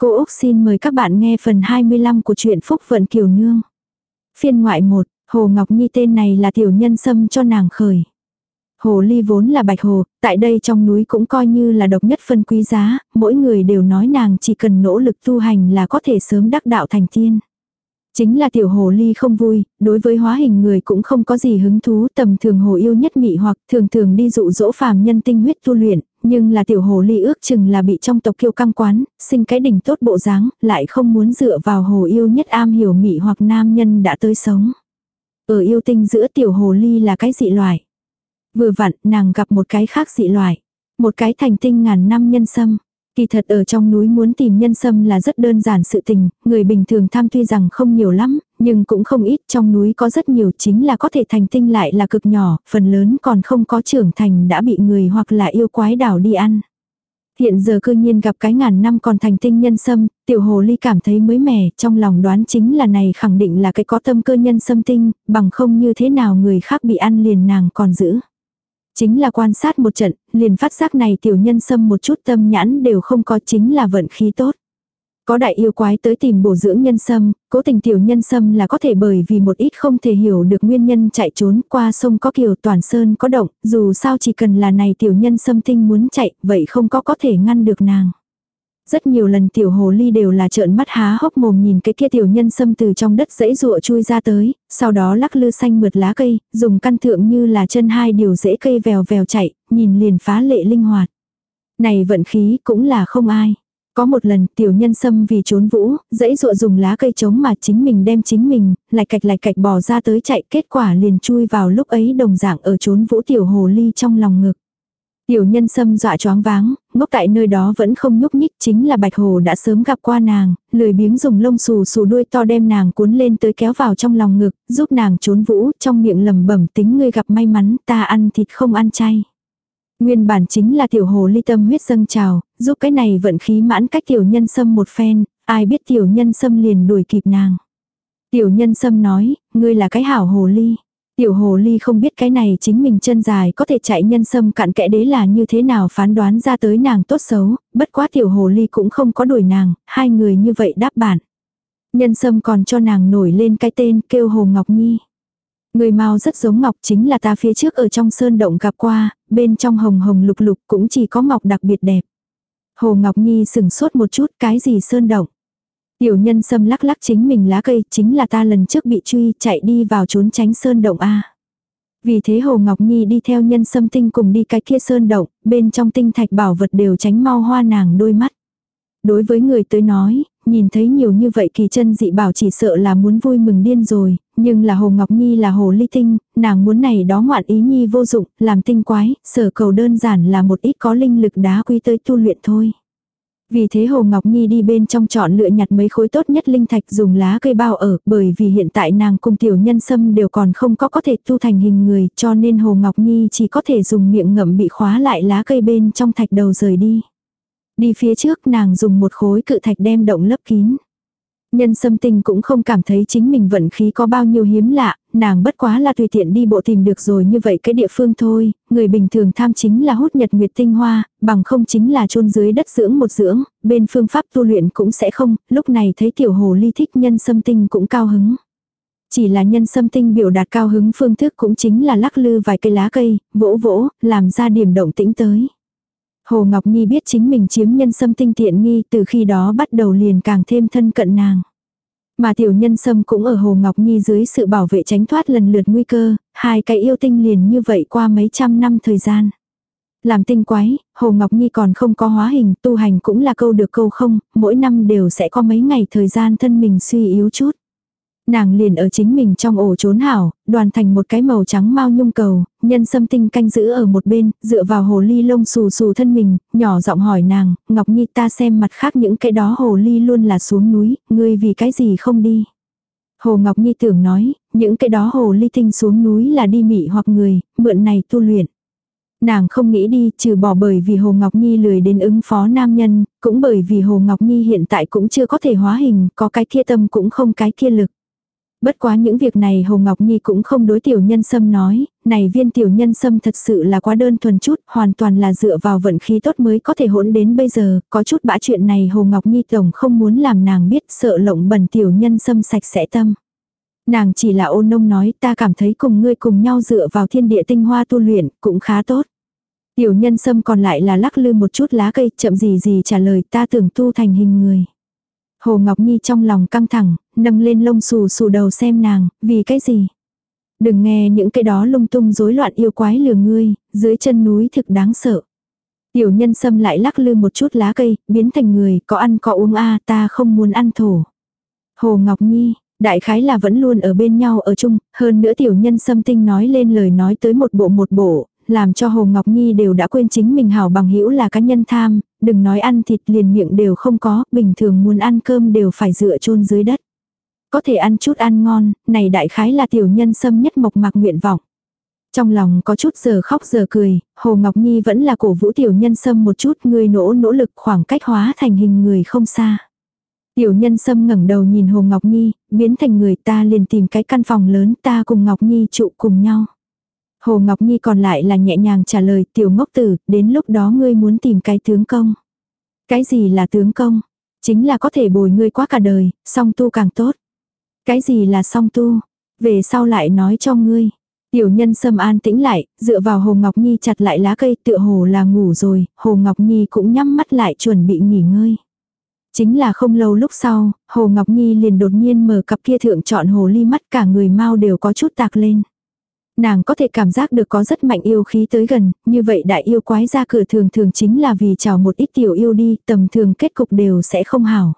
Cô Úc xin mời các bạn nghe phần 25 của truyện Phúc Vận Kiều Nương. Phiên ngoại 1, Hồ Ngọc Nhi tên này là tiểu nhân sâm cho nàng khởi. Hồ ly vốn là bạch hồ, tại đây trong núi cũng coi như là độc nhất phân quý giá, mỗi người đều nói nàng chỉ cần nỗ lực tu hành là có thể sớm đắc đạo thành tiên. Chính là tiểu hồ ly không vui, đối với hóa hình người cũng không có gì hứng thú tầm thường hồ yêu nhất mị hoặc thường thường đi dụ dỗ phàm nhân tinh huyết tu luyện, nhưng là tiểu hồ ly ước chừng là bị trong tộc kiêu căng quán, sinh cái đỉnh tốt bộ dáng, lại không muốn dựa vào hồ yêu nhất am hiểu mị hoặc nam nhân đã tới sống. Ở yêu tinh giữa tiểu hồ ly là cái dị loại. Vừa vặn, nàng gặp một cái khác dị loại. Một cái thành tinh ngàn năm nhân sâm. Kỳ thật ở trong núi muốn tìm nhân sâm là rất đơn giản sự tình, người bình thường tham tuy rằng không nhiều lắm, nhưng cũng không ít trong núi có rất nhiều chính là có thể thành tinh lại là cực nhỏ, phần lớn còn không có trưởng thành đã bị người hoặc là yêu quái đảo đi ăn. Hiện giờ cư nhiên gặp cái ngàn năm còn thành tinh nhân sâm, tiểu hồ ly cảm thấy mới mẻ, trong lòng đoán chính là này khẳng định là cái có tâm cơ nhân sâm tinh, bằng không như thế nào người khác bị ăn liền nàng còn giữ. Chính là quan sát một trận, liền phát giác này tiểu nhân sâm một chút tâm nhãn đều không có chính là vận khí tốt. Có đại yêu quái tới tìm bổ dưỡng nhân sâm, cố tình tiểu nhân sâm là có thể bởi vì một ít không thể hiểu được nguyên nhân chạy trốn qua sông có kiều toàn sơn có động, dù sao chỉ cần là này tiểu nhân sâm tinh muốn chạy, vậy không có có thể ngăn được nàng. Rất nhiều lần tiểu hồ ly đều là trợn mắt há hốc mồm nhìn cái kia tiểu nhân sâm từ trong đất dãy rụa chui ra tới, sau đó lắc lư xanh mượt lá cây, dùng căn thượng như là chân hai điều rễ cây vèo vèo chạy, nhìn liền phá lệ linh hoạt. Này vận khí cũng là không ai. Có một lần tiểu nhân sâm vì trốn vũ, dãy rụa dùng lá cây trống mà chính mình đem chính mình, lại cạch lại cạch bò ra tới chạy kết quả liền chui vào lúc ấy đồng dạng ở trốn vũ tiểu hồ ly trong lòng ngực. Tiểu nhân sâm dọa choáng váng, ngốc tại nơi đó vẫn không nhúc nhích chính là bạch hồ đã sớm gặp qua nàng, lười biếng dùng lông xù xù đuôi to đem nàng cuốn lên tới kéo vào trong lòng ngực, giúp nàng trốn vũ, trong miệng lầm bẩm tính ngươi gặp may mắn, ta ăn thịt không ăn chay. Nguyên bản chính là tiểu hồ ly tâm huyết dâng trào, giúp cái này vận khí mãn cách tiểu nhân sâm một phen, ai biết tiểu nhân sâm liền đuổi kịp nàng. Tiểu nhân sâm nói, ngươi là cái hảo hồ ly. Tiểu hồ ly không biết cái này chính mình chân dài có thể chạy nhân sâm cạn kẽ đế là như thế nào phán đoán ra tới nàng tốt xấu, bất quá tiểu hồ ly cũng không có đuổi nàng, hai người như vậy đáp bản. Nhân sâm còn cho nàng nổi lên cái tên kêu hồ Ngọc Nhi. Người mau rất giống ngọc chính là ta phía trước ở trong sơn động gặp qua, bên trong hồng hồng lục lục cũng chỉ có ngọc đặc biệt đẹp. Hồ Ngọc Nhi sừng sốt một chút cái gì sơn động. Tiểu nhân sâm lắc lắc chính mình lá cây, chính là ta lần trước bị truy chạy đi vào trốn tránh sơn động A. Vì thế Hồ Ngọc Nhi đi theo nhân sâm tinh cùng đi cái kia sơn động, bên trong tinh thạch bảo vật đều tránh mau hoa nàng đôi mắt. Đối với người tới nói, nhìn thấy nhiều như vậy kỳ chân dị bảo chỉ sợ là muốn vui mừng điên rồi, nhưng là Hồ Ngọc Nhi là hồ ly tinh, nàng muốn này đó ngoạn ý nhi vô dụng, làm tinh quái, sở cầu đơn giản là một ít có linh lực đá quy tới tu luyện thôi. Vì thế Hồ Ngọc Nhi đi bên trong chọn lựa nhặt mấy khối tốt nhất linh thạch dùng lá cây bao ở, bởi vì hiện tại nàng cùng tiểu nhân sâm đều còn không có có thể tu thành hình người, cho nên Hồ Ngọc Nhi chỉ có thể dùng miệng ngậm bị khóa lại lá cây bên trong thạch đầu rời đi. Đi phía trước nàng dùng một khối cự thạch đem động lấp kín. Nhân sâm tinh cũng không cảm thấy chính mình vận khí có bao nhiêu hiếm lạ, nàng bất quá là tùy tiện đi bộ tìm được rồi như vậy cái địa phương thôi, người bình thường tham chính là hút nhật nguyệt tinh hoa, bằng không chính là chôn dưới đất dưỡng một dưỡng, bên phương pháp tu luyện cũng sẽ không, lúc này thấy tiểu hồ ly thích nhân sâm tinh cũng cao hứng. Chỉ là nhân sâm tinh biểu đạt cao hứng phương thức cũng chính là lắc lư vài cây lá cây, vỗ vỗ, làm ra điểm động tĩnh tới. Hồ Ngọc Nhi biết chính mình chiếm nhân sâm tinh tiện nghi từ khi đó bắt đầu liền càng thêm thân cận nàng. Mà tiểu nhân sâm cũng ở Hồ Ngọc Nhi dưới sự bảo vệ tránh thoát lần lượt nguy cơ, hai cái yêu tinh liền như vậy qua mấy trăm năm thời gian. Làm tinh quái, Hồ Ngọc Nhi còn không có hóa hình, tu hành cũng là câu được câu không, mỗi năm đều sẽ có mấy ngày thời gian thân mình suy yếu chút. Nàng liền ở chính mình trong ổ trốn hảo, đoàn thành một cái màu trắng mau nhung cầu, nhân sâm tinh canh giữ ở một bên, dựa vào hồ ly lông xù xù thân mình, nhỏ giọng hỏi nàng, Ngọc Nhi ta xem mặt khác những cái đó hồ ly luôn là xuống núi, ngươi vì cái gì không đi. Hồ Ngọc Nhi tưởng nói, những cái đó hồ ly tinh xuống núi là đi mị hoặc người, mượn này tu luyện. Nàng không nghĩ đi, trừ bỏ bởi vì Hồ Ngọc Nhi lười đến ứng phó nam nhân, cũng bởi vì Hồ Ngọc Nhi hiện tại cũng chưa có thể hóa hình, có cái kia tâm cũng không cái kia lực. Bất quá những việc này Hồ Ngọc Nhi cũng không đối tiểu nhân sâm nói, này viên tiểu nhân sâm thật sự là quá đơn thuần chút, hoàn toàn là dựa vào vận khí tốt mới có thể hỗn đến bây giờ, có chút bã chuyện này Hồ Ngọc Nhi tổng không muốn làm nàng biết sợ lộng bẩn tiểu nhân sâm sạch sẽ tâm. Nàng chỉ là ôn nông nói ta cảm thấy cùng ngươi cùng nhau dựa vào thiên địa tinh hoa tu luyện cũng khá tốt. Tiểu nhân sâm còn lại là lắc lư một chút lá cây chậm gì gì trả lời ta tưởng tu thành hình người. Hồ Ngọc Nhi trong lòng căng thẳng, nâng lên lông xù xù đầu xem nàng, vì cái gì? Đừng nghe những cái đó lung tung rối loạn yêu quái lừa ngươi, dưới chân núi thực đáng sợ. Tiểu nhân sâm lại lắc lư một chút lá cây, biến thành người, có ăn có uống a ta không muốn ăn thổ. Hồ Ngọc Nhi, đại khái là vẫn luôn ở bên nhau ở chung, hơn nữa tiểu nhân sâm tinh nói lên lời nói tới một bộ một bộ, làm cho Hồ Ngọc Nhi đều đã quên chính mình hảo bằng hữu là cá nhân tham, đừng nói ăn thịt liền miệng đều không có, bình thường muốn ăn cơm đều phải dựa chôn dưới đất. Có thể ăn chút ăn ngon, này đại khái là tiểu nhân sâm nhất mộc mạc nguyện vọng. Trong lòng có chút giờ khóc giờ cười, Hồ Ngọc Nhi vẫn là cổ vũ tiểu nhân sâm một chút người nỗ nỗ lực khoảng cách hóa thành hình người không xa. Tiểu nhân sâm ngẩng đầu nhìn Hồ Ngọc Nhi, biến thành người ta liền tìm cái căn phòng lớn ta cùng Ngọc Nhi trụ cùng nhau. Hồ Ngọc Nhi còn lại là nhẹ nhàng trả lời tiểu ngốc tử, đến lúc đó ngươi muốn tìm cái tướng công. Cái gì là tướng công? Chính là có thể bồi ngươi quá cả đời, song tu càng tốt. Cái gì là song tu? Về sau lại nói cho ngươi. Tiểu nhân sâm an tĩnh lại, dựa vào Hồ Ngọc Nhi chặt lại lá cây tựa hồ là ngủ rồi, Hồ Ngọc Nhi cũng nhắm mắt lại chuẩn bị nghỉ ngơi. Chính là không lâu lúc sau, Hồ Ngọc Nhi liền đột nhiên mở cặp kia thượng chọn hồ ly mắt cả người mau đều có chút tạc lên. Nàng có thể cảm giác được có rất mạnh yêu khí tới gần, như vậy đại yêu quái ra cửa thường thường chính là vì chào một ít tiểu yêu đi, tầm thường kết cục đều sẽ không hảo.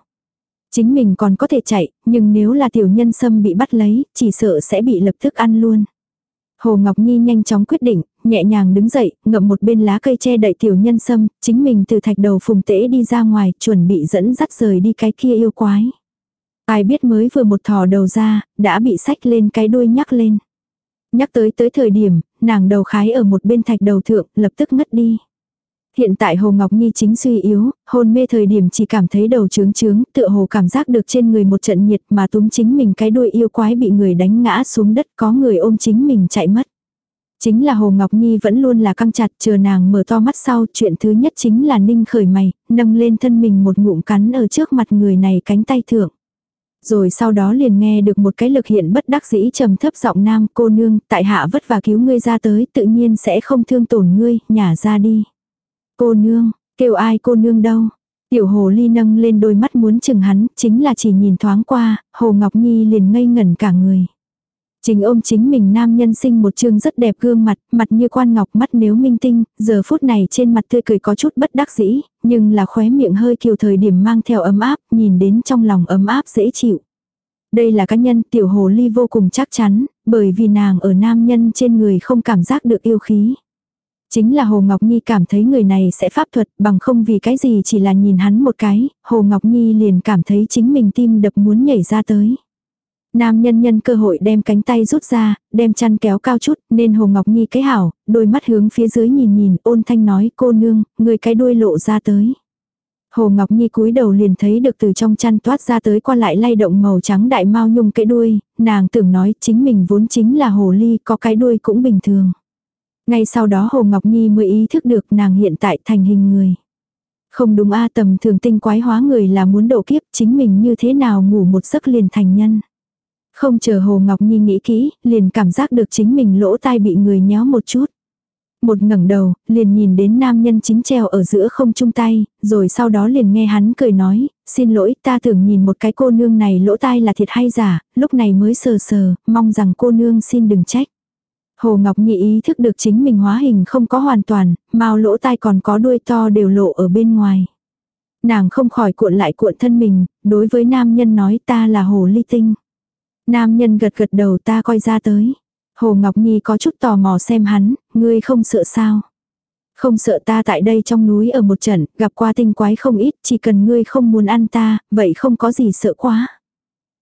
Chính mình còn có thể chạy, nhưng nếu là tiểu nhân sâm bị bắt lấy, chỉ sợ sẽ bị lập tức ăn luôn. Hồ Ngọc Nhi nhanh chóng quyết định, nhẹ nhàng đứng dậy, ngậm một bên lá cây che đậy tiểu nhân sâm, chính mình từ thạch đầu phùng tễ đi ra ngoài, chuẩn bị dẫn dắt rời đi cái kia yêu quái. Ai biết mới vừa một thò đầu ra, đã bị sách lên cái đuôi nhắc lên. Nhắc tới tới thời điểm, nàng đầu khái ở một bên thạch đầu thượng, lập tức ngất đi. Hiện tại Hồ Ngọc Nhi chính suy yếu, hôn mê thời điểm chỉ cảm thấy đầu trướng trướng, tựa hồ cảm giác được trên người một trận nhiệt mà túm chính mình cái đuôi yêu quái bị người đánh ngã xuống đất có người ôm chính mình chạy mất. Chính là Hồ Ngọc Nhi vẫn luôn là căng chặt chờ nàng mở to mắt sau chuyện thứ nhất chính là ninh khởi mày, nâng lên thân mình một ngụm cắn ở trước mặt người này cánh tay thượng. Rồi sau đó liền nghe được một cái lực hiện bất đắc dĩ trầm thấp giọng nam cô nương, tại hạ vất vả cứu ngươi ra tới tự nhiên sẽ không thương tổn ngươi, nhả ra đi. Cô nương, kêu ai cô nương đâu. Tiểu hồ ly nâng lên đôi mắt muốn chừng hắn, chính là chỉ nhìn thoáng qua, hồ ngọc nhi liền ngây ngẩn cả người. Chính ôm chính mình nam nhân sinh một chương rất đẹp gương mặt, mặt như quan ngọc mắt nếu minh tinh, giờ phút này trên mặt tươi cười có chút bất đắc dĩ, nhưng là khóe miệng hơi kiều thời điểm mang theo ấm áp, nhìn đến trong lòng ấm áp dễ chịu. Đây là cá nhân tiểu hồ ly vô cùng chắc chắn, bởi vì nàng ở nam nhân trên người không cảm giác được yêu khí. Chính là Hồ Ngọc Nhi cảm thấy người này sẽ pháp thuật bằng không vì cái gì chỉ là nhìn hắn một cái, Hồ Ngọc Nhi liền cảm thấy chính mình tim đập muốn nhảy ra tới. Nam nhân nhân cơ hội đem cánh tay rút ra, đem chăn kéo cao chút, nên Hồ Ngọc Nhi cái hảo, đôi mắt hướng phía dưới nhìn nhìn, ôn thanh nói cô nương, người cái đuôi lộ ra tới. Hồ Ngọc Nhi cúi đầu liền thấy được từ trong chăn toát ra tới qua lại lay động màu trắng đại mau nhung cái đuôi, nàng tưởng nói chính mình vốn chính là hồ ly, có cái đuôi cũng bình thường. Ngay sau đó Hồ Ngọc Nhi mới ý thức được nàng hiện tại thành hình người. Không đúng a tầm thường tinh quái hóa người là muốn độ kiếp chính mình như thế nào ngủ một giấc liền thành nhân. Không chờ Hồ Ngọc Nhi nghĩ kỹ, liền cảm giác được chính mình lỗ tai bị người nhéo một chút. Một ngẩng đầu, liền nhìn đến nam nhân chính treo ở giữa không chung tay, rồi sau đó liền nghe hắn cười nói, xin lỗi ta tưởng nhìn một cái cô nương này lỗ tai là thiệt hay giả, lúc này mới sờ sờ, mong rằng cô nương xin đừng trách. Hồ Ngọc Nhi ý thức được chính mình hóa hình không có hoàn toàn, mao lỗ tai còn có đuôi to đều lộ ở bên ngoài. Nàng không khỏi cuộn lại cuộn thân mình, đối với nam nhân nói ta là hồ ly tinh. Nam nhân gật gật đầu ta coi ra tới. Hồ Ngọc Nhi có chút tò mò xem hắn, ngươi không sợ sao. Không sợ ta tại đây trong núi ở một trận, gặp qua tinh quái không ít, chỉ cần ngươi không muốn ăn ta, vậy không có gì sợ quá.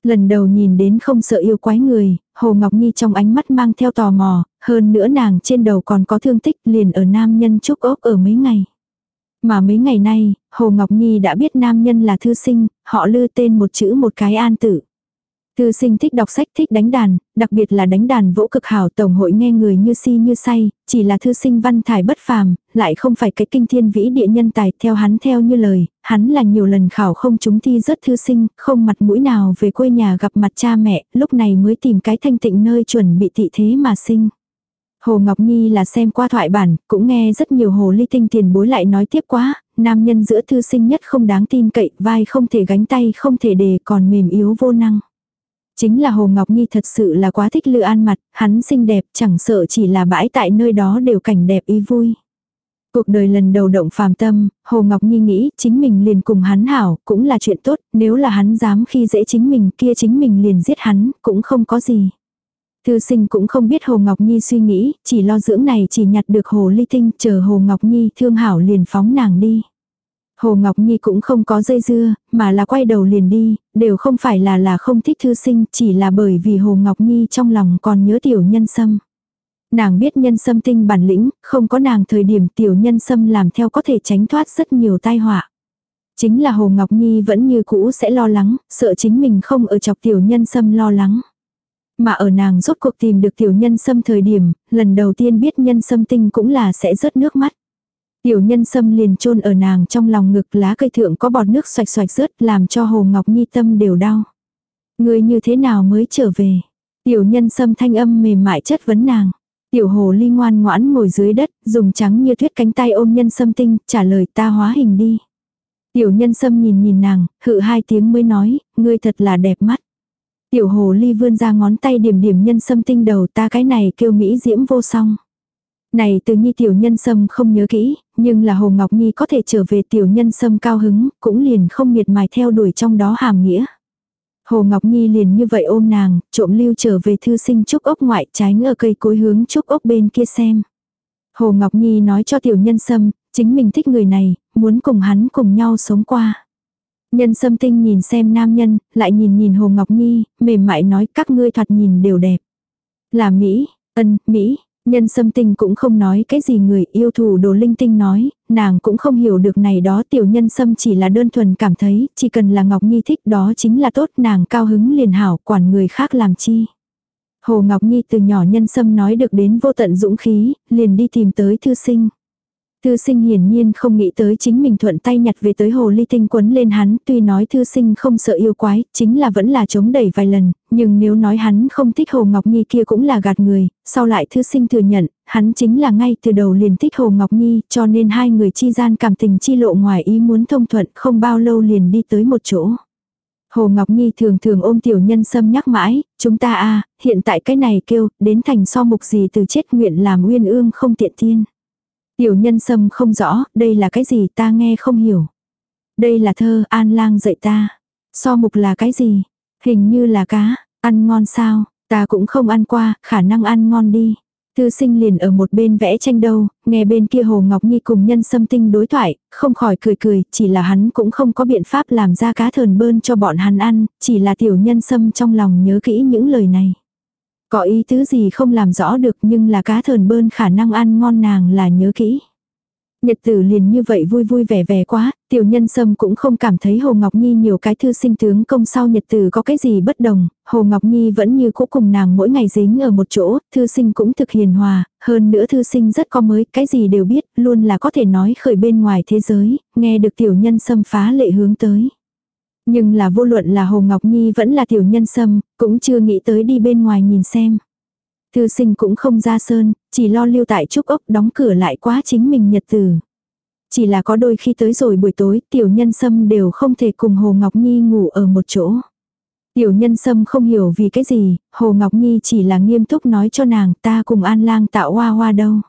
Lần đầu nhìn đến không sợ yêu quái người, Hồ Ngọc Nhi trong ánh mắt mang theo tò mò, hơn nữa nàng trên đầu còn có thương tích liền ở nam nhân trúc ốc ở mấy ngày. Mà mấy ngày nay, Hồ Ngọc Nhi đã biết nam nhân là thư sinh, họ lư tên một chữ một cái an tử. Thư sinh thích đọc sách thích đánh đàn, đặc biệt là đánh đàn vỗ cực hảo tổng hội nghe người như si như say, chỉ là thư sinh văn thải bất phàm, lại không phải cái kinh thiên vĩ địa nhân tài theo hắn theo như lời, hắn là nhiều lần khảo không trúng thi rất thư sinh, không mặt mũi nào về quê nhà gặp mặt cha mẹ, lúc này mới tìm cái thanh tịnh nơi chuẩn bị thị thế mà sinh. Hồ Ngọc Nhi là xem qua thoại bản, cũng nghe rất nhiều hồ ly tinh tiền bối lại nói tiếp quá, nam nhân giữa thư sinh nhất không đáng tin cậy, vai không thể gánh tay không thể đề còn mềm yếu vô năng. Chính là Hồ Ngọc Nhi thật sự là quá thích Lư An mặt, hắn xinh đẹp chẳng sợ chỉ là bãi tại nơi đó đều cảnh đẹp ý vui. Cuộc đời lần đầu động phàm tâm, Hồ Ngọc Nhi nghĩ chính mình liền cùng hắn hảo, cũng là chuyện tốt, nếu là hắn dám khi dễ chính mình kia chính mình liền giết hắn, cũng không có gì. Thư sinh cũng không biết Hồ Ngọc Nhi suy nghĩ, chỉ lo dưỡng này chỉ nhặt được Hồ Ly Tinh, chờ Hồ Ngọc Nhi thương hảo liền phóng nàng đi. Hồ Ngọc Nhi cũng không có dây dưa, mà là quay đầu liền đi, đều không phải là là không thích thư sinh, chỉ là bởi vì Hồ Ngọc Nhi trong lòng còn nhớ tiểu nhân sâm. Nàng biết nhân sâm tinh bản lĩnh, không có nàng thời điểm tiểu nhân sâm làm theo có thể tránh thoát rất nhiều tai họa. Chính là Hồ Ngọc Nhi vẫn như cũ sẽ lo lắng, sợ chính mình không ở chọc tiểu nhân sâm lo lắng. Mà ở nàng rốt cuộc tìm được tiểu nhân sâm thời điểm, lần đầu tiên biết nhân sâm tinh cũng là sẽ rớt nước mắt. Tiểu nhân sâm liền chôn ở nàng trong lòng ngực lá cây thượng có bọt nước xoạch xoạch rớt làm cho Hồ Ngọc Nhi tâm đều đau. Người như thế nào mới trở về? Tiểu nhân sâm thanh âm mềm mại chất vấn nàng. Tiểu hồ ly ngoan ngoãn ngồi dưới đất, dùng trắng như tuyết cánh tay ôm nhân sâm tinh, trả lời ta hóa hình đi. Tiểu nhân sâm nhìn nhìn nàng, hự hai tiếng mới nói, ngươi thật là đẹp mắt. Tiểu hồ ly vươn ra ngón tay điểm điểm nhân sâm tinh đầu ta cái này kêu mỹ diễm vô song. Này từ nhi tiểu nhân sâm không nhớ kỹ, nhưng là Hồ Ngọc Nhi có thể trở về tiểu nhân sâm cao hứng, cũng liền không miệt mài theo đuổi trong đó hàm nghĩa. Hồ Ngọc Nhi liền như vậy ôm nàng, trộm lưu trở về thư sinh trúc ốc ngoại tránh ở cây cối hướng trúc ốc bên kia xem. Hồ Ngọc Nhi nói cho tiểu nhân sâm, chính mình thích người này, muốn cùng hắn cùng nhau sống qua. Nhân sâm tinh nhìn xem nam nhân, lại nhìn nhìn Hồ Ngọc Nhi, mềm mại nói các ngươi thoạt nhìn đều đẹp. Là Mỹ, ân, Mỹ, Nhân sâm tinh cũng không nói cái gì người yêu thủ đồ linh tinh nói, nàng cũng không hiểu được này đó tiểu nhân sâm chỉ là đơn thuần cảm thấy, chỉ cần là Ngọc Nhi thích đó chính là tốt nàng cao hứng liền hảo quản người khác làm chi. Hồ Ngọc Nhi từ nhỏ nhân sâm nói được đến vô tận dũng khí, liền đi tìm tới thư sinh. Thư sinh hiển nhiên không nghĩ tới chính mình thuận tay nhặt về tới hồ ly tinh quấn lên hắn, tuy nói thư sinh không sợ yêu quái, chính là vẫn là chống đẩy vài lần, nhưng nếu nói hắn không thích hồ ngọc nhi kia cũng là gạt người, sau lại thư sinh thừa nhận, hắn chính là ngay từ đầu liền thích hồ ngọc nhi, cho nên hai người chi gian cảm tình chi lộ ngoài ý muốn thông thuận không bao lâu liền đi tới một chỗ. Hồ Ngọc Nhi thường thường ôm tiểu nhân sâm nhắc mãi, chúng ta a hiện tại cái này kêu, đến thành so mục gì từ chết nguyện làm uyên ương không tiện tiên. Tiểu nhân sâm không rõ, đây là cái gì ta nghe không hiểu. Đây là thơ, an lang dạy ta. So mục là cái gì? Hình như là cá, ăn ngon sao? Ta cũng không ăn qua, khả năng ăn ngon đi. Thư sinh liền ở một bên vẽ tranh đâu, nghe bên kia Hồ Ngọc Nhi cùng nhân sâm tinh đối thoại, không khỏi cười cười, chỉ là hắn cũng không có biện pháp làm ra cá thờn bơn cho bọn hắn ăn, chỉ là tiểu nhân sâm trong lòng nhớ kỹ những lời này. Có ý tứ gì không làm rõ được nhưng là cá thờn bơn khả năng ăn ngon nàng là nhớ kỹ. Nhật tử liền như vậy vui vui vẻ vẻ quá, tiểu nhân sâm cũng không cảm thấy Hồ Ngọc Nhi nhiều cái thư sinh tướng công sau nhật tử có cái gì bất đồng, Hồ Ngọc Nhi vẫn như cũ cùng nàng mỗi ngày dính ở một chỗ, thư sinh cũng thực hiền hòa, hơn nữa thư sinh rất có mới, cái gì đều biết, luôn là có thể nói khởi bên ngoài thế giới, nghe được tiểu nhân sâm phá lệ hướng tới. Nhưng là vô luận là Hồ Ngọc Nhi vẫn là tiểu nhân sâm, cũng chưa nghĩ tới đi bên ngoài nhìn xem. Thư sinh cũng không ra sơn, chỉ lo lưu tại trúc ốc đóng cửa lại quá chính mình nhật tử. Chỉ là có đôi khi tới rồi buổi tối tiểu nhân sâm đều không thể cùng Hồ Ngọc Nhi ngủ ở một chỗ. Tiểu nhân sâm không hiểu vì cái gì, Hồ Ngọc Nhi chỉ là nghiêm túc nói cho nàng ta cùng an lang tạo hoa hoa đâu.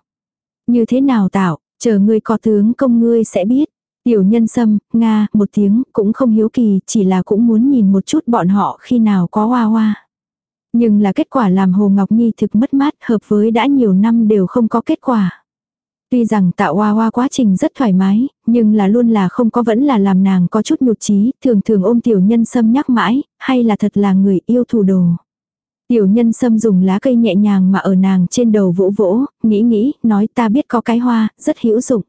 Như thế nào tạo, chờ ngươi có tướng công ngươi sẽ biết. Tiểu nhân sâm, Nga, một tiếng, cũng không hiếu kỳ, chỉ là cũng muốn nhìn một chút bọn họ khi nào có hoa hoa. Nhưng là kết quả làm Hồ Ngọc Nhi thực mất mát hợp với đã nhiều năm đều không có kết quả. Tuy rằng tạo hoa hoa quá trình rất thoải mái, nhưng là luôn là không có vẫn là làm nàng có chút nhụt chí thường thường ôm tiểu nhân sâm nhắc mãi, hay là thật là người yêu thủ đồ. Tiểu nhân sâm dùng lá cây nhẹ nhàng mà ở nàng trên đầu vỗ vỗ, nghĩ nghĩ, nói ta biết có cái hoa, rất hữu dụng.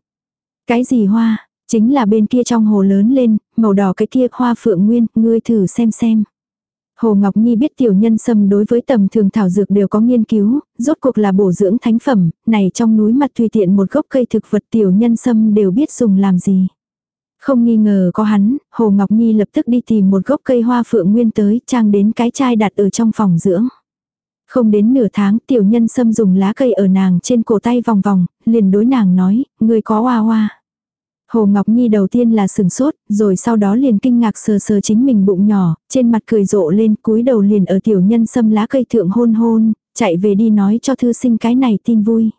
Cái gì hoa? Chính là bên kia trong hồ lớn lên, màu đỏ cái kia hoa phượng nguyên, ngươi thử xem xem. Hồ Ngọc Nhi biết tiểu nhân sâm đối với tầm thường thảo dược đều có nghiên cứu, rốt cuộc là bổ dưỡng thánh phẩm, này trong núi mặt tùy tiện một gốc cây thực vật tiểu nhân sâm đều biết dùng làm gì. Không nghi ngờ có hắn, Hồ Ngọc Nhi lập tức đi tìm một gốc cây hoa phượng nguyên tới, trang đến cái chai đặt ở trong phòng dưỡng. Không đến nửa tháng tiểu nhân sâm dùng lá cây ở nàng trên cổ tay vòng vòng, liền đối nàng nói, người có hoa hoa. Hồ Ngọc Nhi đầu tiên là sừng sốt, rồi sau đó liền kinh ngạc sờ sờ chính mình bụng nhỏ, trên mặt cười rộ lên cúi đầu liền ở tiểu nhân xâm lá cây thượng hôn hôn, chạy về đi nói cho thư sinh cái này tin vui.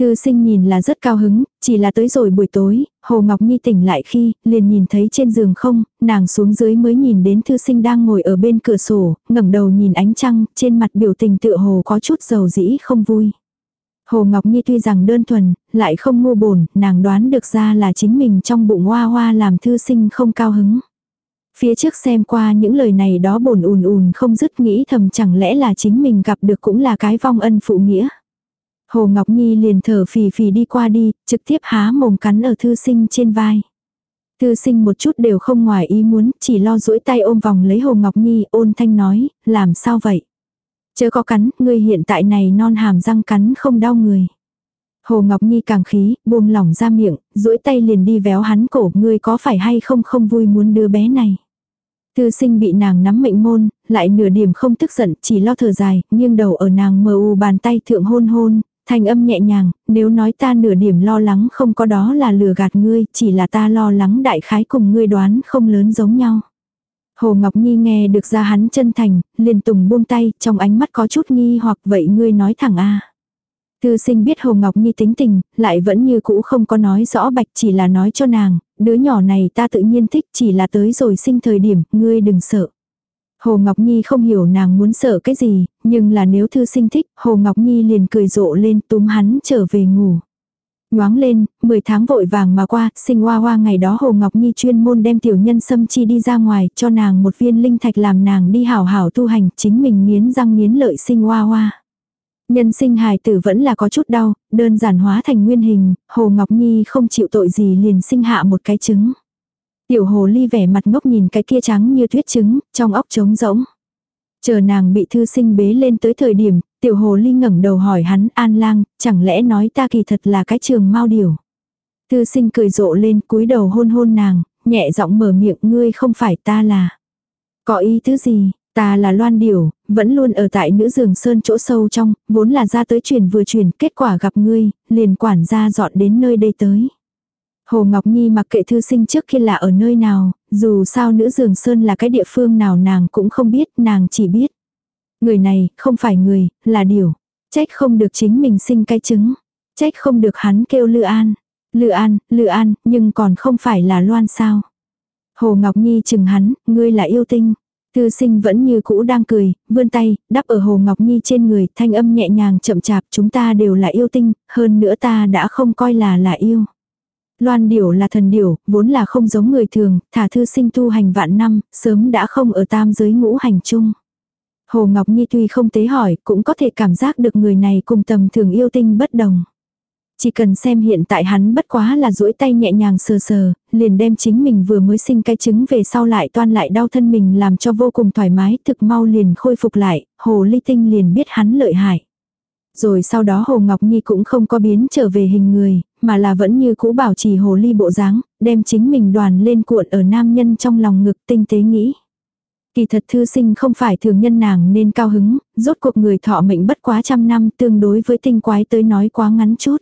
Thư sinh nhìn là rất cao hứng, chỉ là tới rồi buổi tối, Hồ Ngọc Nhi tỉnh lại khi, liền nhìn thấy trên giường không, nàng xuống dưới mới nhìn đến thư sinh đang ngồi ở bên cửa sổ, ngẩng đầu nhìn ánh trăng, trên mặt biểu tình tựa hồ có chút dầu dĩ không vui. Hồ Ngọc Nhi tuy rằng đơn thuần, lại không ngu bổn, nàng đoán được ra là chính mình trong bụng hoa hoa làm thư sinh không cao hứng. Phía trước xem qua những lời này đó bổn ùn ùn không dứt nghĩ thầm chẳng lẽ là chính mình gặp được cũng là cái vong ân phụ nghĩa. Hồ Ngọc Nhi liền thở phì phì đi qua đi, trực tiếp há mồm cắn ở thư sinh trên vai. Thư sinh một chút đều không ngoài ý muốn, chỉ lo duỗi tay ôm vòng lấy Hồ Ngọc Nhi ôn thanh nói, làm sao vậy? Chớ có cắn, ngươi hiện tại này non hàm răng cắn không đau người. Hồ Ngọc Nhi càng khí, buông lỏng ra miệng, duỗi tay liền đi véo hắn cổ, ngươi có phải hay không không vui muốn đưa bé này. Thư sinh bị nàng nắm mệnh môn, lại nửa điểm không tức giận, chỉ lo thở dài, nghiêng đầu ở nàng mờ u bàn tay thượng hôn hôn, thanh âm nhẹ nhàng, nếu nói ta nửa điểm lo lắng không có đó là lừa gạt ngươi, chỉ là ta lo lắng đại khái cùng ngươi đoán không lớn giống nhau. Hồ Ngọc Nhi nghe được ra hắn chân thành, liền tùng buông tay, trong ánh mắt có chút nghi hoặc vậy ngươi nói thẳng a. Thư sinh biết Hồ Ngọc Nhi tính tình, lại vẫn như cũ không có nói rõ bạch chỉ là nói cho nàng, đứa nhỏ này ta tự nhiên thích chỉ là tới rồi sinh thời điểm, ngươi đừng sợ. Hồ Ngọc Nhi không hiểu nàng muốn sợ cái gì, nhưng là nếu thư sinh thích, Hồ Ngọc Nhi liền cười rộ lên túm hắn trở về ngủ. Nhoáng lên, 10 tháng vội vàng mà qua, sinh hoa hoa ngày đó Hồ Ngọc Nhi chuyên môn đem tiểu nhân sâm chi đi ra ngoài, cho nàng một viên linh thạch làm nàng đi hảo hảo tu hành, chính mình nghiến răng nghiến lợi sinh hoa hoa. Nhân sinh hài tử vẫn là có chút đau, đơn giản hóa thành nguyên hình, Hồ Ngọc Nhi không chịu tội gì liền sinh hạ một cái trứng. Tiểu hồ ly vẻ mặt ngốc nhìn cái kia trắng như tuyết trứng, trong óc trống rỗng. Chờ nàng bị thư sinh bế lên tới thời điểm, tiểu hồ ly ngẩng đầu hỏi hắn an lang, chẳng lẽ nói ta kỳ thật là cái trường mau điều. Thư sinh cười rộ lên cúi đầu hôn hôn nàng, nhẹ giọng mở miệng ngươi không phải ta là. Có ý thứ gì, ta là loan điểu, vẫn luôn ở tại nữ giường sơn chỗ sâu trong, vốn là ra tới truyền vừa truyền, kết quả gặp ngươi, liền quản gia dọn đến nơi đây tới. Hồ Ngọc Nhi mặc kệ thư sinh trước khi là ở nơi nào, dù sao nữ giường sơn là cái địa phương nào nàng cũng không biết, nàng chỉ biết. Người này, không phải người, là điều. Trách không được chính mình sinh cái trứng. Trách không được hắn kêu Lư An. Lư An, Lư An, nhưng còn không phải là Loan sao. Hồ Ngọc Nhi chừng hắn, ngươi là yêu tinh. Thư sinh vẫn như cũ đang cười, vươn tay, đắp ở Hồ Ngọc Nhi trên người, thanh âm nhẹ nhàng chậm chạp, chúng ta đều là yêu tinh, hơn nữa ta đã không coi là là yêu. Loan điểu là thần điểu, vốn là không giống người thường, thả thư sinh tu hành vạn năm, sớm đã không ở tam giới ngũ hành chung. Hồ Ngọc Nhi tuy không tế hỏi, cũng có thể cảm giác được người này cùng tầm thường yêu tinh bất đồng. Chỉ cần xem hiện tại hắn bất quá là duỗi tay nhẹ nhàng sờ sờ, liền đem chính mình vừa mới sinh cái trứng về sau lại toan lại đau thân mình làm cho vô cùng thoải mái, thực mau liền khôi phục lại, hồ ly tinh liền biết hắn lợi hại. Rồi sau đó Hồ Ngọc Nhi cũng không có biến trở về hình người, mà là vẫn như cũ bảo trì hồ ly bộ dáng, đem chính mình đoàn lên cuộn ở nam nhân trong lòng ngực tinh tế nghĩ. Kỳ thật thư sinh không phải thường nhân nàng nên cao hứng, rốt cuộc người thọ mệnh bất quá trăm năm tương đối với tinh quái tới nói quá ngắn chút.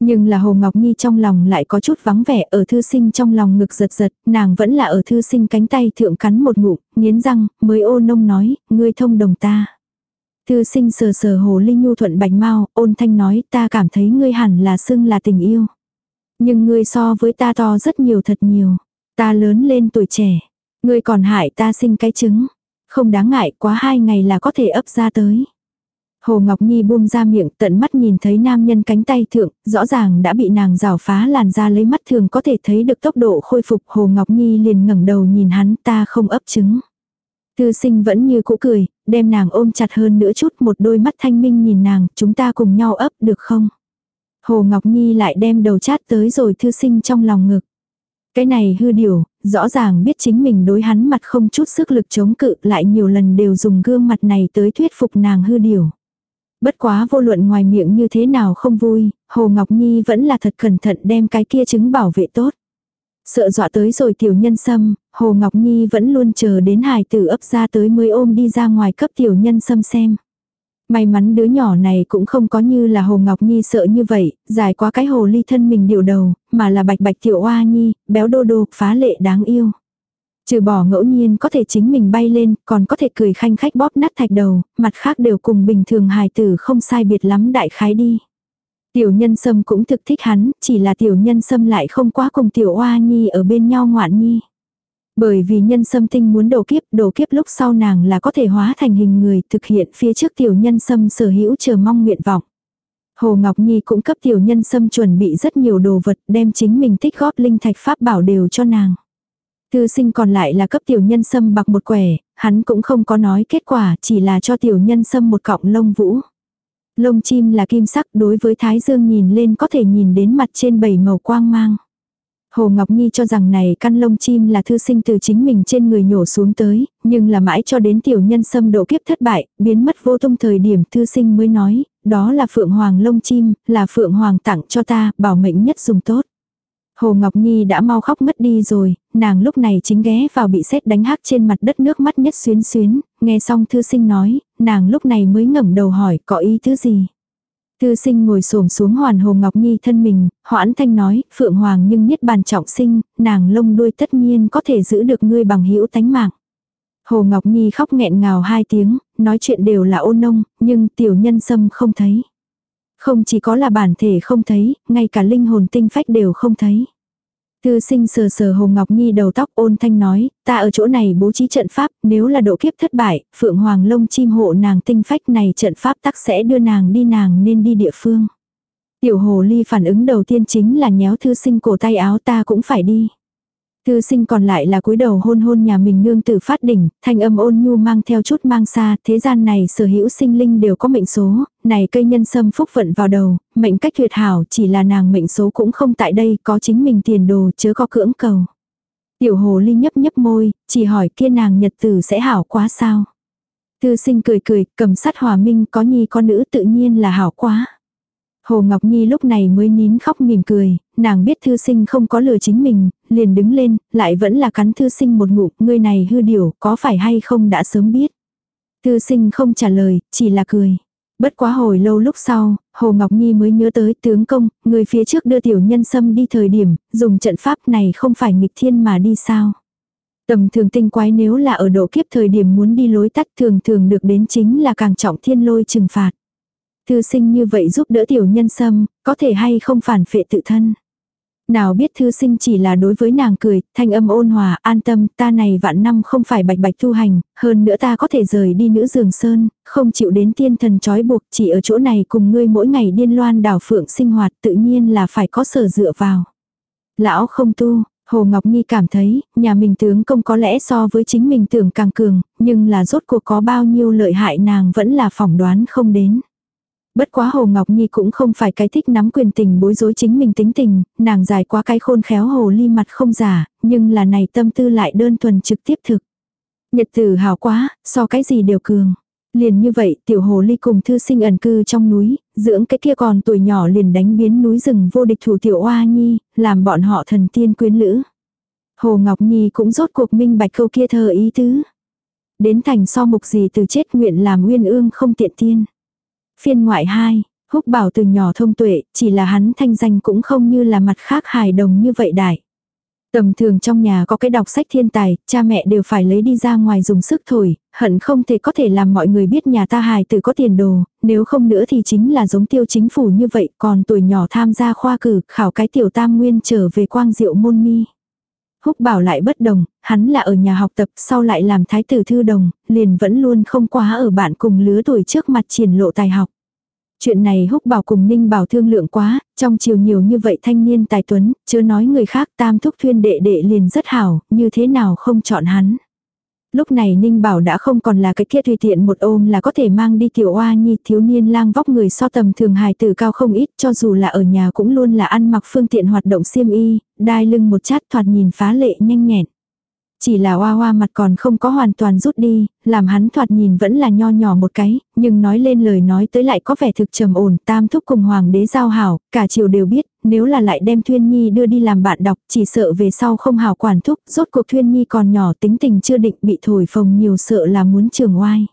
Nhưng là Hồ Ngọc Nhi trong lòng lại có chút vắng vẻ ở thư sinh trong lòng ngực giật giật, nàng vẫn là ở thư sinh cánh tay thượng cắn một ngụm, nghiến răng, mới ô nông nói, ngươi thông đồng ta. Thư sinh sờ sờ hồ linh nhu thuận bạch mau, ôn thanh nói ta cảm thấy ngươi hẳn là xưng là tình yêu. Nhưng ngươi so với ta to rất nhiều thật nhiều. Ta lớn lên tuổi trẻ. Ngươi còn hại ta sinh cái trứng. Không đáng ngại quá hai ngày là có thể ấp ra tới. Hồ Ngọc Nhi buông ra miệng tận mắt nhìn thấy nam nhân cánh tay thượng, rõ ràng đã bị nàng rào phá làn ra lấy mắt thường có thể thấy được tốc độ khôi phục. Hồ Ngọc Nhi liền ngẩng đầu nhìn hắn ta không ấp trứng. Thư sinh vẫn như cũ cười, đem nàng ôm chặt hơn nữa chút một đôi mắt thanh minh nhìn nàng, chúng ta cùng nhau ấp được không? Hồ Ngọc Nhi lại đem đầu chát tới rồi thư sinh trong lòng ngực. Cái này hư điều, rõ ràng biết chính mình đối hắn mặt không chút sức lực chống cự lại nhiều lần đều dùng gương mặt này tới thuyết phục nàng hư điều. Bất quá vô luận ngoài miệng như thế nào không vui, Hồ Ngọc Nhi vẫn là thật cẩn thận đem cái kia chứng bảo vệ tốt. Sợ dọa tới rồi tiểu nhân sâm, Hồ Ngọc Nhi vẫn luôn chờ đến hài tử ấp ra tới mới ôm đi ra ngoài cấp tiểu nhân sâm xem. May mắn đứa nhỏ này cũng không có như là Hồ Ngọc Nhi sợ như vậy, dài quá cái hồ ly thân mình điều đầu, mà là bạch bạch tiểu oa nhi, béo đô đô, phá lệ đáng yêu. Trừ bỏ ngẫu nhiên có thể chính mình bay lên, còn có thể cười khanh khách bóp nát thạch đầu, mặt khác đều cùng bình thường hài tử không sai biệt lắm đại khái đi. Tiểu nhân sâm cũng thực thích hắn, chỉ là tiểu nhân sâm lại không quá cùng tiểu oa nhi ở bên nhau ngoạn nhi. Bởi vì nhân sâm tinh muốn đổ kiếp, đổ kiếp lúc sau nàng là có thể hóa thành hình người thực hiện phía trước tiểu nhân sâm sở hữu chờ mong nguyện vọng. Hồ Ngọc Nhi cũng cấp tiểu nhân sâm chuẩn bị rất nhiều đồ vật đem chính mình tích góp linh thạch pháp bảo đều cho nàng. tư sinh còn lại là cấp tiểu nhân sâm bạc một quẻ, hắn cũng không có nói kết quả chỉ là cho tiểu nhân sâm một cọng lông vũ. Lông chim là kim sắc đối với thái dương nhìn lên có thể nhìn đến mặt trên bảy màu quang mang. Hồ Ngọc Nhi cho rằng này căn lông chim là thư sinh từ chính mình trên người nhổ xuống tới, nhưng là mãi cho đến tiểu nhân xâm độ kiếp thất bại, biến mất vô tung thời điểm thư sinh mới nói, đó là phượng hoàng lông chim, là phượng hoàng tặng cho ta, bảo mệnh nhất dùng tốt. Hồ Ngọc Nhi đã mau khóc mất đi rồi, nàng lúc này chính ghé vào bị sét đánh hắc trên mặt đất nước mắt nhất xuyến xuyến, nghe xong thư sinh nói, nàng lúc này mới ngẩng đầu hỏi có ý thứ gì. Thư sinh ngồi xổm xuống hoàn Hồ Ngọc Nhi thân mình, hoãn thanh nói, Phượng Hoàng nhưng nhất bàn trọng sinh, nàng lông đuôi tất nhiên có thể giữ được ngươi bằng hữu tánh mạng. Hồ Ngọc Nhi khóc nghẹn ngào hai tiếng, nói chuyện đều là ôn nông, nhưng tiểu nhân sâm không thấy. Không chỉ có là bản thể không thấy, ngay cả linh hồn tinh phách đều không thấy. Thư sinh sờ sờ Hồ Ngọc Nhi đầu tóc ôn thanh nói, ta ở chỗ này bố trí trận pháp, nếu là độ kiếp thất bại, Phượng Hoàng lông chim hộ nàng tinh phách này trận pháp tắc sẽ đưa nàng đi nàng nên đi địa phương. Tiểu hồ ly phản ứng đầu tiên chính là nhéo thư sinh cổ tay áo ta cũng phải đi. Thư sinh còn lại là cúi đầu hôn hôn nhà mình nương tử phát đỉnh, thanh âm ôn nhu mang theo chút mang xa, thế gian này sở hữu sinh linh đều có mệnh số, này cây nhân sâm phúc vận vào đầu, mệnh cách tuyệt hảo chỉ là nàng mệnh số cũng không tại đây, có chính mình tiền đồ chớ có cưỡng cầu. Tiểu hồ ly nhấp nhấp môi, chỉ hỏi kia nàng nhật tử sẽ hảo quá sao. Thư sinh cười cười, cầm sắt hòa minh có nhi con nữ tự nhiên là hảo quá. Hồ Ngọc Nhi lúc này mới nín khóc mỉm cười, nàng biết thư sinh không có lừa chính mình, liền đứng lên, lại vẫn là cắn thư sinh một ngụm, ngươi này hư điểu có phải hay không đã sớm biết. Thư sinh không trả lời, chỉ là cười. Bất quá hồi lâu lúc sau, Hồ Ngọc Nhi mới nhớ tới tướng công, người phía trước đưa tiểu nhân sâm đi thời điểm, dùng trận pháp này không phải nghịch thiên mà đi sao. Tầm thường tinh quái nếu là ở độ kiếp thời điểm muốn đi lối tắt thường thường được đến chính là càng trọng thiên lôi trừng phạt. Thư sinh như vậy giúp đỡ tiểu nhân sâm, có thể hay không phản phệ tự thân. Nào biết thư sinh chỉ là đối với nàng cười, thanh âm ôn hòa, an tâm, ta này vạn năm không phải bạch bạch tu hành, hơn nữa ta có thể rời đi nữ giường sơn, không chịu đến tiên thần trói buộc, chỉ ở chỗ này cùng ngươi mỗi ngày điên loan đảo phượng sinh hoạt tự nhiên là phải có sở dựa vào. Lão không tu, Hồ Ngọc Nhi cảm thấy, nhà mình tướng công có lẽ so với chính mình tưởng càng cường, nhưng là rốt cuộc có bao nhiêu lợi hại nàng vẫn là phỏng đoán không đến. Bất quá Hồ Ngọc Nhi cũng không phải cái thích nắm quyền tình bối rối chính mình tính tình, nàng dài quá cái khôn khéo hồ ly mặt không giả, nhưng là này tâm tư lại đơn thuần trực tiếp thực. Nhật tử hào quá, so cái gì đều cường. Liền như vậy, tiểu hồ ly cùng thư sinh ẩn cư trong núi, dưỡng cái kia còn tuổi nhỏ liền đánh biến núi rừng vô địch thủ tiểu oa nhi, làm bọn họ thần tiên quyến lữ. Hồ Ngọc Nhi cũng rốt cuộc minh bạch câu kia thơ ý tứ. Đến thành so mục gì từ chết nguyện làm nguyên ương không tiện tiên. Phiên ngoại 2, húc bảo từ nhỏ thông tuệ, chỉ là hắn thanh danh cũng không như là mặt khác hài đồng như vậy đại. Tầm thường trong nhà có cái đọc sách thiên tài, cha mẹ đều phải lấy đi ra ngoài dùng sức thổi, hận không thể có thể làm mọi người biết nhà ta hài tử có tiền đồ, nếu không nữa thì chính là giống tiêu chính phủ như vậy, còn tuổi nhỏ tham gia khoa cử, khảo cái tiểu tam nguyên trở về quang diệu môn mi. Húc bảo lại bất đồng, hắn là ở nhà học tập sau lại làm thái tử thư đồng, liền vẫn luôn không quá ở bạn cùng lứa tuổi trước mặt triển lộ tài học. Chuyện này húc bảo cùng ninh bảo thương lượng quá, trong chiều nhiều như vậy thanh niên tài tuấn, chưa nói người khác tam thúc thuyên đệ đệ liền rất hảo, như thế nào không chọn hắn. Lúc này Ninh Bảo đã không còn là cái kia tùy tiện một ôm là có thể mang đi tiểu oa nhi thiếu niên lang vóc người so tầm thường hài tử cao không ít cho dù là ở nhà cũng luôn là ăn mặc phương tiện hoạt động xiêm y, đai lưng một chát thoạt nhìn phá lệ nhanh nhẹn. Chỉ là oa oa mặt còn không có hoàn toàn rút đi, làm hắn thoạt nhìn vẫn là nho nhỏ một cái, nhưng nói lên lời nói tới lại có vẻ thực trầm ổn, tam thúc cùng hoàng đế giao hảo, cả triều đều biết, nếu là lại đem Thuyên Nhi đưa đi làm bạn đọc, chỉ sợ về sau không hào quản thúc, rốt cuộc Thuyên Nhi còn nhỏ tính tình chưa định bị thổi phồng nhiều sợ là muốn trường oai.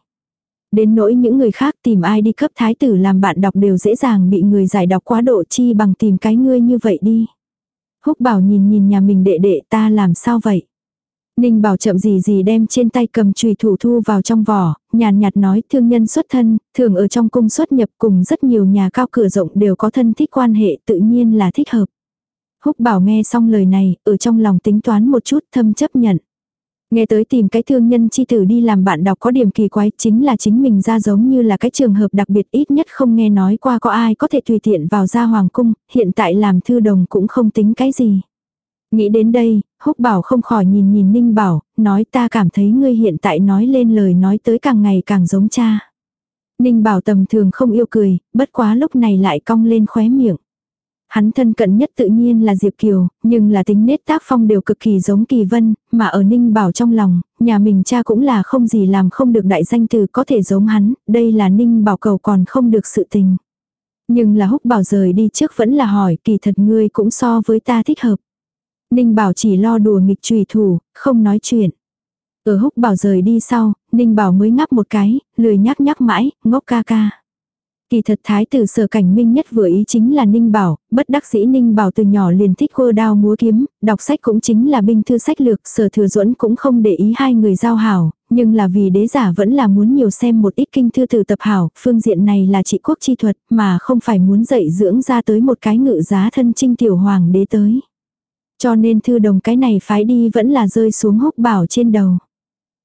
Đến nỗi những người khác tìm ai đi cấp thái tử làm bạn đọc đều dễ dàng bị người giải đọc quá độ chi bằng tìm cái ngươi như vậy đi. Húc bảo nhìn nhìn nhà mình đệ đệ ta làm sao vậy. Ninh bảo chậm gì gì đem trên tay cầm chùy thủ thu vào trong vỏ, nhàn nhạt nói thương nhân xuất thân, thường ở trong cung xuất nhập cùng rất nhiều nhà cao cửa rộng đều có thân thích quan hệ tự nhiên là thích hợp. Húc bảo nghe xong lời này, ở trong lòng tính toán một chút thâm chấp nhận. Nghe tới tìm cái thương nhân chi tử đi làm bạn đọc có điểm kỳ quái chính là chính mình ra giống như là cái trường hợp đặc biệt ít nhất không nghe nói qua có ai có thể tùy tiện vào ra hoàng cung, hiện tại làm thư đồng cũng không tính cái gì. Nghĩ đến đây, húc bảo không khỏi nhìn nhìn ninh bảo, nói ta cảm thấy ngươi hiện tại nói lên lời nói tới càng ngày càng giống cha. Ninh bảo tầm thường không yêu cười, bất quá lúc này lại cong lên khóe miệng. Hắn thân cận nhất tự nhiên là Diệp Kiều, nhưng là tính nết tác phong đều cực kỳ giống Kỳ Vân, mà ở Ninh Bảo trong lòng, nhà mình cha cũng là không gì làm không được đại danh từ có thể giống hắn, đây là Ninh Bảo cầu còn không được sự tình. Nhưng là húc bảo rời đi trước vẫn là hỏi kỳ thật ngươi cũng so với ta thích hợp. Ninh Bảo chỉ lo đùa nghịch trùy thủ, không nói chuyện. Ở húc bảo rời đi sau, Ninh Bảo mới ngắp một cái, lười nhắc nhắc mãi, ngốc ca ca. Kỳ thật thái tử sở cảnh minh nhất vừa ý chính là Ninh Bảo, bất đắc sĩ Ninh Bảo từ nhỏ liền thích quơ đao múa kiếm, đọc sách cũng chính là binh thư sách lược, sở thừa duẫn cũng không để ý hai người giao hảo, nhưng là vì đế giả vẫn là muốn nhiều xem một ít kinh thư từ tập hảo, phương diện này là trị quốc chi thuật, mà không phải muốn dạy dưỡng ra tới một cái ngự giá thân trinh tiểu hoàng đế tới. Cho nên thư đồng cái này phái đi vẫn là rơi xuống húc bảo trên đầu.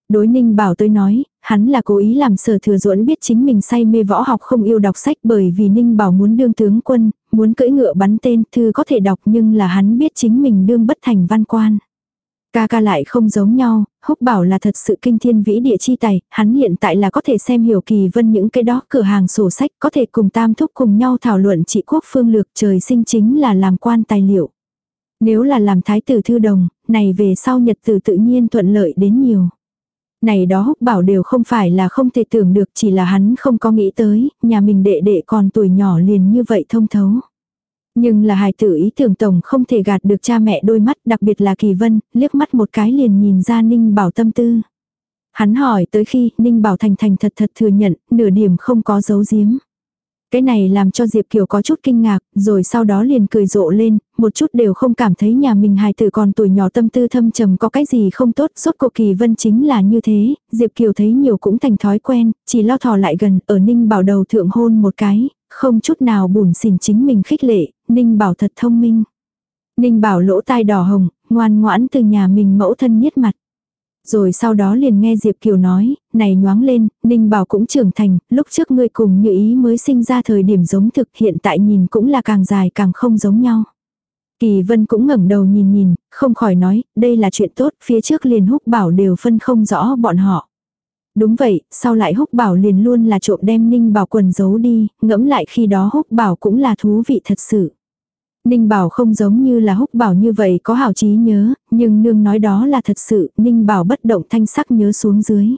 Đối ninh bảo tôi nói, hắn là cố ý làm sở thừa duẫn biết chính mình say mê võ học không yêu đọc sách bởi vì ninh bảo muốn đương tướng quân, muốn cưỡi ngựa bắn tên thư có thể đọc nhưng là hắn biết chính mình đương bất thành văn quan. Ca ca lại không giống nhau, húc bảo là thật sự kinh thiên vĩ địa chi tài, hắn hiện tại là có thể xem hiểu kỳ vân những cái đó cửa hàng sổ sách, có thể cùng tam thúc cùng nhau thảo luận trị quốc phương lược trời sinh chính là làm quan tài liệu. Nếu là làm thái tử thư đồng, này về sau nhật tử tự nhiên thuận lợi đến nhiều. Này đó húc bảo đều không phải là không thể tưởng được chỉ là hắn không có nghĩ tới, nhà mình đệ đệ còn tuổi nhỏ liền như vậy thông thấu. Nhưng là hài tử ý tưởng tổng không thể gạt được cha mẹ đôi mắt đặc biệt là kỳ vân, liếc mắt một cái liền nhìn ra ninh bảo tâm tư. Hắn hỏi tới khi ninh bảo thành thành thật thật thừa nhận, nửa điểm không có dấu giếm. Cái này làm cho Diệp Kiều có chút kinh ngạc, rồi sau đó liền cười rộ lên, một chút đều không cảm thấy nhà mình hài tử còn tuổi nhỏ tâm tư thâm trầm có cái gì không tốt, suốt cuộc kỳ vân chính là như thế, Diệp Kiều thấy nhiều cũng thành thói quen, chỉ lo thò lại gần, ở Ninh Bảo đầu thượng hôn một cái, không chút nào bùn xỉn chính mình khích lệ, Ninh Bảo thật thông minh. Ninh Bảo lỗ tai đỏ hồng, ngoan ngoãn từ nhà mình mẫu thân nhiết mặt rồi sau đó liền nghe Diệp Kiều nói, này nhoáng lên, Ninh Bảo cũng trưởng thành, lúc trước ngươi cùng như ý mới sinh ra thời điểm giống thực hiện tại nhìn cũng là càng dài càng không giống nhau. Kỳ Vân cũng ngẩng đầu nhìn nhìn, không khỏi nói, đây là chuyện tốt, phía trước liền húc bảo đều phân không rõ bọn họ. Đúng vậy, sau lại húc bảo liền luôn là trộm đem ninh bảo quần giấu đi, ngẫm lại khi đó húc bảo cũng là thú vị thật sự. Ninh Bảo không giống như là húc bảo như vậy có hảo trí nhớ, nhưng nương nói đó là thật sự, Ninh Bảo bất động thanh sắc nhớ xuống dưới.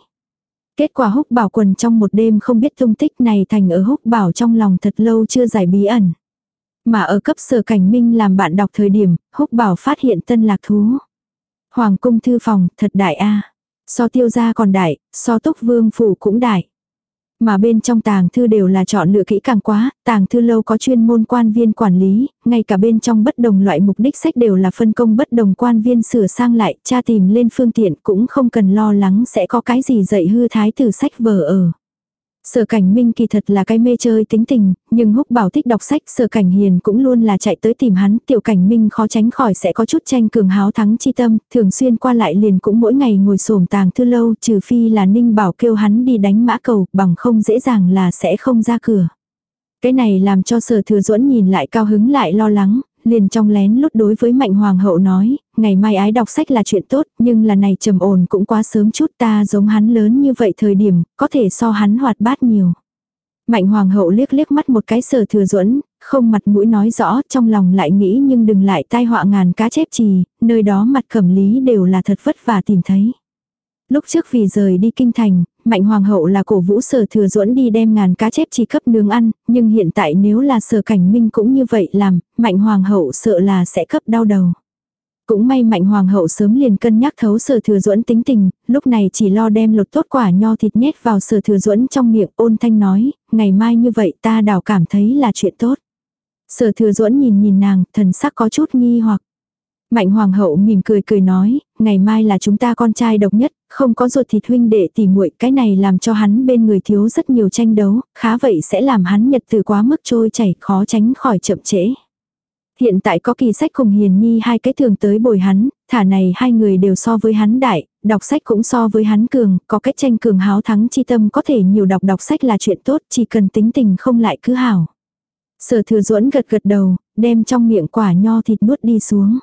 Kết quả húc bảo quần trong một đêm không biết tung tích này thành ở húc bảo trong lòng thật lâu chưa giải bí ẩn. Mà ở cấp sở cảnh minh làm bạn đọc thời điểm, húc bảo phát hiện tân lạc thú. Hoàng cung thư phòng, thật đại a So tiêu gia còn đại, so túc vương phủ cũng đại. Mà bên trong tàng thư đều là chọn lựa kỹ càng quá, tàng thư lâu có chuyên môn quan viên quản lý, ngay cả bên trong bất đồng loại mục đích sách đều là phân công bất đồng quan viên sửa sang lại, tra tìm lên phương tiện cũng không cần lo lắng sẽ có cái gì dạy hư thái từ sách vở ở. Sở cảnh minh kỳ thật là cái mê chơi tính tình, nhưng húc bảo thích đọc sách sở cảnh hiền cũng luôn là chạy tới tìm hắn, tiểu cảnh minh khó tránh khỏi sẽ có chút tranh cường háo thắng chi tâm, thường xuyên qua lại liền cũng mỗi ngày ngồi sổm tàng thư lâu trừ phi là ninh bảo kêu hắn đi đánh mã cầu, bằng không dễ dàng là sẽ không ra cửa. Cái này làm cho sở thừa duẫn nhìn lại cao hứng lại lo lắng, liền trong lén lút đối với mạnh hoàng hậu nói, ngày mai ái đọc sách là chuyện tốt, nhưng là này trầm ổn cũng quá sớm chút ta giống hắn lớn như vậy thời điểm, có thể so hắn hoạt bát nhiều. Mạnh hoàng hậu liếc liếc mắt một cái sở thừa duẫn không mặt mũi nói rõ, trong lòng lại nghĩ nhưng đừng lại tai họa ngàn cá chép trì, nơi đó mặt cẩm lý đều là thật vất vả tìm thấy. Lúc trước vì rời đi kinh thành, mạnh hoàng hậu là cổ vũ sở thừa duẫn đi đem ngàn cá chép chi cấp nướng ăn, nhưng hiện tại nếu là sở cảnh minh cũng như vậy làm, mạnh hoàng hậu sợ là sẽ cấp đau đầu. Cũng may mạnh hoàng hậu sớm liền cân nhắc thấu sở thừa duẫn tính tình, lúc này chỉ lo đem lột tốt quả nho thịt nhét vào sở thừa duẫn trong miệng ôn thanh nói, ngày mai như vậy ta đảo cảm thấy là chuyện tốt. Sở thừa duẫn nhìn nhìn nàng, thần sắc có chút nghi hoặc. Mạnh hoàng hậu mỉm cười cười nói, ngày mai là chúng ta con trai độc nhất, không có ruột thịt huynh đệ tỉ muội cái này làm cho hắn bên người thiếu rất nhiều tranh đấu, khá vậy sẽ làm hắn nhật từ quá mức trôi chảy khó tránh khỏi chậm trễ. Hiện tại có kỳ sách cùng hiền nhi hai cái thường tới bồi hắn, thả này hai người đều so với hắn đại, đọc sách cũng so với hắn cường, có cách tranh cường háo thắng chi tâm có thể nhiều đọc đọc sách là chuyện tốt, chỉ cần tính tình không lại cứ hảo. Sở thừa duẫn gật gật đầu, đem trong miệng quả nho thịt nuốt đi xuống.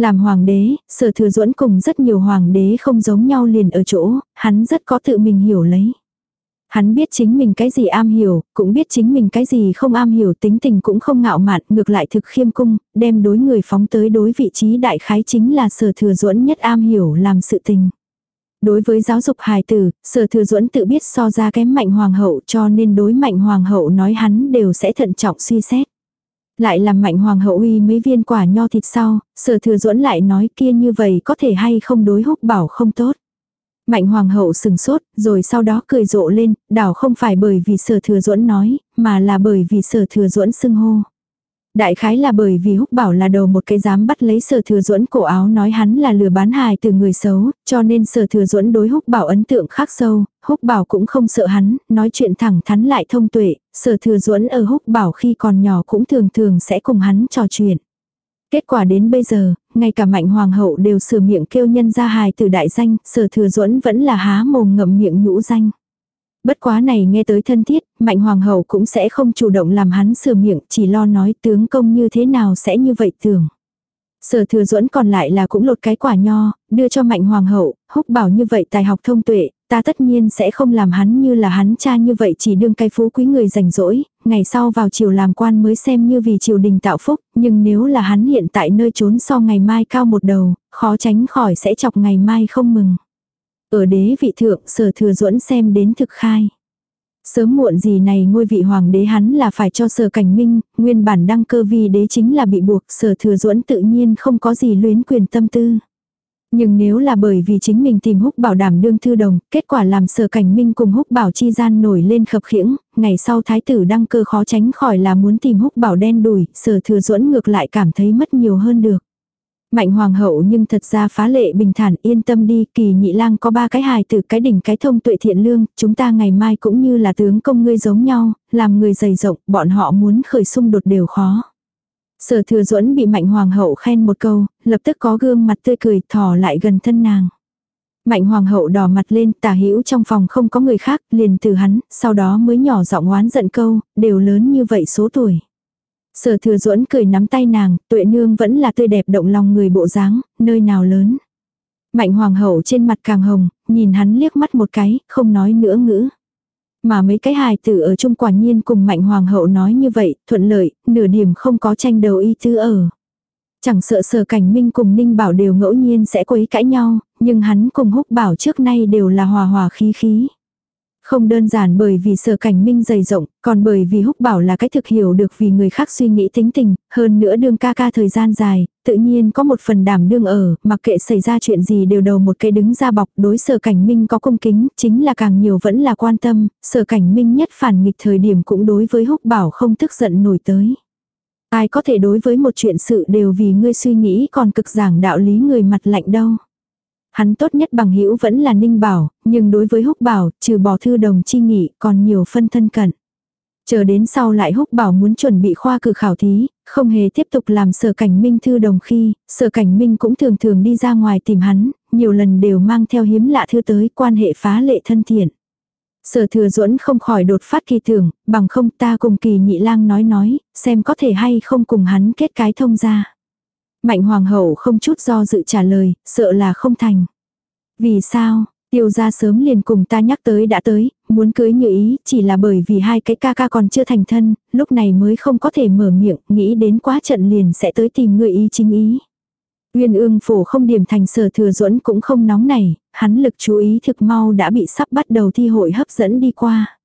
Làm hoàng đế, sở thừa duẫn cùng rất nhiều hoàng đế không giống nhau liền ở chỗ, hắn rất có tự mình hiểu lấy. Hắn biết chính mình cái gì am hiểu, cũng biết chính mình cái gì không am hiểu tính tình cũng không ngạo mạn, ngược lại thực khiêm cung, đem đối người phóng tới đối vị trí đại khái chính là sở thừa duẫn nhất am hiểu làm sự tình. Đối với giáo dục hài tử, sở thừa duẫn tự biết so ra kém mạnh hoàng hậu cho nên đối mạnh hoàng hậu nói hắn đều sẽ thận trọng suy xét. Lại làm mạnh hoàng hậu uy mấy viên quả nho thịt sau, sở thừa duẫn lại nói kia như vậy có thể hay không đối húc bảo không tốt. Mạnh hoàng hậu sừng sốt, rồi sau đó cười rộ lên, đảo không phải bởi vì sở thừa duẫn nói, mà là bởi vì sở thừa duẫn xưng hô. Đại khái là bởi vì húc bảo là đầu một cái dám bắt lấy sở thừa duẫn cổ áo nói hắn là lừa bán hài từ người xấu, cho nên sở thừa duẫn đối húc bảo ấn tượng khác sâu, húc bảo cũng không sợ hắn, nói chuyện thẳng thắn lại thông tuệ, sở thừa duẫn ở húc bảo khi còn nhỏ cũng thường thường sẽ cùng hắn trò chuyện. Kết quả đến bây giờ, ngay cả mạnh hoàng hậu đều sửa miệng kêu nhân ra hài từ đại danh, sở thừa duẫn vẫn là há mồm ngậm miệng nhũ danh. Bất quá này nghe tới thân thiết, mạnh hoàng hậu cũng sẽ không chủ động làm hắn sửa miệng, chỉ lo nói tướng công như thế nào sẽ như vậy tưởng. Sở thừa duẫn còn lại là cũng lột cái quả nho, đưa cho mạnh hoàng hậu, húc bảo như vậy tài học thông tuệ, ta tất nhiên sẽ không làm hắn như là hắn cha như vậy chỉ đương cai phú quý người rảnh rỗi, ngày sau vào triều làm quan mới xem như vì triều đình tạo phúc, nhưng nếu là hắn hiện tại nơi trốn so ngày mai cao một đầu, khó tránh khỏi sẽ chọc ngày mai không mừng. Ở đế vị thượng sở thừa duẫn xem đến thực khai. Sớm muộn gì này ngôi vị hoàng đế hắn là phải cho sở cảnh minh, nguyên bản đăng cơ vi đế chính là bị buộc sở thừa duẫn tự nhiên không có gì luyến quyền tâm tư. Nhưng nếu là bởi vì chính mình tìm húc bảo đảm đương thư đồng, kết quả làm sở cảnh minh cùng húc bảo chi gian nổi lên khập khiễng, ngày sau thái tử đăng cơ khó tránh khỏi là muốn tìm húc bảo đen đùi, sở thừa duẫn ngược lại cảm thấy mất nhiều hơn được. Mạnh hoàng hậu nhưng thật ra phá lệ bình thản yên tâm đi, kỳ nhị lang có ba cái hài từ cái đỉnh cái thông tuệ thiện lương, chúng ta ngày mai cũng như là tướng công ngươi giống nhau, làm người dày rộng, bọn họ muốn khởi xung đột đều khó. Sở thừa duẫn bị mạnh hoàng hậu khen một câu, lập tức có gương mặt tươi cười thỏ lại gần thân nàng. Mạnh hoàng hậu đỏ mặt lên tả hữu trong phòng không có người khác liền từ hắn, sau đó mới nhỏ giọng oán giận câu, đều lớn như vậy số tuổi. Sở thừa duẫn cười nắm tay nàng, tuệ nương vẫn là tươi đẹp động lòng người bộ dáng, nơi nào lớn. Mạnh hoàng hậu trên mặt càng hồng, nhìn hắn liếc mắt một cái, không nói nữa ngữ. Mà mấy cái hài tử ở chung quả nhiên cùng mạnh hoàng hậu nói như vậy, thuận lợi, nửa điểm không có tranh đầu y tư ở. Chẳng sợ sở cảnh minh cùng ninh bảo đều ngẫu nhiên sẽ quấy cãi nhau, nhưng hắn cùng húc bảo trước nay đều là hòa hòa khí khí. Không đơn giản bởi vì sở cảnh minh dày rộng, còn bởi vì húc bảo là cái thực hiểu được vì người khác suy nghĩ tính tình, hơn nữa đương ca ca thời gian dài, tự nhiên có một phần đảm đương ở, mặc kệ xảy ra chuyện gì đều đầu một cái đứng ra bọc đối sở cảnh minh có cung kính, chính là càng nhiều vẫn là quan tâm, sở cảnh minh nhất phản nghịch thời điểm cũng đối với húc bảo không tức giận nổi tới. Ai có thể đối với một chuyện sự đều vì ngươi suy nghĩ còn cực giảng đạo lý người mặt lạnh đâu. Hắn tốt nhất bằng hữu vẫn là Ninh Bảo, nhưng đối với Húc Bảo, trừ bỏ thư đồng chi nghị, còn nhiều phân thân cận. Chờ đến sau lại Húc Bảo muốn chuẩn bị khoa cử khảo thí, không hề tiếp tục làm sở cảnh minh thư đồng khi, sở cảnh minh cũng thường thường đi ra ngoài tìm hắn, nhiều lần đều mang theo hiếm lạ thư tới quan hệ phá lệ thân thiện. Sở thừa duẫn không khỏi đột phát kỳ tưởng, bằng không ta cùng kỳ nhị lang nói nói, xem có thể hay không cùng hắn kết cái thông ra. Mạnh hoàng hậu không chút do dự trả lời, sợ là không thành. Vì sao, tiêu gia sớm liền cùng ta nhắc tới đã tới, muốn cưới như ý, chỉ là bởi vì hai cái ca ca còn chưa thành thân, lúc này mới không có thể mở miệng, nghĩ đến quá trận liền sẽ tới tìm người ý chính ý. Uyên ương phổ không điểm thành sở thừa duẫn cũng không nóng này, hắn lực chú ý thực mau đã bị sắp bắt đầu thi hội hấp dẫn đi qua.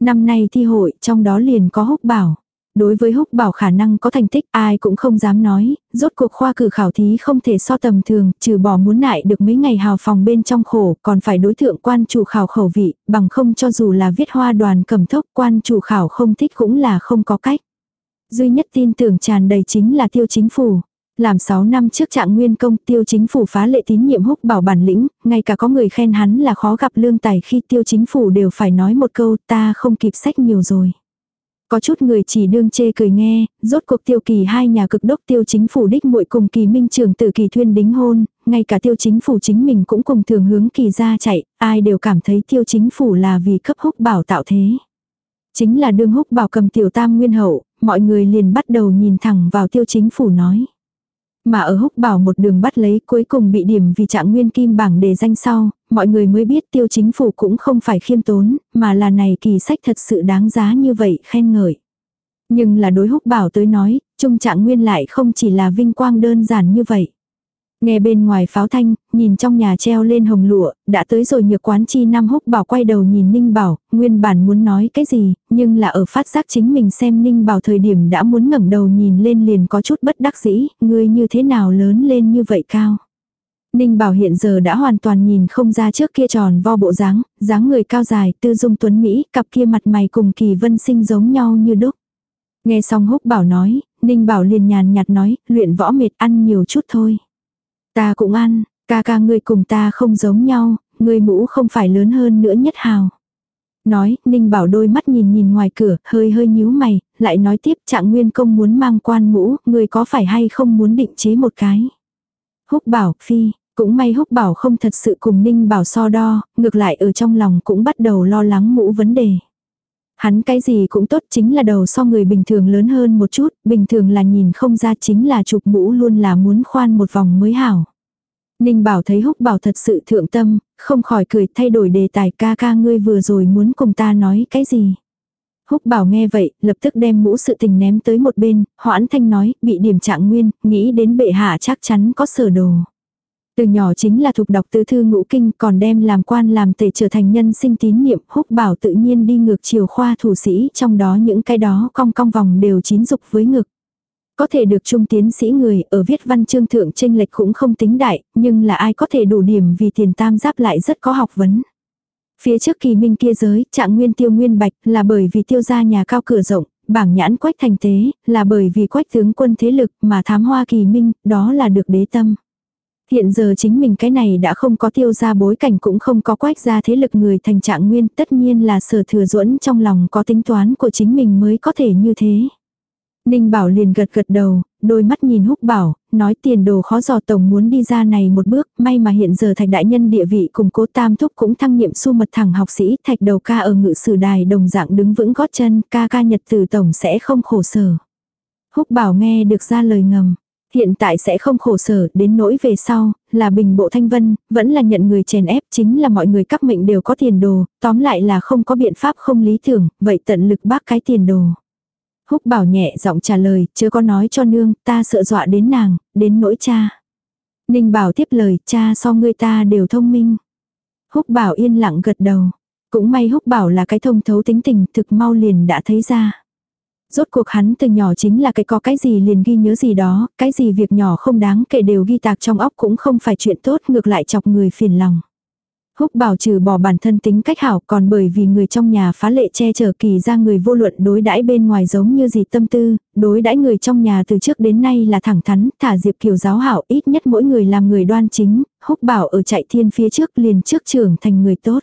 Năm nay thi hội trong đó liền có húc bảo. Đối với húc bảo khả năng có thành tích ai cũng không dám nói, rốt cuộc khoa cử khảo thí không thể so tầm thường, trừ bỏ muốn nại được mấy ngày hào phòng bên trong khổ, còn phải đối tượng quan chủ khảo khẩu vị, bằng không cho dù là viết hoa đoàn cầm thốc quan chủ khảo không thích cũng là không có cách. Duy nhất tin tưởng tràn đầy chính là tiêu chính phủ. Làm 6 năm trước trạng nguyên công tiêu chính phủ phá lệ tín nhiệm húc bảo bản lĩnh, ngay cả có người khen hắn là khó gặp lương tài khi tiêu chính phủ đều phải nói một câu ta không kịp sách nhiều rồi. Có chút người chỉ đương chê cười nghe, rốt cuộc tiêu kỳ hai nhà cực đốc tiêu chính phủ đích muội cùng kỳ minh trường tử kỳ thuyên đính hôn, ngay cả tiêu chính phủ chính mình cũng cùng thường hướng kỳ ra chạy, ai đều cảm thấy tiêu chính phủ là vì cấp húc bảo tạo thế. Chính là đương húc bảo cầm tiểu tam nguyên hậu, mọi người liền bắt đầu nhìn thẳng vào tiêu chính phủ nói. Mà ở húc bảo một đường bắt lấy cuối cùng bị điểm vì trạng nguyên kim bảng đề danh sau, mọi người mới biết tiêu chính phủ cũng không phải khiêm tốn, mà là này kỳ sách thật sự đáng giá như vậy khen ngợi. Nhưng là đối húc bảo tới nói, trung trạng nguyên lại không chỉ là vinh quang đơn giản như vậy. Nghe bên ngoài pháo thanh, nhìn trong nhà treo lên hồng lụa, đã tới rồi nhược quán chi năm húc bảo quay đầu nhìn Ninh Bảo, nguyên bản muốn nói cái gì, nhưng là ở phát giác chính mình xem Ninh Bảo thời điểm đã muốn ngẩng đầu nhìn lên liền có chút bất đắc dĩ, ngươi như thế nào lớn lên như vậy cao. Ninh Bảo hiện giờ đã hoàn toàn nhìn không ra trước kia tròn vo bộ dáng, dáng người cao dài, tư dung tuấn Mỹ, cặp kia mặt mày cùng kỳ vân sinh giống nhau như đúc. Nghe xong húc bảo nói, Ninh Bảo liền nhàn nhạt nói, luyện võ mệt ăn nhiều chút thôi. Ta cũng ăn, ca ca ngươi cùng ta không giống nhau, ngươi mũ không phải lớn hơn nữa nhất hào. Nói, Ninh Bảo đôi mắt nhìn nhìn ngoài cửa, hơi hơi nhíu mày, lại nói tiếp trạng nguyên công muốn mang quan mũ, ngươi có phải hay không muốn định chế một cái. Húc Bảo, phi, cũng may Húc Bảo không thật sự cùng Ninh Bảo so đo, ngược lại ở trong lòng cũng bắt đầu lo lắng mũ vấn đề. Hắn cái gì cũng tốt chính là đầu so người bình thường lớn hơn một chút, bình thường là nhìn không ra chính là chụp mũ luôn là muốn khoan một vòng mới hảo. Ninh bảo thấy húc bảo thật sự thượng tâm, không khỏi cười thay đổi đề tài ca ca ngươi vừa rồi muốn cùng ta nói cái gì. Húc bảo nghe vậy, lập tức đem mũ sự tình ném tới một bên, hoãn thanh nói, bị điểm trạng nguyên, nghĩ đến bệ hạ chắc chắn có sở đồ. Từ nhỏ chính là thuộc đọc tứ thư ngũ kinh còn đem làm quan làm tể trở thành nhân sinh tín niệm húc bảo tự nhiên đi ngược chiều khoa thủ sĩ trong đó những cái đó cong cong vòng đều chín dục với ngực. Có thể được trung tiến sĩ người ở viết văn chương thượng tranh lệch cũng không tính đại, nhưng là ai có thể đủ điểm vì tiền tam giáp lại rất có học vấn. Phía trước kỳ minh kia giới, trạng nguyên tiêu nguyên bạch là bởi vì tiêu gia nhà cao cửa rộng, bảng nhãn quách thành tế, là bởi vì quách tướng quân thế lực mà thám hoa kỳ minh, đó là được đế tâm. Hiện giờ chính mình cái này đã không có tiêu ra bối cảnh cũng không có quách ra thế lực người thành trạng nguyên tất nhiên là sở thừa duẫn trong lòng có tính toán của chính mình mới có thể như thế. Ninh Bảo liền gật gật đầu, đôi mắt nhìn húc bảo, nói tiền đồ khó dò tổng muốn đi ra này một bước, may mà hiện giờ thạch đại nhân địa vị cùng cố tam thúc cũng thăng nhiệm su mật thẳng học sĩ, thạch đầu ca ở ngự sử đài đồng dạng đứng vững gót chân, ca ca nhật từ tổng sẽ không khổ sở. Húc bảo nghe được ra lời ngầm, Hiện tại sẽ không khổ sở, đến nỗi về sau, là bình bộ thanh vân, vẫn là nhận người chèn ép, chính là mọi người các mệnh đều có tiền đồ, tóm lại là không có biện pháp không lý tưởng, vậy tận lực bác cái tiền đồ. Húc bảo nhẹ giọng trả lời, chưa có nói cho nương, ta sợ dọa đến nàng, đến nỗi cha. Ninh bảo tiếp lời, cha so ngươi ta đều thông minh. Húc bảo yên lặng gật đầu. Cũng may húc bảo là cái thông thấu tính tình thực mau liền đã thấy ra. Rốt cuộc hắn từ nhỏ chính là cái có cái gì liền ghi nhớ gì đó, cái gì việc nhỏ không đáng kể đều ghi tạc trong óc cũng không phải chuyện tốt ngược lại chọc người phiền lòng. Húc bảo trừ bỏ bản thân tính cách hảo còn bởi vì người trong nhà phá lệ che chở kỳ ra người vô luận đối đãi bên ngoài giống như gì tâm tư, đối đãi người trong nhà từ trước đến nay là thẳng thắn, thả diệp kiều giáo hảo ít nhất mỗi người làm người đoan chính, húc bảo ở chạy thiên phía trước liền trước trưởng thành người tốt.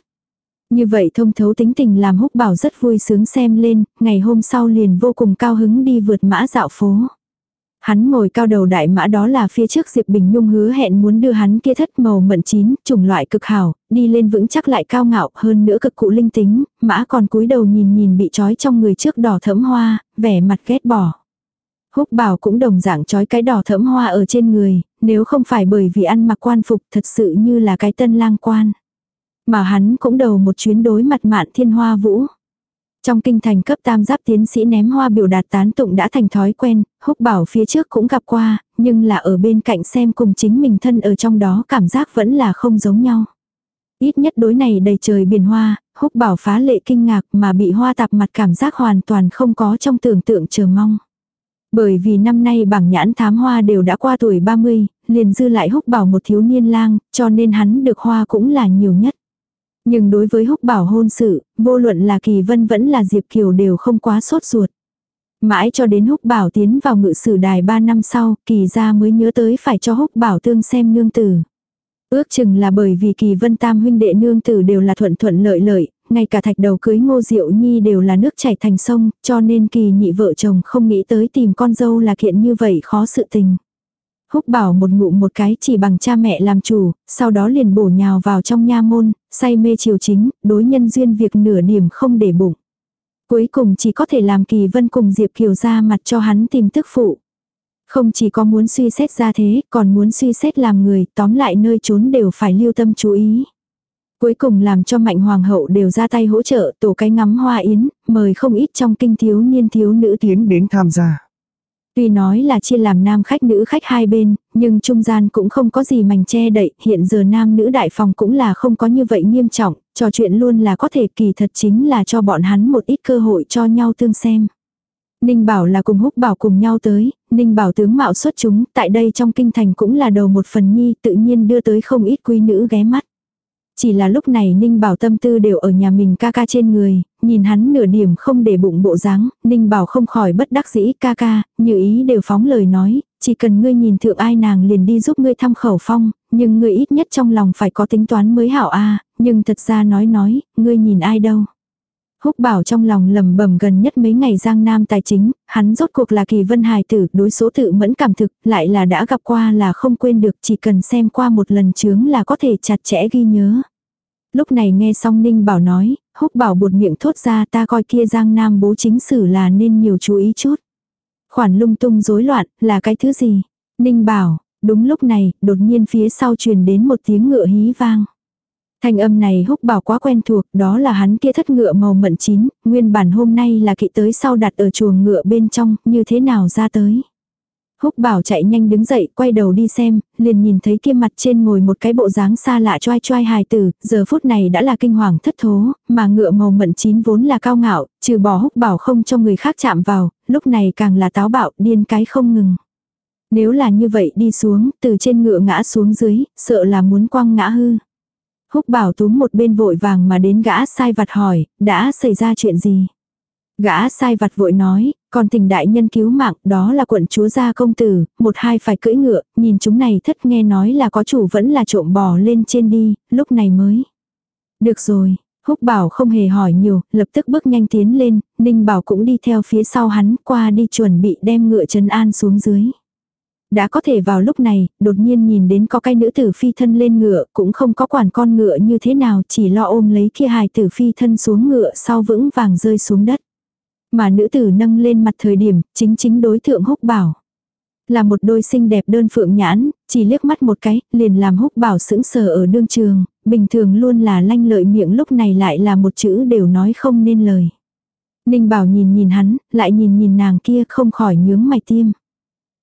Như vậy thông thấu tính tình làm húc bảo rất vui sướng xem lên, ngày hôm sau liền vô cùng cao hứng đi vượt mã dạo phố. Hắn ngồi cao đầu đại mã đó là phía trước Diệp Bình Nhung hứa hẹn muốn đưa hắn kia thất màu mận chín, chủng loại cực hảo, đi lên vững chắc lại cao ngạo hơn nữa cực cụ linh tính, mã còn cúi đầu nhìn nhìn bị trói trong người trước đỏ thẫm hoa, vẻ mặt ghét bỏ. Húc bảo cũng đồng dạng trói cái đỏ thẫm hoa ở trên người, nếu không phải bởi vì ăn mặc quan phục thật sự như là cái tân lang quan. Mà hắn cũng đầu một chuyến đối mặt mạn thiên hoa vũ. Trong kinh thành cấp tam giáp tiến sĩ ném hoa biểu đạt tán tụng đã thành thói quen, húc bảo phía trước cũng gặp qua, nhưng là ở bên cạnh xem cùng chính mình thân ở trong đó cảm giác vẫn là không giống nhau. Ít nhất đối này đầy trời biển hoa, húc bảo phá lệ kinh ngạc mà bị hoa tạp mặt cảm giác hoàn toàn không có trong tưởng tượng chờ mong. Bởi vì năm nay bảng nhãn thám hoa đều đã qua tuổi 30, liền dư lại húc bảo một thiếu niên lang, cho nên hắn được hoa cũng là nhiều nhất. Nhưng đối với húc bảo hôn sự, vô luận là Kỳ Vân vẫn là Diệp Kiều đều không quá sốt ruột. Mãi cho đến húc bảo tiến vào ngự sử đài 3 năm sau, Kỳ gia mới nhớ tới phải cho húc bảo tương xem nương tử. Ước chừng là bởi vì Kỳ Vân Tam huynh đệ nương tử đều là thuận thuận lợi lợi, ngay cả thạch đầu cưới ngô diệu nhi đều là nước chảy thành sông, cho nên Kỳ nhị vợ chồng không nghĩ tới tìm con dâu là kiện như vậy khó sự tình. Húc bảo một ngụ một cái chỉ bằng cha mẹ làm chủ, sau đó liền bổ nhào vào trong nha môn, say mê chiều chính, đối nhân duyên việc nửa điểm không để bụng. Cuối cùng chỉ có thể làm kỳ vân cùng Diệp Kiều ra mặt cho hắn tìm tức phụ. Không chỉ có muốn suy xét ra thế, còn muốn suy xét làm người, tóm lại nơi trốn đều phải lưu tâm chú ý. Cuối cùng làm cho mạnh hoàng hậu đều ra tay hỗ trợ tổ cái ngắm hoa yến, mời không ít trong kinh thiếu niên thiếu nữ tiến đến tham gia. Tuy nói là chia làm nam khách nữ khách hai bên, nhưng trung gian cũng không có gì mảnh che đậy, hiện giờ nam nữ đại phòng cũng là không có như vậy nghiêm trọng, trò chuyện luôn là có thể kỳ thật chính là cho bọn hắn một ít cơ hội cho nhau tương xem. Ninh Bảo là cùng húc bảo cùng nhau tới, Ninh Bảo tướng mạo xuất chúng, tại đây trong kinh thành cũng là đầu một phần nhi tự nhiên đưa tới không ít quý nữ ghé mắt. Chỉ là lúc này Ninh Bảo tâm tư đều ở nhà mình ca ca trên người, nhìn hắn nửa điểm không để bụng bộ dáng, Ninh Bảo không khỏi bất đắc dĩ ca ca, như ý đều phóng lời nói, chỉ cần ngươi nhìn thượng ai nàng liền đi giúp ngươi thăm khẩu phong, nhưng ngươi ít nhất trong lòng phải có tính toán mới hảo a nhưng thật ra nói nói, ngươi nhìn ai đâu. Húc bảo trong lòng lầm bầm gần nhất mấy ngày giang nam tài chính, hắn rốt cuộc là kỳ vân hài tử, đối số tự mẫn cảm thực, lại là đã gặp qua là không quên được, chỉ cần xem qua một lần chướng là có thể chặt chẽ ghi nhớ. Lúc này nghe xong Ninh Bảo nói, húc bảo buột miệng thốt ra ta coi kia giang nam bố chính sử là nên nhiều chú ý chút. Khoản lung tung rối loạn, là cái thứ gì? Ninh Bảo, đúng lúc này, đột nhiên phía sau truyền đến một tiếng ngựa hí vang. Thanh âm này húc bảo quá quen thuộc, đó là hắn kia thất ngựa màu mận chín, nguyên bản hôm nay là kỵ tới sau đặt ở chuồng ngựa bên trong, như thế nào ra tới. Húc bảo chạy nhanh đứng dậy, quay đầu đi xem, liền nhìn thấy kia mặt trên ngồi một cái bộ dáng xa lạ choai choai hài tử, giờ phút này đã là kinh hoàng thất thố, mà ngựa màu mận chín vốn là cao ngạo, trừ bỏ húc bảo không cho người khác chạm vào, lúc này càng là táo bạo, điên cái không ngừng. Nếu là như vậy đi xuống, từ trên ngựa ngã xuống dưới, sợ là muốn quăng ngã hư. Húc bảo túm một bên vội vàng mà đến gã sai vặt hỏi, đã xảy ra chuyện gì? Gã sai vặt vội nói, còn tình đại nhân cứu mạng, đó là quận chúa gia công tử, một hai phải cưỡi ngựa, nhìn chúng này thất nghe nói là có chủ vẫn là trộm bò lên trên đi, lúc này mới. Được rồi, húc bảo không hề hỏi nhiều, lập tức bước nhanh tiến lên, ninh bảo cũng đi theo phía sau hắn qua đi chuẩn bị đem ngựa trấn an xuống dưới. Đã có thể vào lúc này, đột nhiên nhìn đến có cái nữ tử phi thân lên ngựa, cũng không có quản con ngựa như thế nào, chỉ lo ôm lấy kia hài tử phi thân xuống ngựa sau vững vàng rơi xuống đất. Mà nữ tử nâng lên mặt thời điểm, chính chính đối thượng húc bảo. Là một đôi xinh đẹp đơn phượng nhãn, chỉ liếc mắt một cái, liền làm húc bảo sững sờ ở đương trường, bình thường luôn là lanh lợi miệng lúc này lại là một chữ đều nói không nên lời. Ninh bảo nhìn nhìn hắn, lại nhìn nhìn nàng kia không khỏi nhướng mày tiêm.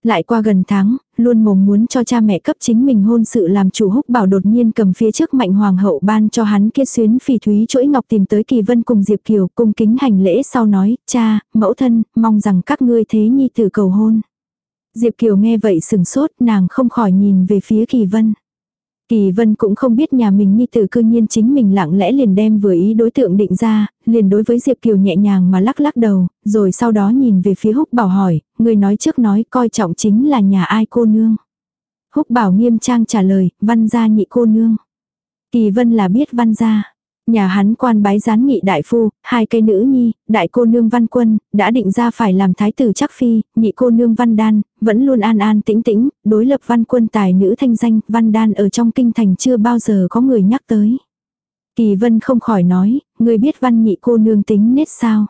Lại qua gần tháng, luôn mồm muốn cho cha mẹ cấp chính mình hôn sự làm chủ húc bảo đột nhiên cầm phía trước mạnh hoàng hậu ban cho hắn kia xuyến phỉ thúy chuỗi ngọc tìm tới kỳ vân cùng Diệp Kiều cung kính hành lễ sau nói, cha, mẫu thân, mong rằng các ngươi thế nhi tử cầu hôn. Diệp Kiều nghe vậy sừng sốt nàng không khỏi nhìn về phía kỳ vân. Kỳ vân cũng không biết nhà mình nhi tử cư nhiên chính mình lặng lẽ liền đem vừa ý đối tượng định ra, liền đối với Diệp Kiều nhẹ nhàng mà lắc lắc đầu, rồi sau đó nhìn về phía húc bảo hỏi, người nói trước nói coi trọng chính là nhà ai cô nương. Húc bảo nghiêm trang trả lời, văn gia nhị cô nương. Kỳ vân là biết văn gia. Nhà hắn quan bái gián nghị đại phu, hai cây nữ nhi, đại cô nương văn quân, đã định ra phải làm thái tử chắc phi, nhị cô nương văn đan, vẫn luôn an an tĩnh tĩnh, đối lập văn quân tài nữ thanh danh, văn đan ở trong kinh thành chưa bao giờ có người nhắc tới. Kỳ vân không khỏi nói, người biết văn nhị cô nương tính nết sao.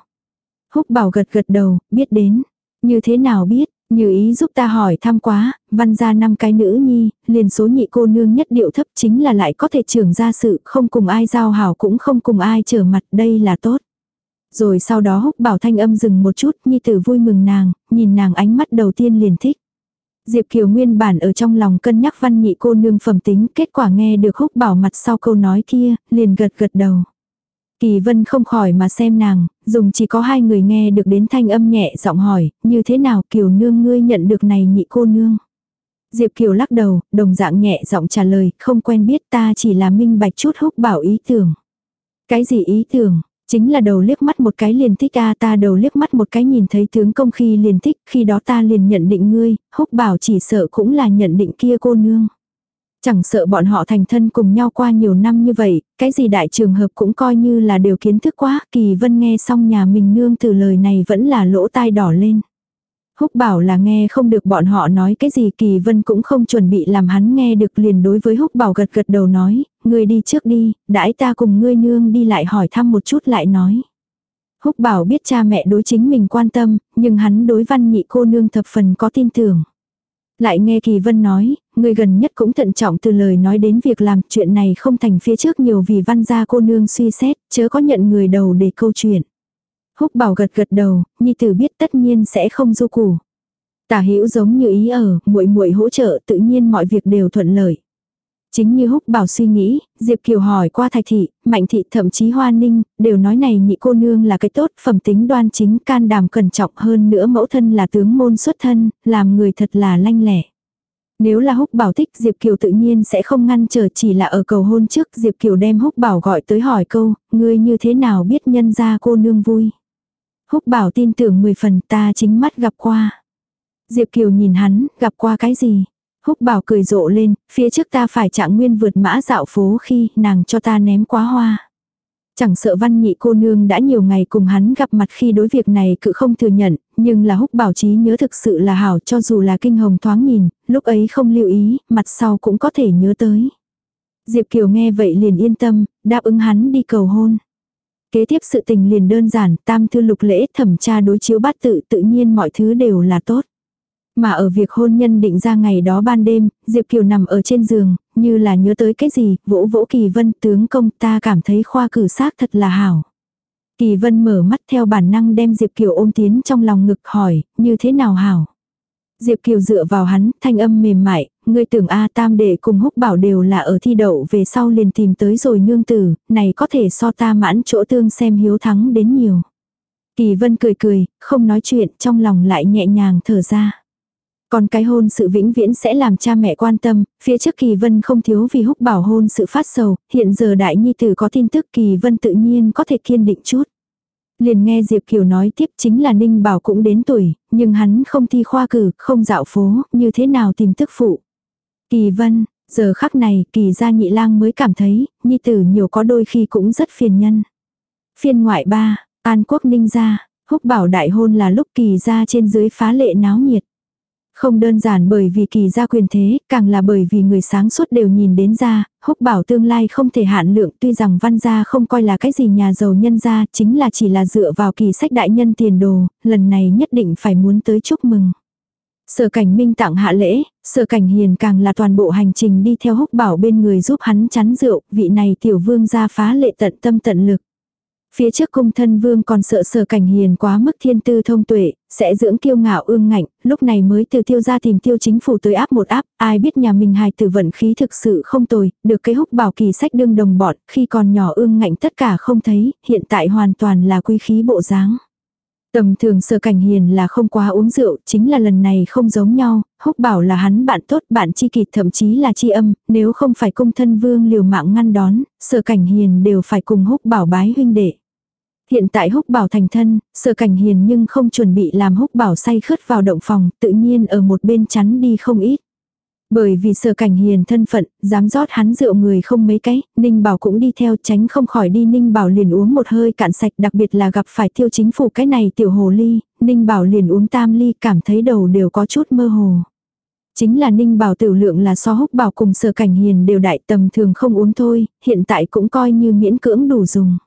Húc bảo gật gật đầu, biết đến. Như thế nào biết, như ý giúp ta hỏi thăm quá, văn ra năm cái nữ nhi, liền số nhị cô nương nhất điệu thấp chính là lại có thể trưởng ra sự, không cùng ai giao hảo cũng không cùng ai trở mặt, đây là tốt. Rồi sau đó húc bảo thanh âm dừng một chút, nhi tử vui mừng nàng, nhìn nàng ánh mắt đầu tiên liền thích. Diệp Kiều nguyên bản ở trong lòng cân nhắc văn nhị cô nương phẩm tính, kết quả nghe được húc bảo mặt sau câu nói kia, liền gật gật đầu. Kỳ vân không khỏi mà xem nàng, dùng chỉ có hai người nghe được đến thanh âm nhẹ giọng hỏi, như thế nào Kiều nương ngươi nhận được này nhị cô nương. Diệp Kiều lắc đầu, đồng dạng nhẹ giọng trả lời, không quen biết ta chỉ là minh bạch chút húc bảo ý tưởng. Cái gì ý tưởng? Chính là đầu liếc mắt một cái liền thích a ta đầu liếc mắt một cái nhìn thấy tướng công khi liền thích, khi đó ta liền nhận định ngươi, húc bảo chỉ sợ cũng là nhận định kia cô nương. Chẳng sợ bọn họ thành thân cùng nhau qua nhiều năm như vậy, cái gì đại trường hợp cũng coi như là đều kiến thức quá, kỳ vân nghe xong nhà mình nương từ lời này vẫn là lỗ tai đỏ lên. Húc bảo là nghe không được bọn họ nói cái gì kỳ vân cũng không chuẩn bị làm hắn nghe được liền đối với húc bảo gật gật đầu nói, ngươi đi trước đi, đãi ta cùng ngươi nương đi lại hỏi thăm một chút lại nói. Húc bảo biết cha mẹ đối chính mình quan tâm, nhưng hắn đối văn nhị cô nương thập phần có tin tưởng. Lại nghe Kỳ Vân nói, người gần nhất cũng thận trọng từ lời nói đến việc làm chuyện này không thành phía trước nhiều vì văn gia cô nương suy xét, chớ có nhận người đầu để câu chuyện. Húc bảo gật gật đầu, nhi tử biết tất nhiên sẽ không du củ. Tả hữu giống như ý ở, muội muội hỗ trợ tự nhiên mọi việc đều thuận lợi. Chính như húc bảo suy nghĩ, Diệp Kiều hỏi qua thạch thị, mạnh thị thậm chí hoa ninh, đều nói này nhị cô nương là cái tốt, phẩm tính đoan chính can đảm cẩn trọng hơn nữa mẫu thân là tướng môn xuất thân, làm người thật là lanh lẻ. Nếu là húc bảo thích Diệp Kiều tự nhiên sẽ không ngăn trở chỉ là ở cầu hôn trước Diệp Kiều đem húc bảo gọi tới hỏi câu, ngươi như thế nào biết nhân ra cô nương vui. Húc bảo tin tưởng mười phần ta chính mắt gặp qua. Diệp Kiều nhìn hắn, gặp qua cái gì? Húc bảo cười rộ lên, phía trước ta phải trạng nguyên vượt mã dạo phố khi nàng cho ta ném quá hoa. Chẳng sợ văn nhị cô nương đã nhiều ngày cùng hắn gặp mặt khi đối việc này cự không thừa nhận, nhưng là húc bảo trí nhớ thực sự là hảo cho dù là kinh hồng thoáng nhìn, lúc ấy không lưu ý, mặt sau cũng có thể nhớ tới. Diệp Kiều nghe vậy liền yên tâm, đáp ứng hắn đi cầu hôn. Kế tiếp sự tình liền đơn giản, tam thư lục lễ thẩm tra đối chiếu bát tự tự nhiên mọi thứ đều là tốt. Mà ở việc hôn nhân định ra ngày đó ban đêm, Diệp Kiều nằm ở trên giường, như là nhớ tới cái gì, vỗ vỗ Kỳ Vân tướng công ta cảm thấy khoa cử xác thật là hảo. Kỳ Vân mở mắt theo bản năng đem Diệp Kiều ôm tiến trong lòng ngực hỏi, như thế nào hảo. Diệp Kiều dựa vào hắn, thanh âm mềm mại, ngươi tưởng A Tam đệ cùng húc bảo đều là ở thi đậu về sau liền tìm tới rồi nương tử, này có thể so ta mãn chỗ tương xem hiếu thắng đến nhiều. Kỳ Vân cười cười, không nói chuyện, trong lòng lại nhẹ nhàng thở ra. Còn cái hôn sự vĩnh viễn sẽ làm cha mẹ quan tâm, phía trước Kỳ Vân không thiếu vì húc bảo hôn sự phát sầu, hiện giờ đại nhi tử có tin tức Kỳ Vân tự nhiên có thể kiên định chút. Liền nghe Diệp Kiều nói tiếp chính là Ninh Bảo cũng đến tuổi, nhưng hắn không thi khoa cử, không dạo phố, như thế nào tìm tức phụ. Kỳ Vân, giờ khắc này Kỳ gia nhị lang mới cảm thấy, nhi tử nhiều có đôi khi cũng rất phiền nhân. Phiên ngoại ba, An Quốc Ninh gia, húc bảo đại hôn là lúc Kỳ gia trên dưới phá lệ náo nhiệt. Không đơn giản bởi vì kỳ gia quyền thế, càng là bởi vì người sáng suốt đều nhìn đến ra, húc bảo tương lai không thể hạn lượng tuy rằng văn gia không coi là cái gì nhà giàu nhân gia, chính là chỉ là dựa vào kỳ sách đại nhân tiền đồ, lần này nhất định phải muốn tới chúc mừng. Sở cảnh minh tặng hạ lễ, sở cảnh hiền càng là toàn bộ hành trình đi theo húc bảo bên người giúp hắn chắn rượu, vị này tiểu vương gia phá lệ tận tâm tận lực. Phía trước cung thân vương còn sợ sở cảnh hiền quá mức thiên tư thông tuệ, sẽ dưỡng kiêu ngạo ương ngạnh, lúc này mới từ tiêu ra tìm tiêu chính phủ tới áp một áp, ai biết nhà mình hài tử vận khí thực sự không tồi, được cái húc bảo kỳ sách đương đồng bọn, khi còn nhỏ ương ngạnh tất cả không thấy, hiện tại hoàn toàn là quý khí bộ dáng. Tầm thường sở cảnh hiền là không quá uống rượu, chính là lần này không giống nhau, húc bảo là hắn bạn tốt, bạn chi kịt thậm chí là chi âm, nếu không phải cung thân vương liều mạng ngăn đón, sở cảnh hiền đều phải cùng húc bảo bái huynh đệ. Hiện tại húc bảo thành thân, sở cảnh hiền nhưng không chuẩn bị làm húc bảo say khướt vào động phòng, tự nhiên ở một bên chắn đi không ít. Bởi vì sở cảnh hiền thân phận, dám rót hắn rượu người không mấy cái, Ninh Bảo cũng đi theo tránh không khỏi đi Ninh Bảo liền uống một hơi cạn sạch đặc biệt là gặp phải tiêu chính phủ cái này tiểu hồ ly, Ninh Bảo liền uống tam ly cảm thấy đầu đều có chút mơ hồ. Chính là Ninh Bảo tiểu lượng là so húc bảo cùng sở cảnh hiền đều đại tầm thường không uống thôi, hiện tại cũng coi như miễn cưỡng đủ dùng.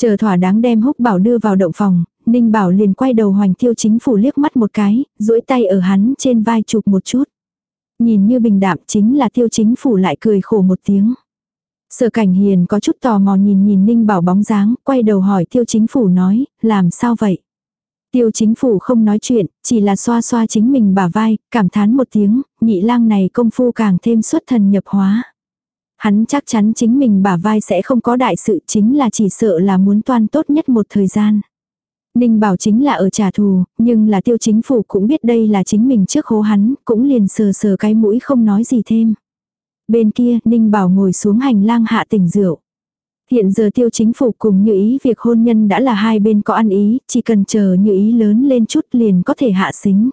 Chờ thỏa đáng đem húc bảo đưa vào động phòng, Ninh Bảo liền quay đầu hoành tiêu chính phủ liếc mắt một cái, duỗi tay ở hắn trên vai chụp một chút. Nhìn như bình đạm chính là tiêu chính phủ lại cười khổ một tiếng. Sở cảnh hiền có chút tò mò nhìn nhìn Ninh Bảo bóng dáng, quay đầu hỏi tiêu chính phủ nói, làm sao vậy? Tiêu chính phủ không nói chuyện, chỉ là xoa xoa chính mình bả vai, cảm thán một tiếng, nhị lang này công phu càng thêm xuất thần nhập hóa. Hắn chắc chắn chính mình bả vai sẽ không có đại sự chính là chỉ sợ là muốn toan tốt nhất một thời gian. Ninh bảo chính là ở trả thù, nhưng là tiêu chính phủ cũng biết đây là chính mình trước hố hắn, cũng liền sờ sờ cái mũi không nói gì thêm. Bên kia, Ninh bảo ngồi xuống hành lang hạ tỉnh rượu. Hiện giờ tiêu chính phủ cùng như ý việc hôn nhân đã là hai bên có ăn ý, chỉ cần chờ như ý lớn lên chút liền có thể hạ xính.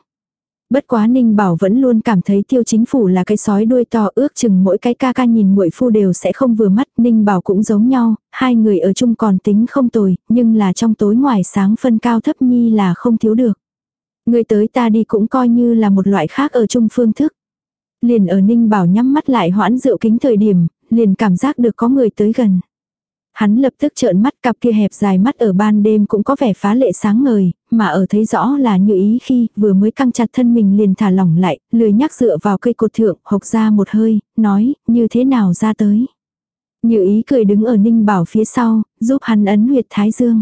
Bất quá Ninh Bảo vẫn luôn cảm thấy tiêu chính phủ là cái sói đuôi to ước chừng mỗi cái ca ca nhìn muội phu đều sẽ không vừa mắt. Ninh Bảo cũng giống nhau, hai người ở chung còn tính không tồi, nhưng là trong tối ngoài sáng phân cao thấp nhi là không thiếu được. Người tới ta đi cũng coi như là một loại khác ở chung phương thức. Liền ở Ninh Bảo nhắm mắt lại hoãn rượu kính thời điểm, liền cảm giác được có người tới gần. Hắn lập tức trợn mắt cặp kia hẹp dài mắt ở ban đêm cũng có vẻ phá lệ sáng ngời, mà ở thấy rõ là như ý khi vừa mới căng chặt thân mình liền thả lỏng lại, lười nhắc dựa vào cây cột thượng, hộc ra một hơi, nói, như thế nào ra tới. Như ý cười đứng ở ninh bảo phía sau, giúp hắn ấn huyệt thái dương.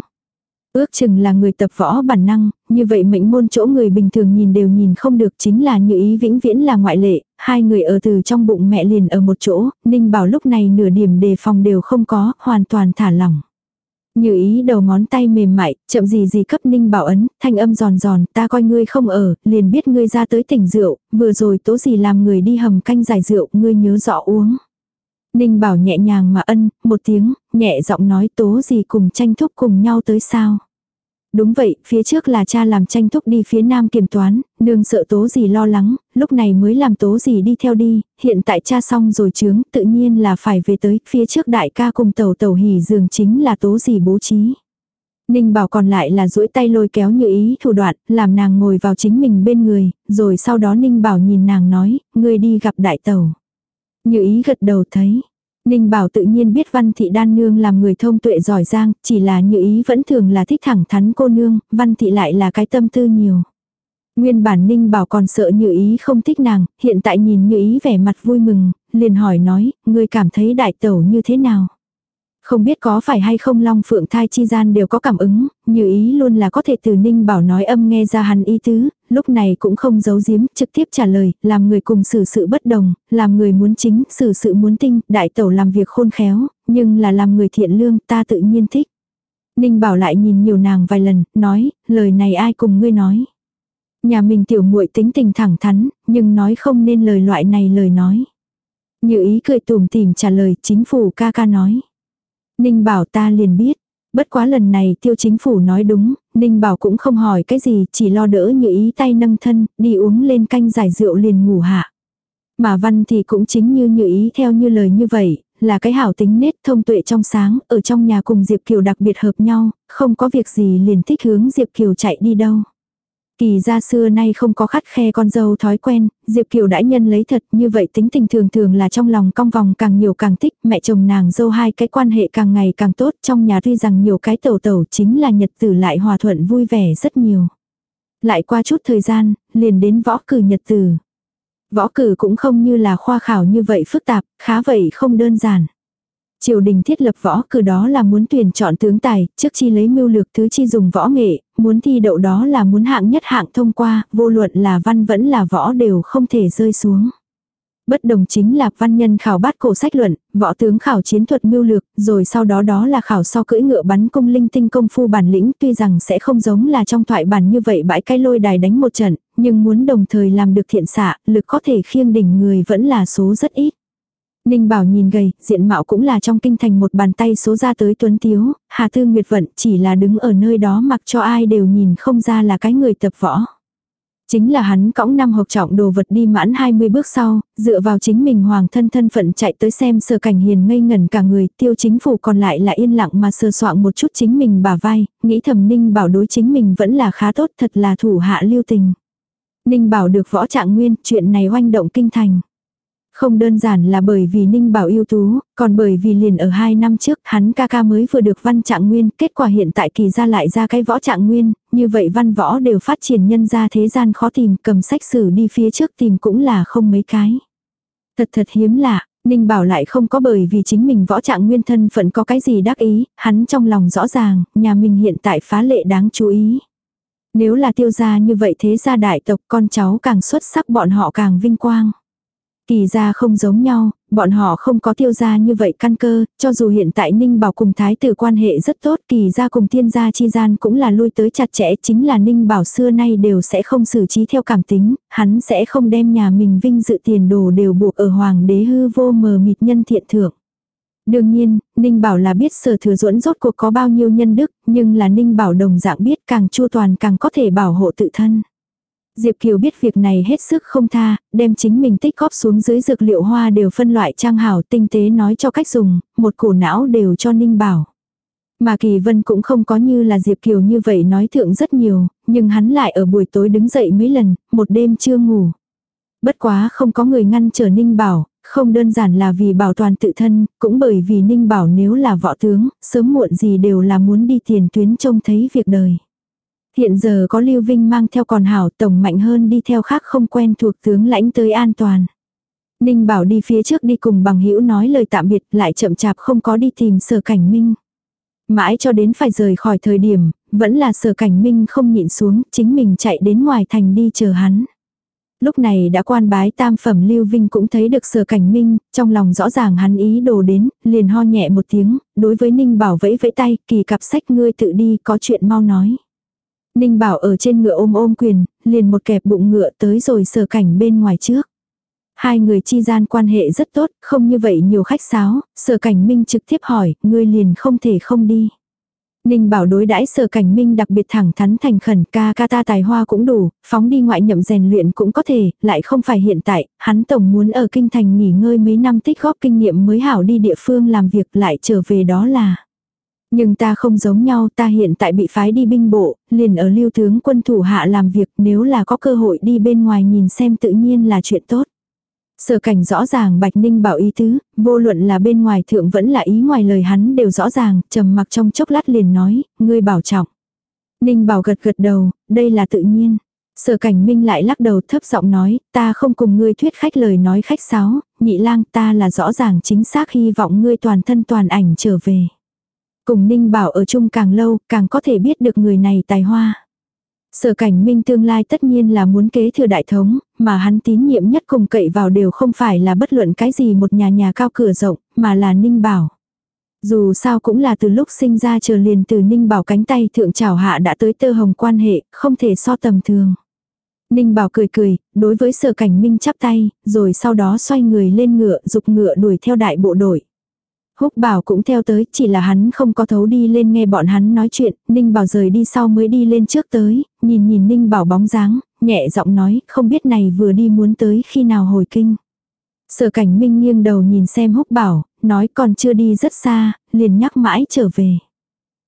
Ước chừng là người tập võ bản năng, như vậy mệnh môn chỗ người bình thường nhìn đều nhìn không được chính là như ý vĩnh viễn là ngoại lệ, hai người ở từ trong bụng mẹ liền ở một chỗ, Ninh bảo lúc này nửa điểm đề phòng đều không có, hoàn toàn thả lỏng. Như ý đầu ngón tay mềm mại, chậm gì gì cấp ninh bảo ấn, thanh âm giòn giòn, ta coi ngươi không ở, liền biết ngươi ra tới tỉnh rượu, vừa rồi tố gì làm người đi hầm canh giải rượu, ngươi nhớ rõ uống. Ninh bảo nhẹ nhàng mà ân, một tiếng, nhẹ giọng nói tố gì cùng tranh thúc cùng nhau tới sao. Đúng vậy, phía trước là cha làm tranh thúc đi phía nam kiểm toán, nương sợ tố gì lo lắng, lúc này mới làm tố gì đi theo đi, hiện tại cha xong rồi chướng, tự nhiên là phải về tới, phía trước đại ca cùng tàu tàu hỉ dường chính là tố gì bố trí. Ninh bảo còn lại là duỗi tay lôi kéo như ý thủ đoạn, làm nàng ngồi vào chính mình bên người, rồi sau đó Ninh bảo nhìn nàng nói, ngươi đi gặp đại tàu. Như ý gật đầu thấy, Ninh Bảo tự nhiên biết Văn Thị Đan Nương làm người thông tuệ giỏi giang, chỉ là như ý vẫn thường là thích thẳng thắn cô nương, Văn Thị lại là cái tâm tư nhiều. Nguyên bản Ninh Bảo còn sợ như ý không thích nàng, hiện tại nhìn như ý vẻ mặt vui mừng, liền hỏi nói, người cảm thấy đại tẩu như thế nào? Không biết có phải hay không Long Phượng thai chi gian đều có cảm ứng, như ý luôn là có thể từ Ninh Bảo nói âm nghe ra hắn ý tứ, lúc này cũng không giấu giếm, trực tiếp trả lời, làm người cùng xử sự bất đồng, làm người muốn chính, xử sự muốn tinh, đại tẩu làm việc khôn khéo, nhưng là làm người thiện lương ta tự nhiên thích. Ninh Bảo lại nhìn nhiều nàng vài lần, nói, lời này ai cùng ngươi nói. Nhà mình tiểu muội tính tình thẳng thắn, nhưng nói không nên lời loại này lời nói. Như ý cười tùm tìm trả lời chính phủ ca ca nói. Ninh bảo ta liền biết. Bất quá lần này tiêu chính phủ nói đúng, Ninh bảo cũng không hỏi cái gì, chỉ lo đỡ như ý tay nâng thân, đi uống lên canh giải rượu liền ngủ hạ. Mà văn thì cũng chính như như ý theo như lời như vậy, là cái hảo tính nết thông tuệ trong sáng, ở trong nhà cùng Diệp Kiều đặc biệt hợp nhau, không có việc gì liền thích hướng Diệp Kiều chạy đi đâu. Kỳ ra xưa nay không có khắt khe con dâu thói quen, Diệp Kiều đã nhân lấy thật như vậy tính tình thường thường là trong lòng cong vòng càng nhiều càng thích, mẹ chồng nàng dâu hai cái quan hệ càng ngày càng tốt, trong nhà tuy rằng nhiều cái tẩu tẩu chính là nhật tử lại hòa thuận vui vẻ rất nhiều. Lại qua chút thời gian, liền đến võ cử nhật tử. Võ cử cũng không như là khoa khảo như vậy phức tạp, khá vậy không đơn giản. Triều đình thiết lập võ cử đó là muốn tuyển chọn tướng tài, trước chi lấy mưu lược thứ chi dùng võ nghệ, muốn thi đậu đó là muốn hạng nhất hạng thông qua, vô luận là văn vẫn là võ đều không thể rơi xuống. Bất đồng chính là văn nhân khảo bát cổ sách luận, võ tướng khảo chiến thuật mưu lược, rồi sau đó đó là khảo so cưỡi ngựa bắn công linh tinh công phu bản lĩnh tuy rằng sẽ không giống là trong thoại bản như vậy bãi cái lôi đài đánh một trận, nhưng muốn đồng thời làm được thiện xạ, lực có thể khiêng đỉnh người vẫn là số rất ít. Ninh Bảo nhìn gầy, diện mạo cũng là trong kinh thành một bàn tay số ra tới tuấn tiếu, Hà Tư Nguyệt Vận chỉ là đứng ở nơi đó mặc cho ai đều nhìn không ra là cái người tập võ. Chính là hắn cõng năm hộp trọng đồ vật đi mãn 20 bước sau, dựa vào chính mình hoàng thân thân phận chạy tới xem sờ cảnh hiền ngây ngẩn cả người, tiêu chính phủ còn lại là yên lặng mà sờ soạn một chút chính mình bả vai, nghĩ thầm ninh bảo đối chính mình vẫn là khá tốt thật là thủ hạ lưu tình. Ninh bảo được võ trạng nguyên, chuyện này oanh động kinh thành. Không đơn giản là bởi vì Ninh Bảo yêu tú, còn bởi vì liền ở hai năm trước hắn ca ca mới vừa được văn trạng nguyên, kết quả hiện tại kỳ ra lại ra cái võ trạng nguyên, như vậy văn võ đều phát triển nhân ra thế gian khó tìm, cầm sách sử đi phía trước tìm cũng là không mấy cái. Thật thật hiếm lạ, Ninh Bảo lại không có bởi vì chính mình võ trạng nguyên thân phận có cái gì đắc ý, hắn trong lòng rõ ràng, nhà mình hiện tại phá lệ đáng chú ý. Nếu là tiêu gia như vậy thế gia đại tộc con cháu càng xuất sắc bọn họ càng vinh quang. Kỳ gia không giống nhau, bọn họ không có tiêu gia như vậy căn cơ, cho dù hiện tại Ninh Bảo cùng Thái tử quan hệ rất tốt, kỳ gia cùng thiên gia chi gian cũng là lui tới chặt chẽ, chính là Ninh Bảo xưa nay đều sẽ không xử trí theo cảm tính, hắn sẽ không đem nhà mình vinh dự tiền đồ đều buộc ở hoàng đế hư vô mờ mịt nhân thiện thượng. Đương nhiên, Ninh Bảo là biết sở thừa duẫn rốt cuộc có bao nhiêu nhân đức, nhưng là Ninh Bảo đồng dạng biết càng chu toàn càng có thể bảo hộ tự thân. Diệp Kiều biết việc này hết sức không tha, đem chính mình tích góp xuống dưới dược liệu hoa đều phân loại trang hảo tinh tế nói cho cách dùng, một cổ não đều cho Ninh Bảo. Mà Kỳ Vân cũng không có như là Diệp Kiều như vậy nói thượng rất nhiều, nhưng hắn lại ở buổi tối đứng dậy mấy lần, một đêm chưa ngủ. Bất quá không có người ngăn trở Ninh Bảo, không đơn giản là vì bảo toàn tự thân, cũng bởi vì Ninh Bảo nếu là võ tướng, sớm muộn gì đều là muốn đi tiền tuyến trông thấy việc đời. Hiện giờ có Lưu Vinh mang theo còn hảo tổng mạnh hơn đi theo khác không quen thuộc tướng lãnh tới an toàn. Ninh bảo đi phía trước đi cùng bằng hữu nói lời tạm biệt lại chậm chạp không có đi tìm sở cảnh minh. Mãi cho đến phải rời khỏi thời điểm, vẫn là sở cảnh minh không nhịn xuống, chính mình chạy đến ngoài thành đi chờ hắn. Lúc này đã quan bái tam phẩm Lưu Vinh cũng thấy được sở cảnh minh, trong lòng rõ ràng hắn ý đồ đến, liền ho nhẹ một tiếng, đối với Ninh bảo vẫy vẫy tay, kỳ cặp sách ngươi tự đi, có chuyện mau nói. Ninh Bảo ở trên ngựa ôm ôm quyền, liền một kẹp bụng ngựa tới rồi sờ cảnh bên ngoài trước. Hai người chi gian quan hệ rất tốt, không như vậy nhiều khách sáo, sở cảnh minh trực tiếp hỏi, ngươi liền không thể không đi. Ninh bảo đối đãi sở cảnh minh đặc biệt thẳng thắn thành khẩn ca ca ta tài hoa cũng đủ, phóng đi ngoại nhậm rèn luyện cũng có thể, lại không phải hiện tại, hắn tổng muốn ở kinh thành nghỉ ngơi mấy năm tích góp kinh nghiệm mới hảo đi địa phương làm việc lại trở về đó là. Nhưng ta không giống nhau, ta hiện tại bị phái đi binh bộ, liền ở lưu tướng quân thủ hạ làm việc nếu là có cơ hội đi bên ngoài nhìn xem tự nhiên là chuyện tốt. Sở cảnh rõ ràng Bạch Ninh bảo ý tứ, vô luận là bên ngoài thượng vẫn là ý ngoài lời hắn đều rõ ràng, trầm mặc trong chốc lát liền nói, ngươi bảo trọng. Ninh bảo gật gật đầu, đây là tự nhiên. Sở cảnh minh lại lắc đầu thấp giọng nói, ta không cùng ngươi thuyết khách lời nói khách sáo, nhị lang ta là rõ ràng chính xác hy vọng ngươi toàn thân toàn ảnh trở về. Cùng Ninh Bảo ở chung càng lâu, càng có thể biết được người này tài hoa. Sở cảnh minh tương lai tất nhiên là muốn kế thừa đại thống, mà hắn tín nhiệm nhất cùng cậy vào đều không phải là bất luận cái gì một nhà nhà cao cửa rộng, mà là Ninh Bảo. Dù sao cũng là từ lúc sinh ra chờ liền từ Ninh Bảo cánh tay thượng trảo hạ đã tới tơ hồng quan hệ, không thể so tầm thường. Ninh Bảo cười cười, đối với sở cảnh minh chắp tay, rồi sau đó xoay người lên ngựa, dục ngựa đuổi theo đại bộ đội. Húc bảo cũng theo tới, chỉ là hắn không có thấu đi lên nghe bọn hắn nói chuyện, Ninh bảo rời đi sau mới đi lên trước tới, nhìn nhìn Ninh bảo bóng dáng, nhẹ giọng nói, không biết này vừa đi muốn tới khi nào hồi kinh. Sở cảnh minh nghiêng đầu nhìn xem húc bảo, nói còn chưa đi rất xa, liền nhắc mãi trở về.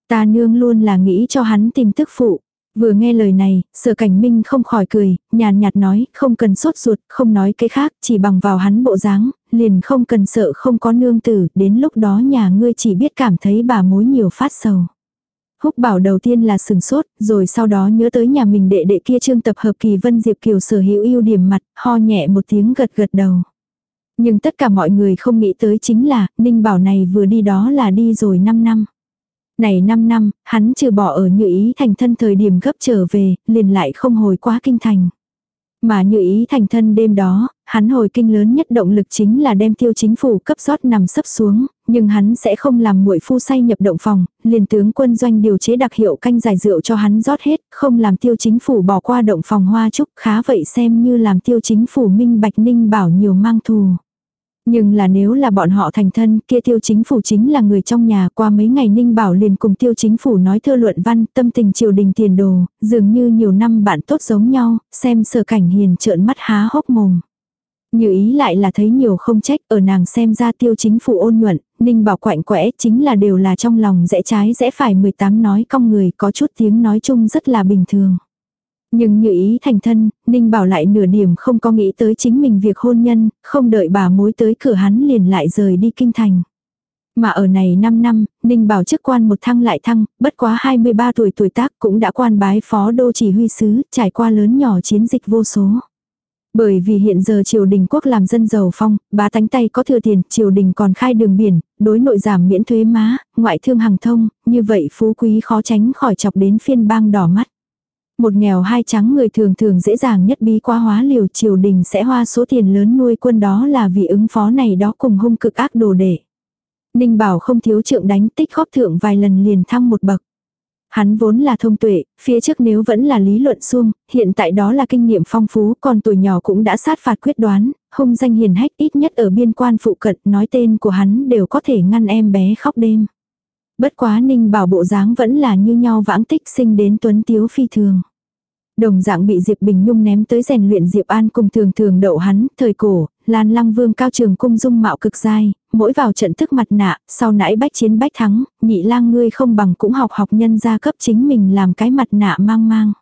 Ta nương luôn là nghĩ cho hắn tìm tức phụ. Vừa nghe lời này, sở cảnh minh không khỏi cười, nhàn nhạt nói, không cần sốt ruột, không nói cái khác, chỉ bằng vào hắn bộ dáng, liền không cần sợ không có nương tử, đến lúc đó nhà ngươi chỉ biết cảm thấy bà mối nhiều phát sầu. Húc bảo đầu tiên là sừng sốt, rồi sau đó nhớ tới nhà mình đệ đệ kia trương tập hợp kỳ vân diệp kiều sở hữu ưu điểm mặt, ho nhẹ một tiếng gật gật đầu. Nhưng tất cả mọi người không nghĩ tới chính là, Ninh Bảo này vừa đi đó là đi rồi 5 năm. Này 5 năm, hắn trừ bỏ ở như ý thành thân thời điểm gấp trở về, liền lại không hồi quá kinh thành. Mà như ý thành thân đêm đó, hắn hồi kinh lớn nhất động lực chính là đem tiêu chính phủ cấp rót nằm sấp xuống, nhưng hắn sẽ không làm muội phu say nhập động phòng, liền tướng quân doanh điều chế đặc hiệu canh giải rượu cho hắn rót hết, không làm tiêu chính phủ bỏ qua động phòng hoa trúc khá vậy xem như làm tiêu chính phủ minh bạch ninh bảo nhiều mang thù. Nhưng là nếu là bọn họ thành thân, kia tiêu chính phủ chính là người trong nhà qua mấy ngày Ninh Bảo liền cùng tiêu chính phủ nói thơ luận văn tâm tình triều đình tiền đồ, dường như nhiều năm bạn tốt giống nhau, xem sở cảnh hiền trợn mắt há hốc mồm. Như ý lại là thấy nhiều không trách ở nàng xem ra tiêu chính phủ ôn nhuận, Ninh Bảo quạnh quẽ chính là đều là trong lòng rẽ trái rẽ phải 18 nói cong người có chút tiếng nói chung rất là bình thường. Nhưng như ý thành thân, Ninh Bảo lại nửa điểm không có nghĩ tới chính mình việc hôn nhân, không đợi bà mối tới cửa hắn liền lại rời đi kinh thành. Mà ở này 5 năm, Ninh Bảo chức quan một thăng lại thăng, bất quá 23 tuổi tuổi tác cũng đã quan bái phó đô chỉ huy sứ, trải qua lớn nhỏ chiến dịch vô số. Bởi vì hiện giờ triều đình quốc làm dân giàu phong, bá tánh tay có thừa tiền, triều đình còn khai đường biển, đối nội giảm miễn thuế má, ngoại thương hàng thông, như vậy phú quý khó tránh khỏi chọc đến phiên bang đỏ mắt. Một nghèo hai trắng người thường thường dễ dàng nhất bí quá hóa liều triều đình sẽ hoa số tiền lớn nuôi quân đó là vì ứng phó này đó cùng hung cực ác đồ đệ. Ninh bảo không thiếu trượng đánh tích góp thượng vài lần liền thăng một bậc. Hắn vốn là thông tuệ, phía trước nếu vẫn là lý luận xuông, hiện tại đó là kinh nghiệm phong phú, còn tuổi nhỏ cũng đã sát phạt quyết đoán, hung danh hiền hách ít nhất ở biên quan phụ cận, nói tên của hắn đều có thể ngăn em bé khóc đêm. Bất quá ninh bảo bộ dáng vẫn là như nhau vãng tích sinh đến tuấn tiếu phi thường. Đồng dạng bị Diệp Bình Nhung ném tới rèn luyện Diệp An cùng thường thường đậu hắn, thời cổ, Lan Lăng Vương cao trường cung dung mạo cực dai, mỗi vào trận thức mặt nạ, sau nãy bách chiến bách thắng, nhị lang ngươi không bằng cũng học học nhân gia cấp chính mình làm cái mặt nạ mang mang.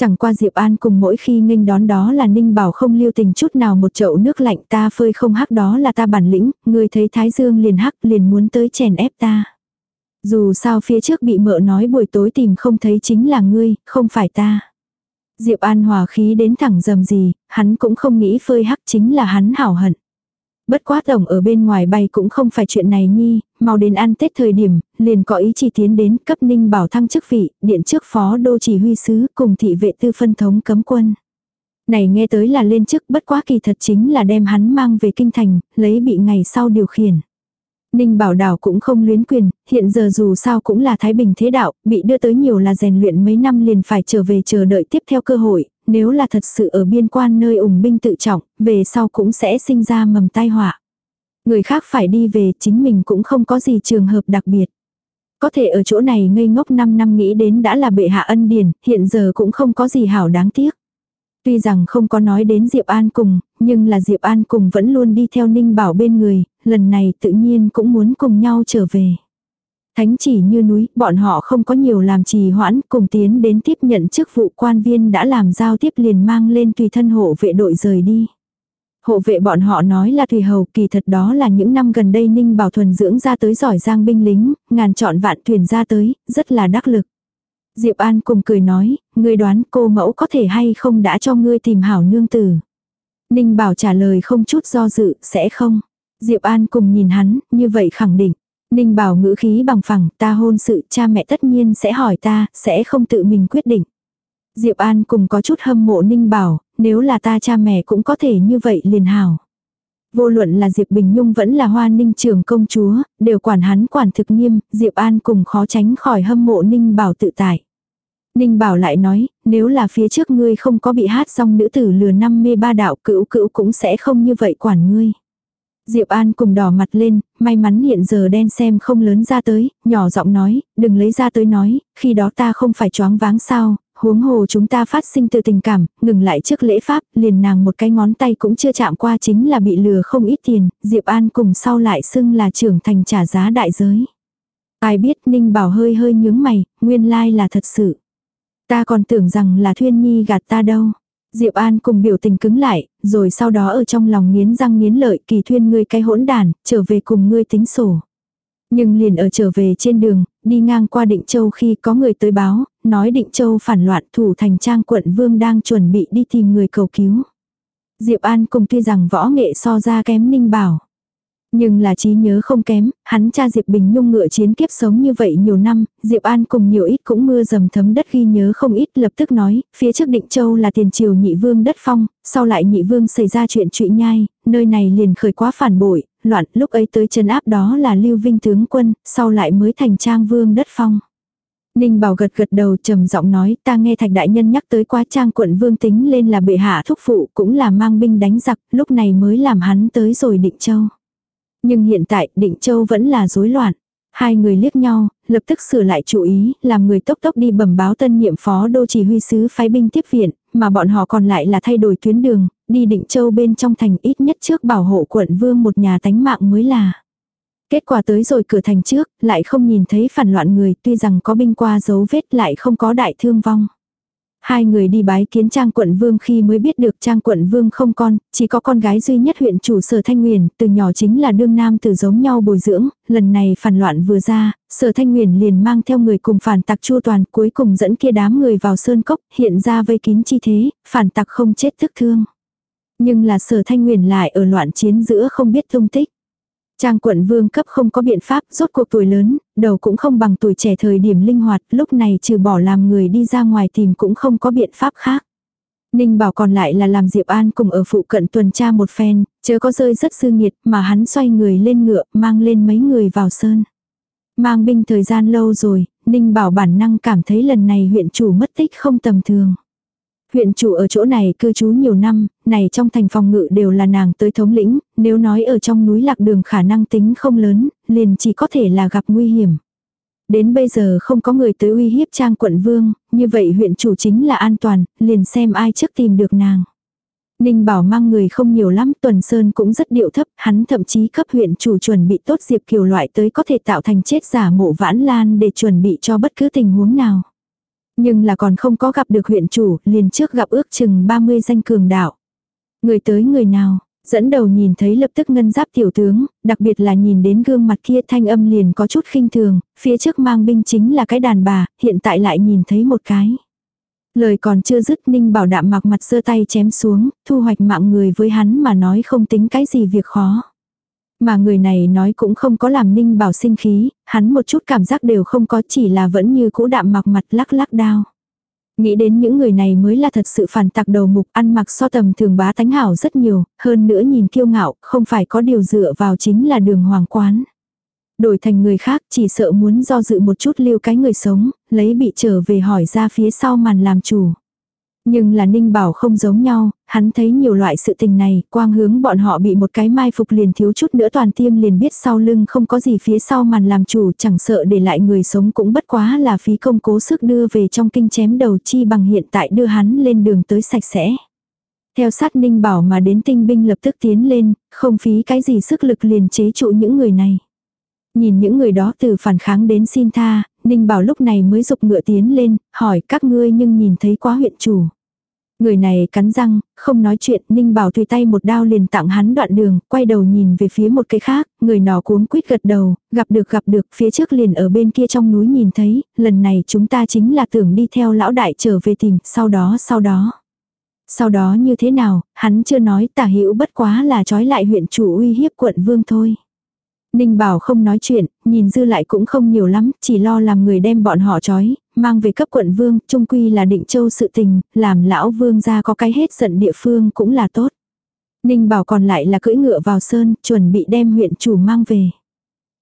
Chẳng qua Diệp An cùng mỗi khi nghênh đón đó là Ninh Bảo không lưu tình chút nào một chậu nước lạnh ta phơi không hắc đó là ta bản lĩnh, ngươi thấy Thái Dương liền hắc liền muốn tới chèn ép ta. Dù sao phía trước bị mợ nói buổi tối tìm không thấy chính là ngươi, không phải ta. Diệp An hòa khí đến thẳng dầm gì, hắn cũng không nghĩ phơi hắc chính là hắn hảo hận. Bất quá tổng ở bên ngoài bay cũng không phải chuyện này nhi, mau đến ăn Tết thời điểm, liền có ý chỉ tiến đến cấp ninh bảo thăng chức vị, điện trước phó đô chỉ huy sứ cùng thị vệ tư phân thống cấm quân. Này nghe tới là lên chức bất quá kỳ thật chính là đem hắn mang về kinh thành, lấy bị ngày sau điều khiển. Ninh Bảo Đảo cũng không luyến quyền, hiện giờ dù sao cũng là Thái Bình thế đạo, bị đưa tới nhiều là rèn luyện mấy năm liền phải trở về chờ đợi tiếp theo cơ hội, nếu là thật sự ở biên quan nơi ủng binh tự trọng, về sau cũng sẽ sinh ra mầm tai họa. Người khác phải đi về chính mình cũng không có gì trường hợp đặc biệt. Có thể ở chỗ này ngây ngốc 5 năm nghĩ đến đã là bệ hạ ân điển, hiện giờ cũng không có gì hảo đáng tiếc. Tuy rằng không có nói đến Diệp An cùng, nhưng là Diệp An cùng vẫn luôn đi theo Ninh Bảo bên người, lần này tự nhiên cũng muốn cùng nhau trở về. Thánh chỉ như núi, bọn họ không có nhiều làm trì hoãn, cùng tiến đến tiếp nhận chức vụ quan viên đã làm giao tiếp liền mang lên tùy thân hộ vệ đội rời đi. Hộ vệ bọn họ nói là thủy hầu, kỳ thật đó là những năm gần đây Ninh Bảo Thuần dưỡng ra tới giỏi giang binh lính, ngàn chọn vạn thuyền ra tới, rất là đắc lực. Diệp An cùng cười nói, ngươi đoán cô mẫu có thể hay không đã cho ngươi tìm hảo nương tử. Ninh Bảo trả lời không chút do dự, sẽ không. Diệp An cùng nhìn hắn, như vậy khẳng định. Ninh Bảo ngữ khí bằng phẳng, ta hôn sự, cha mẹ tất nhiên sẽ hỏi ta, sẽ không tự mình quyết định. Diệp An cùng có chút hâm mộ Ninh Bảo, nếu là ta cha mẹ cũng có thể như vậy liền hảo. Vô luận là Diệp Bình Nhung vẫn là Hoa Ninh trưởng công chúa, đều quản hắn quản thực nghiêm, Diệp An cùng khó tránh khỏi hâm mộ Ninh Bảo tự tại. Ninh Bảo lại nói, nếu là phía trước ngươi không có bị hát xong nữ tử lừa năm mê ba đạo cữu cữu cũng sẽ không như vậy quản ngươi. Diệp An cùng đỏ mặt lên, may mắn hiện giờ đen xem không lớn ra tới, nhỏ giọng nói, đừng lấy ra tới nói, khi đó ta không phải choáng váng sao, huống hồ chúng ta phát sinh từ tình cảm, ngừng lại trước lễ pháp, liền nàng một cái ngón tay cũng chưa chạm qua chính là bị lừa không ít tiền, Diệp An cùng sau lại xưng là trưởng thành trả giá đại giới. Ai biết Ninh Bảo hơi hơi nhướng mày, nguyên lai là thật sự. Ta còn tưởng rằng là Thuyên Nhi gạt ta đâu. Diệp An cùng biểu tình cứng lại, rồi sau đó ở trong lòng nghiến răng nghiến lợi kỳ thuyên ngươi cái hỗn đàn, trở về cùng ngươi tính sổ. Nhưng liền ở trở về trên đường, đi ngang qua Định Châu khi có người tới báo, nói Định Châu phản loạn thủ thành trang quận vương đang chuẩn bị đi tìm người cầu cứu. Diệp An cùng tuy rằng võ nghệ so ra kém Ninh Bảo. Nhưng là trí nhớ không kém, hắn cha Diệp Bình Nhung ngựa chiến kiếp sống như vậy nhiều năm, Diệp An cùng nhiều ít cũng mưa dầm thấm đất ghi nhớ không ít lập tức nói, phía trước định châu là tiền triều nhị vương đất phong, sau lại nhị vương xảy ra chuyện trụy nhai, nơi này liền khởi quá phản bội, loạn lúc ấy tới chân áp đó là lưu vinh tướng quân, sau lại mới thành trang vương đất phong. Ninh Bảo gật gật đầu trầm giọng nói ta nghe thạch đại nhân nhắc tới quá trang quận vương tính lên là bệ hạ thúc phụ cũng là mang binh đánh giặc, lúc này mới làm hắn tới rồi định châu. Nhưng hiện tại định châu vẫn là rối loạn. Hai người liếc nhau, lập tức sửa lại chủ ý, làm người tốc tốc đi bẩm báo tân nhiệm phó đô chỉ huy sứ phái binh tiếp viện, mà bọn họ còn lại là thay đổi tuyến đường, đi định châu bên trong thành ít nhất trước bảo hộ quận vương một nhà tánh mạng mới là. Kết quả tới rồi cửa thành trước, lại không nhìn thấy phản loạn người, tuy rằng có binh qua dấu vết lại không có đại thương vong. Hai người đi bái kiến Trang quận Vương khi mới biết được Trang quận Vương không con, chỉ có con gái duy nhất huyện chủ Sở Thanh Nguyền, từ nhỏ chính là đương nam từ giống nhau bồi dưỡng, lần này phản loạn vừa ra, Sở Thanh Nguyền liền mang theo người cùng phản tặc chua toàn, cuối cùng dẫn kia đám người vào sơn cốc, hiện ra vây kín chi thế, phản tặc không chết thức thương. Nhưng là Sở Thanh Nguyền lại ở loạn chiến giữa không biết tung tích. Trang quận vương cấp không có biện pháp, rốt cuộc tuổi lớn, đầu cũng không bằng tuổi trẻ thời điểm linh hoạt, lúc này trừ bỏ làm người đi ra ngoài tìm cũng không có biện pháp khác. Ninh bảo còn lại là làm Diệp An cùng ở phụ cận tuần tra một phen, chớ có rơi rất sư nghiệt mà hắn xoay người lên ngựa, mang lên mấy người vào sơn. Mang binh thời gian lâu rồi, Ninh bảo bản năng cảm thấy lần này huyện chủ mất tích không tầm thường. Huyện chủ ở chỗ này cư trú nhiều năm, này trong thành phòng ngự đều là nàng tới thống lĩnh, nếu nói ở trong núi lạc đường khả năng tính không lớn, liền chỉ có thể là gặp nguy hiểm. Đến bây giờ không có người tới uy hiếp trang quận vương, như vậy huyện chủ chính là an toàn, liền xem ai trước tìm được nàng. Ninh bảo mang người không nhiều lắm, Tuần Sơn cũng rất điệu thấp, hắn thậm chí cấp huyện chủ chuẩn bị tốt diệp kiều loại tới có thể tạo thành chết giả mộ vãn lan để chuẩn bị cho bất cứ tình huống nào. Nhưng là còn không có gặp được huyện chủ, liền trước gặp ước chừng 30 danh cường đạo. Người tới người nào, dẫn đầu nhìn thấy lập tức ngân giáp tiểu tướng, đặc biệt là nhìn đến gương mặt kia thanh âm liền có chút khinh thường, phía trước mang binh chính là cái đàn bà, hiện tại lại nhìn thấy một cái. Lời còn chưa dứt ninh bảo đạm mặc mặt sơ tay chém xuống, thu hoạch mạng người với hắn mà nói không tính cái gì việc khó. Mà người này nói cũng không có làm ninh bảo sinh khí, hắn một chút cảm giác đều không có chỉ là vẫn như cũ đạm mặc mặt lắc lắc đao. Nghĩ đến những người này mới là thật sự phản tặc đầu mục ăn mặc so tầm thường bá tánh hảo rất nhiều, hơn nữa nhìn kiêu ngạo, không phải có điều dựa vào chính là đường hoàng quán. Đổi thành người khác chỉ sợ muốn do dự một chút lưu cái người sống, lấy bị trở về hỏi ra phía sau màn làm chủ. Nhưng là Ninh Bảo không giống nhau, hắn thấy nhiều loại sự tình này, quang hướng bọn họ bị một cái mai phục liền thiếu chút nữa toàn tiêm liền biết sau lưng không có gì phía sau màn làm chủ chẳng sợ để lại người sống cũng bất quá là phí công cố sức đưa về trong kinh chém đầu chi bằng hiện tại đưa hắn lên đường tới sạch sẽ. Theo sát Ninh Bảo mà đến tinh binh lập tức tiến lên, không phí cái gì sức lực liền chế trụ những người này. Nhìn những người đó từ phản kháng đến xin tha, Ninh Bảo lúc này mới dục ngựa tiến lên, hỏi các ngươi nhưng nhìn thấy quá huyện chủ. Người này cắn răng, không nói chuyện, Ninh Bảo tùy tay một đao liền tặng hắn đoạn đường, quay đầu nhìn về phía một cái khác, người nọ cuống quýt gật đầu, gặp được gặp được, phía trước liền ở bên kia trong núi nhìn thấy, lần này chúng ta chính là tưởng đi theo lão đại trở về tìm, sau đó sau đó. Sau đó như thế nào, hắn chưa nói tả hữu bất quá là trói lại huyện chủ uy hiếp quận vương thôi. Ninh Bảo không nói chuyện, nhìn dư lại cũng không nhiều lắm, chỉ lo làm người đem bọn họ trói, mang về cấp quận vương, trung quy là định châu sự tình, làm lão vương ra có cái hết giận địa phương cũng là tốt. Ninh Bảo còn lại là cưỡi ngựa vào sơn, chuẩn bị đem huyện chủ mang về.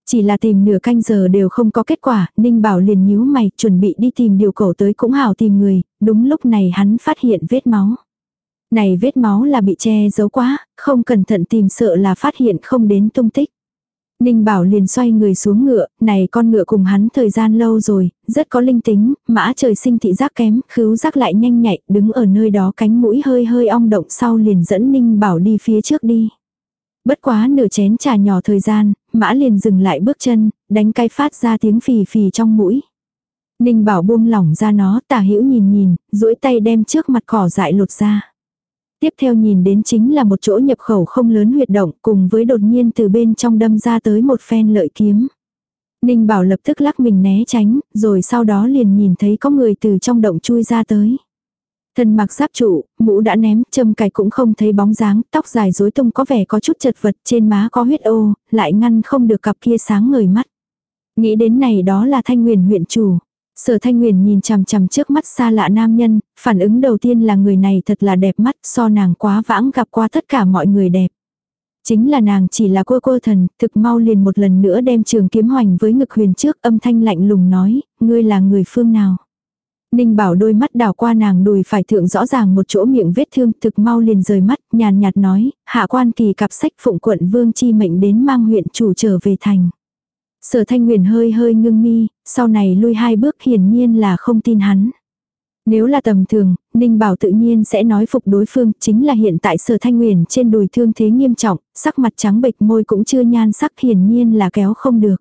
Chỉ là tìm nửa canh giờ đều không có kết quả, Ninh Bảo liền nhíu mày, chuẩn bị đi tìm điều cổ tới cũng hảo tìm người, đúng lúc này hắn phát hiện vết máu. Này vết máu là bị che giấu quá, không cẩn thận tìm sợ là phát hiện không đến tung tích. Ninh Bảo liền xoay người xuống ngựa, này con ngựa cùng hắn thời gian lâu rồi, rất có linh tính, mã trời sinh thị giác kém, khứu giác lại nhanh nhạy, đứng ở nơi đó cánh mũi hơi hơi ong động sau liền dẫn Ninh Bảo đi phía trước đi. Bất quá nửa chén trà nhỏ thời gian, mã liền dừng lại bước chân, đánh cái phát ra tiếng phì phì trong mũi. Ninh Bảo buông lỏng ra nó, tả hữu nhìn nhìn, duỗi tay đem trước mặt cỏ dại lột ra. Tiếp theo nhìn đến chính là một chỗ nhập khẩu không lớn huyệt động cùng với đột nhiên từ bên trong đâm ra tới một phen lợi kiếm. Ninh bảo lập tức lắc mình né tránh, rồi sau đó liền nhìn thấy có người từ trong động chui ra tới. Thân mặc giáp trụ, mũ đã ném, châm cài cũng không thấy bóng dáng, tóc dài rối tung có vẻ có chút chật vật, trên má có huyết ô, lại ngăn không được cặp kia sáng ngời mắt. Nghĩ đến này đó là thanh nguyền huyện chủ. Sở Thanh Nguyền nhìn chằm chằm trước mắt xa lạ nam nhân, phản ứng đầu tiên là người này thật là đẹp mắt, so nàng quá vãng gặp qua tất cả mọi người đẹp. Chính là nàng chỉ là cô cô thần, thực mau liền một lần nữa đem trường kiếm hoành với ngực huyền trước âm thanh lạnh lùng nói, ngươi là người phương nào. Ninh bảo đôi mắt đảo qua nàng đùi phải thượng rõ ràng một chỗ miệng vết thương thực mau liền rời mắt, nhàn nhạt nói, hạ quan kỳ cặp sách phụng quận vương chi mệnh đến mang huyện chủ trở về thành. Sở thanh nguyền hơi hơi ngưng mi, sau này lui hai bước hiển nhiên là không tin hắn. Nếu là tầm thường, Ninh Bảo tự nhiên sẽ nói phục đối phương, chính là hiện tại sở thanh nguyền trên đùi thương thế nghiêm trọng, sắc mặt trắng bệch môi cũng chưa nhan sắc hiển nhiên là kéo không được.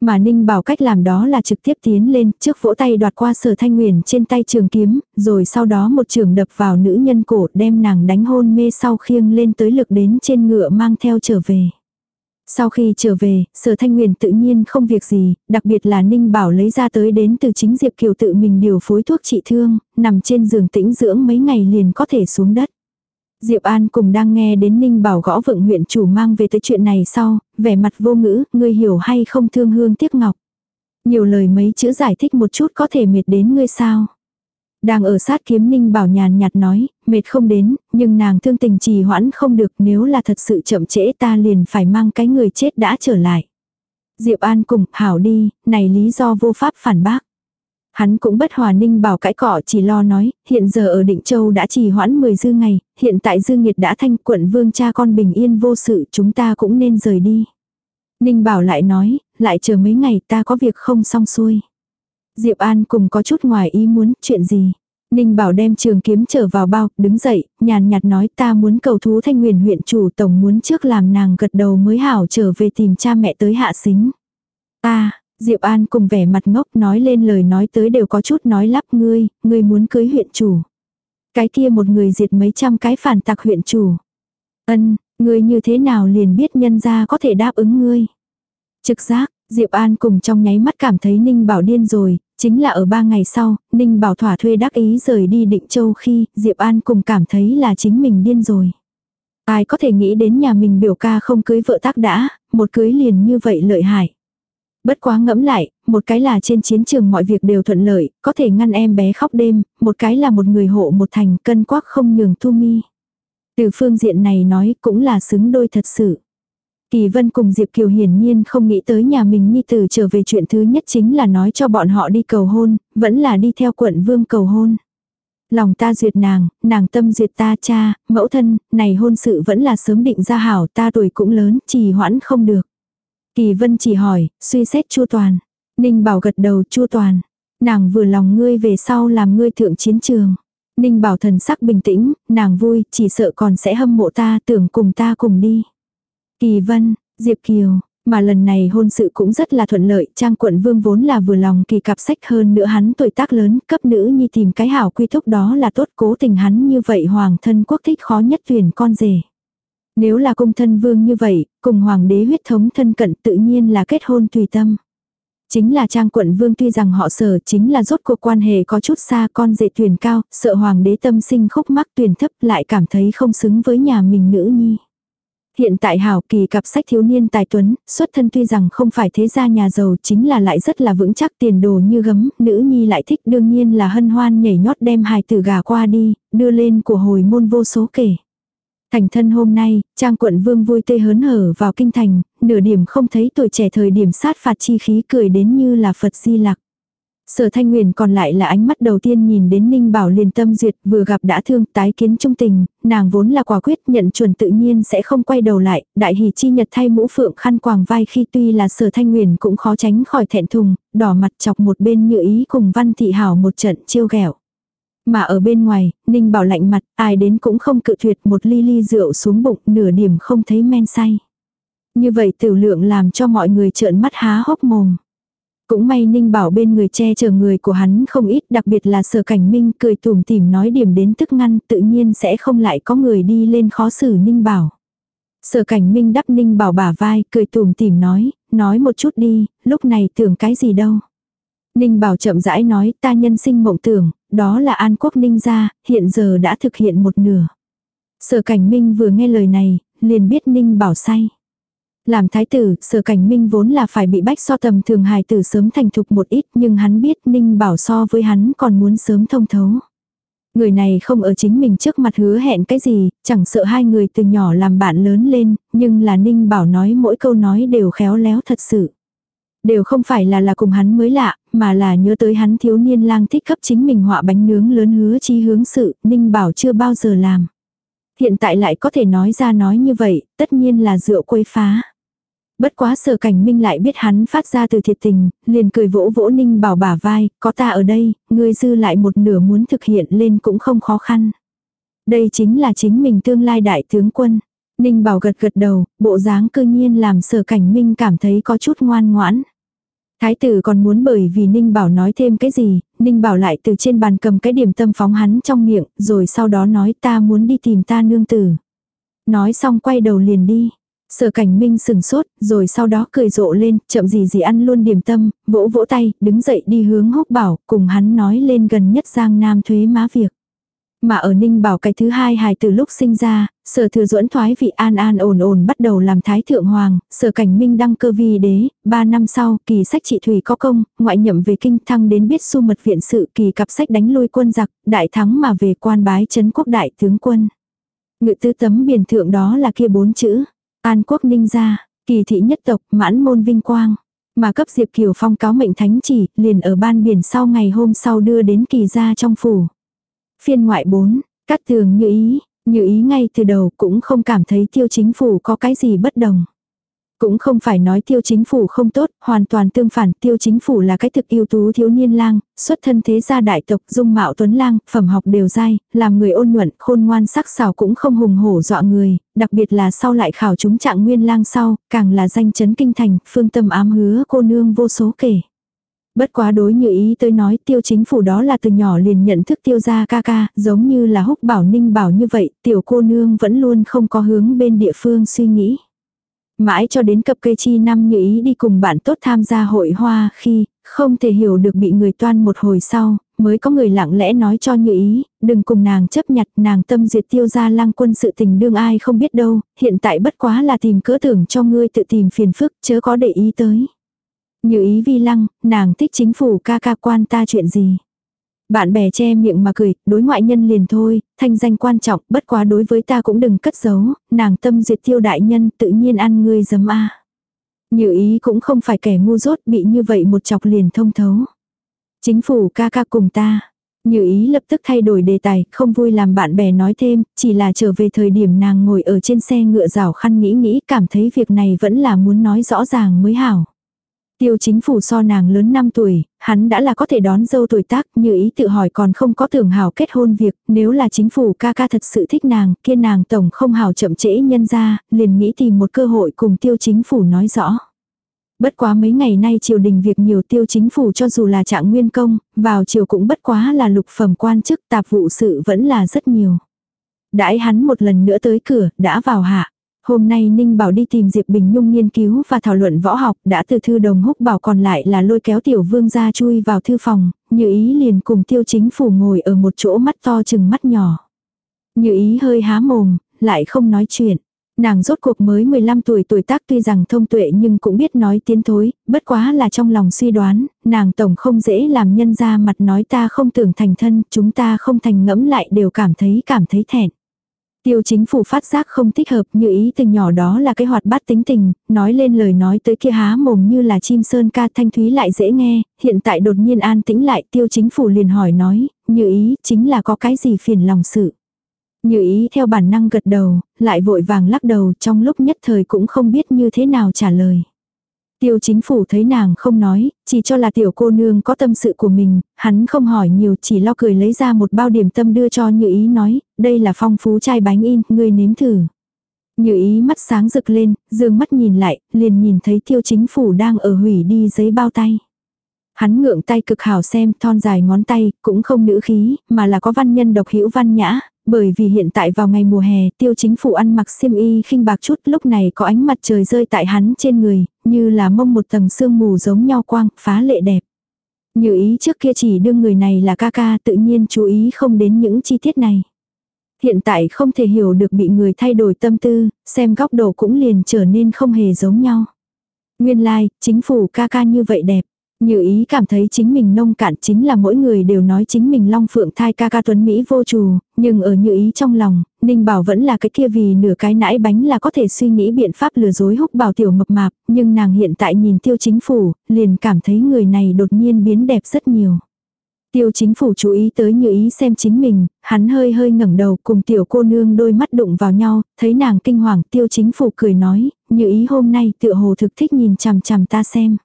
Mà Ninh Bảo cách làm đó là trực tiếp tiến lên, trước vỗ tay đoạt qua sở thanh nguyền trên tay trường kiếm, rồi sau đó một trường đập vào nữ nhân cổ đem nàng đánh hôn mê sau khiêng lên tới lực đến trên ngựa mang theo trở về. Sau khi trở về, sở thanh nguyền tự nhiên không việc gì, đặc biệt là Ninh Bảo lấy ra tới đến từ chính Diệp Kiều tự mình điều phối thuốc trị thương, nằm trên giường tĩnh dưỡng mấy ngày liền có thể xuống đất. Diệp An cùng đang nghe đến Ninh Bảo gõ vượng huyện chủ mang về tới chuyện này sau, vẻ mặt vô ngữ, ngươi hiểu hay không thương hương tiếc ngọc. Nhiều lời mấy chữ giải thích một chút có thể mệt đến ngươi sao. Đang ở sát kiếm Ninh Bảo nhàn nhạt nói, mệt không đến, nhưng nàng thương tình trì hoãn không được nếu là thật sự chậm trễ ta liền phải mang cái người chết đã trở lại. Diệp An cùng, hảo đi, này lý do vô pháp phản bác. Hắn cũng bất hòa ninh bảo cãi cọ chỉ lo nói, hiện giờ ở Định Châu đã trì hoãn 10 dư ngày, hiện tại dư nghiệt đã thanh quận vương cha con bình yên vô sự chúng ta cũng nên rời đi. Ninh bảo lại nói, lại chờ mấy ngày ta có việc không xong xuôi. Diệp An cùng có chút ngoài ý muốn, chuyện gì? Ninh Bảo đem trường kiếm trở vào bao, đứng dậy, nhàn nhạt nói ta muốn cầu thú thanh nguyền huyện chủ tổng muốn trước làm nàng gật đầu mới hảo trở về tìm cha mẹ tới hạ xính. Ta, Diệp An cùng vẻ mặt ngốc nói lên lời nói tới đều có chút nói lắp ngươi, ngươi muốn cưới huyện chủ. Cái kia một người diệt mấy trăm cái phản tặc huyện chủ. Ân, ngươi như thế nào liền biết nhân gia có thể đáp ứng ngươi. Trực giác, Diệp An cùng trong nháy mắt cảm thấy Ninh Bảo điên rồi, chính là ở ba ngày sau, Ninh Bảo thỏa thuê đắc ý rời đi định châu khi Diệp An cùng cảm thấy là chính mình điên rồi. Ai có thể nghĩ đến nhà mình biểu ca không cưới vợ tác đã, một cưới liền như vậy lợi hại. Bất quá ngẫm lại, một cái là trên chiến trường mọi việc đều thuận lợi, có thể ngăn em bé khóc đêm, một cái là một người hộ một thành cân quắc không nhường thu mi. Từ phương diện này nói cũng là xứng đôi thật sự. Kỳ Vân cùng Diệp Kiều hiển nhiên không nghĩ tới nhà mình nhi tử trở về chuyện thứ nhất chính là nói cho bọn họ đi cầu hôn, vẫn là đi theo quận vương cầu hôn. Lòng ta duyệt nàng, nàng tâm duyệt ta cha, mẫu thân, này hôn sự vẫn là sớm định ra hảo ta tuổi cũng lớn, trì hoãn không được. Kỳ Vân chỉ hỏi, suy xét chua toàn. Ninh Bảo gật đầu chua toàn. Nàng vừa lòng ngươi về sau làm ngươi thượng chiến trường. Ninh Bảo thần sắc bình tĩnh, nàng vui, chỉ sợ còn sẽ hâm mộ ta tưởng cùng ta cùng đi. Kỳ Vân, Diệp Kiều, mà lần này hôn sự cũng rất là thuận lợi, Trang quận vương vốn là vừa lòng kỳ cặp sách hơn nữa hắn tuổi tác lớn, cấp nữ nhi tìm cái hảo quy thúc đó là tốt cố tình hắn như vậy hoàng thân quốc thích khó nhất tuyển con rể. Nếu là cung thân vương như vậy, cùng hoàng đế huyết thống thân cận tự nhiên là kết hôn tùy tâm. Chính là trang quận vương tuy rằng họ sở chính là rốt cuộc quan hệ có chút xa con dệ tuyển cao, sợ hoàng đế tâm sinh khúc mắc tuyển thấp lại cảm thấy không xứng với nhà mình nữ nhi. Hiện tại hảo kỳ cặp sách thiếu niên tài tuấn, xuất thân tuy rằng không phải thế gia nhà giàu chính là lại rất là vững chắc tiền đồ như gấm, nữ nhi lại thích đương nhiên là hân hoan nhảy nhót đem hài tử gà qua đi, đưa lên của hồi môn vô số kể. Thành thân hôm nay, Trang quận vương vui tươi hớn hở vào kinh thành, nửa điểm không thấy tuổi trẻ thời điểm sát phạt chi khí cười đến như là Phật di lạc. Sở Thanh Nguyền còn lại là ánh mắt đầu tiên nhìn đến Ninh Bảo liền tâm duyệt vừa gặp đã thương tái kiến trung tình, nàng vốn là quả quyết nhận chuẩn tự nhiên sẽ không quay đầu lại, đại hỷ chi nhật thay mũ phượng khăn quàng vai khi tuy là sở Thanh Nguyền cũng khó tránh khỏi thẹn thùng, đỏ mặt chọc một bên như ý cùng văn thị hảo một trận chiêu ghẹo. Mà ở bên ngoài, Ninh Bảo lạnh mặt, ai đến cũng không cự tuyệt một ly ly rượu xuống bụng nửa điểm không thấy men say. Như vậy tiểu lượng làm cho mọi người trợn mắt há hốc mồm. Cũng may Ninh Bảo bên người che chở người của hắn không ít đặc biệt là sở cảnh minh cười tủm tỉm nói điểm đến tức ngăn tự nhiên sẽ không lại có người đi lên khó xử Ninh Bảo. Sở cảnh minh đắp Ninh Bảo bả vai cười tủm tỉm nói, nói một chút đi, lúc này tưởng cái gì đâu. Ninh Bảo chậm rãi nói ta nhân sinh mộng tưởng, đó là An Quốc Ninh gia, hiện giờ đã thực hiện một nửa. Sở Cảnh Minh vừa nghe lời này, liền biết Ninh Bảo say. Làm thái tử, sở cảnh minh vốn là phải bị bách so tầm thường hài tử sớm thành thục một ít nhưng hắn biết Ninh Bảo so với hắn còn muốn sớm thông thấu. Người này không ở chính mình trước mặt hứa hẹn cái gì, chẳng sợ hai người từ nhỏ làm bạn lớn lên, nhưng là Ninh Bảo nói mỗi câu nói đều khéo léo thật sự. Đều không phải là là cùng hắn mới lạ, mà là nhớ tới hắn thiếu niên lang thích cấp chính mình họa bánh nướng lớn hứa chi hướng sự, Ninh Bảo chưa bao giờ làm. Hiện tại lại có thể nói ra nói như vậy, tất nhiên là rượu quấy phá. Bất quá sở cảnh minh lại biết hắn phát ra từ thiệt tình, liền cười vỗ vỗ ninh bảo bả vai, có ta ở đây, ngươi dư lại một nửa muốn thực hiện lên cũng không khó khăn. Đây chính là chính mình tương lai đại tướng quân. Ninh bảo gật gật đầu, bộ dáng cư nhiên làm sở cảnh minh cảm thấy có chút ngoan ngoãn. Thái tử còn muốn bởi vì Ninh Bảo nói thêm cái gì, Ninh Bảo lại từ trên bàn cầm cái điểm tâm phóng hắn trong miệng, rồi sau đó nói ta muốn đi tìm ta nương tử. Nói xong quay đầu liền đi. Sở cảnh minh sừng sốt, rồi sau đó cười rộ lên, chậm gì gì ăn luôn điểm tâm, vỗ vỗ tay, đứng dậy đi hướng húc bảo, cùng hắn nói lên gần nhất giang nam thuế má việc. Mà ở Ninh Bảo cái thứ hai hài từ lúc sinh ra, sở thừa duẫn thoái vị an an ổn ổn bắt đầu làm thái thượng hoàng, sở cảnh minh đăng cơ vi đế, ba năm sau kỳ sách trị thủy có công, ngoại nhậm về kinh thăng đến biết su mật viện sự kỳ cặp sách đánh lui quân giặc, đại thắng mà về quan bái chấn quốc đại tướng quân. Ngự tư tấm biển thượng đó là kia bốn chữ, an quốc ninh gia, kỳ thị nhất tộc mãn môn vinh quang. Mà cấp Diệp Kiều Phong cáo mệnh thánh chỉ, liền ở ban biển sau ngày hôm sau đưa đến kỳ gia trong phủ. Phiên ngoại 4, cắt tường như ý, như ý ngay từ đầu cũng không cảm thấy tiêu chính phủ có cái gì bất đồng. Cũng không phải nói tiêu chính phủ không tốt, hoàn toàn tương phản tiêu chính phủ là cái thực ưu tú thiếu niên lang, xuất thân thế gia đại tộc dung mạo tuấn lang, phẩm học đều dai, làm người ôn nhuận, khôn ngoan sắc sảo cũng không hùng hổ dọa người, đặc biệt là sau lại khảo chúng trạng nguyên lang sau, càng là danh chấn kinh thành, phương tâm ám hứa cô nương vô số kể. Bất quá đối như ý tới nói tiêu chính phủ đó là từ nhỏ liền nhận thức tiêu gia ca ca, giống như là húc bảo ninh bảo như vậy, tiểu cô nương vẫn luôn không có hướng bên địa phương suy nghĩ. Mãi cho đến cập cây chi năm như ý đi cùng bạn tốt tham gia hội hoa khi, không thể hiểu được bị người toan một hồi sau, mới có người lặng lẽ nói cho như ý, đừng cùng nàng chấp nhặt nàng tâm duyệt tiêu gia lang quân sự tình đương ai không biết đâu, hiện tại bất quá là tìm cỡ tưởng cho ngươi tự tìm phiền phức, chớ có để ý tới. Như ý vi lăng, nàng thích chính phủ ca ca quan ta chuyện gì. Bạn bè che miệng mà cười, đối ngoại nhân liền thôi, thanh danh quan trọng, bất quá đối với ta cũng đừng cất giấu, nàng tâm duyệt tiêu đại nhân tự nhiên ăn ngươi dấm a. Như ý cũng không phải kẻ ngu dốt bị như vậy một chọc liền thông thấu. Chính phủ ca ca cùng ta. Như ý lập tức thay đổi đề tài, không vui làm bạn bè nói thêm, chỉ là trở về thời điểm nàng ngồi ở trên xe ngựa rào khăn nghĩ nghĩ cảm thấy việc này vẫn là muốn nói rõ ràng mới hảo. Tiêu chính phủ so nàng lớn 5 tuổi, hắn đã là có thể đón dâu tuổi tác, như ý tự hỏi còn không có tưởng hảo kết hôn việc, nếu là chính phủ ca ca thật sự thích nàng, kia nàng tổng không hảo chậm trễ nhân ra, liền nghĩ tìm một cơ hội cùng tiêu chính phủ nói rõ. Bất quá mấy ngày nay triều đình việc nhiều tiêu chính phủ cho dù là trạng nguyên công, vào triều cũng bất quá là lục phẩm quan chức tạp vụ sự vẫn là rất nhiều. Đãi hắn một lần nữa tới cửa, đã vào hạ. Hôm nay Ninh Bảo đi tìm Diệp Bình Nhung nghiên cứu và thảo luận võ học, đã từ thư đồng húc bảo còn lại là lôi kéo tiểu vương ra chui vào thư phòng, như ý liền cùng tiêu chính phủ ngồi ở một chỗ mắt to chừng mắt nhỏ. Như ý hơi há mồm, lại không nói chuyện. Nàng rốt cuộc mới 15 tuổi tuổi tác tuy rằng thông tuệ nhưng cũng biết nói tiến thối, bất quá là trong lòng suy đoán, nàng tổng không dễ làm nhân ra mặt nói ta không tưởng thành thân, chúng ta không thành ngẫm lại đều cảm thấy cảm thấy thẹn. Tiêu chính phủ phát giác không thích hợp như ý từ nhỏ đó là cái hoạt bát tính tình, nói lên lời nói tới kia há mồm như là chim sơn ca thanh thúy lại dễ nghe, hiện tại đột nhiên an tĩnh lại tiêu chính phủ liền hỏi nói, như ý chính là có cái gì phiền lòng sự. Như ý theo bản năng gật đầu, lại vội vàng lắc đầu trong lúc nhất thời cũng không biết như thế nào trả lời. Tiêu chính phủ thấy nàng không nói, chỉ cho là tiểu cô nương có tâm sự của mình, hắn không hỏi nhiều chỉ lo cười lấy ra một bao điểm tâm đưa cho như ý nói, đây là phong phú chai bánh in, ngươi nếm thử. Như ý mắt sáng rực lên, dương mắt nhìn lại, liền nhìn thấy tiêu chính phủ đang ở hủy đi giấy bao tay. Hắn ngượng tay cực hảo xem, thon dài ngón tay, cũng không nữ khí, mà là có văn nhân độc hữu văn nhã, bởi vì hiện tại vào ngày mùa hè, tiêu chính phủ ăn mặc xiêm y khinh bạc chút, lúc này có ánh mặt trời rơi tại hắn trên người, như là mông một tầng sương mù giống nhau quang, phá lệ đẹp. Như ý trước kia chỉ đương người này là ca ca tự nhiên chú ý không đến những chi tiết này. Hiện tại không thể hiểu được bị người thay đổi tâm tư, xem góc độ cũng liền trở nên không hề giống nhau. Nguyên lai, like, chính phủ ca ca như vậy đẹp. Như ý cảm thấy chính mình nông cạn chính là mỗi người đều nói chính mình long phượng thai ca ca tuấn Mỹ vô trù, nhưng ở như ý trong lòng, Ninh Bảo vẫn là cái kia vì nửa cái nãi bánh là có thể suy nghĩ biện pháp lừa dối húc bảo tiểu mập mạp, nhưng nàng hiện tại nhìn tiêu chính phủ, liền cảm thấy người này đột nhiên biến đẹp rất nhiều. Tiêu chính phủ chú ý tới như ý xem chính mình, hắn hơi hơi ngẩng đầu cùng tiểu cô nương đôi mắt đụng vào nhau, thấy nàng kinh hoàng tiêu chính phủ cười nói, như ý hôm nay tựa hồ thực thích nhìn chằm chằm ta xem.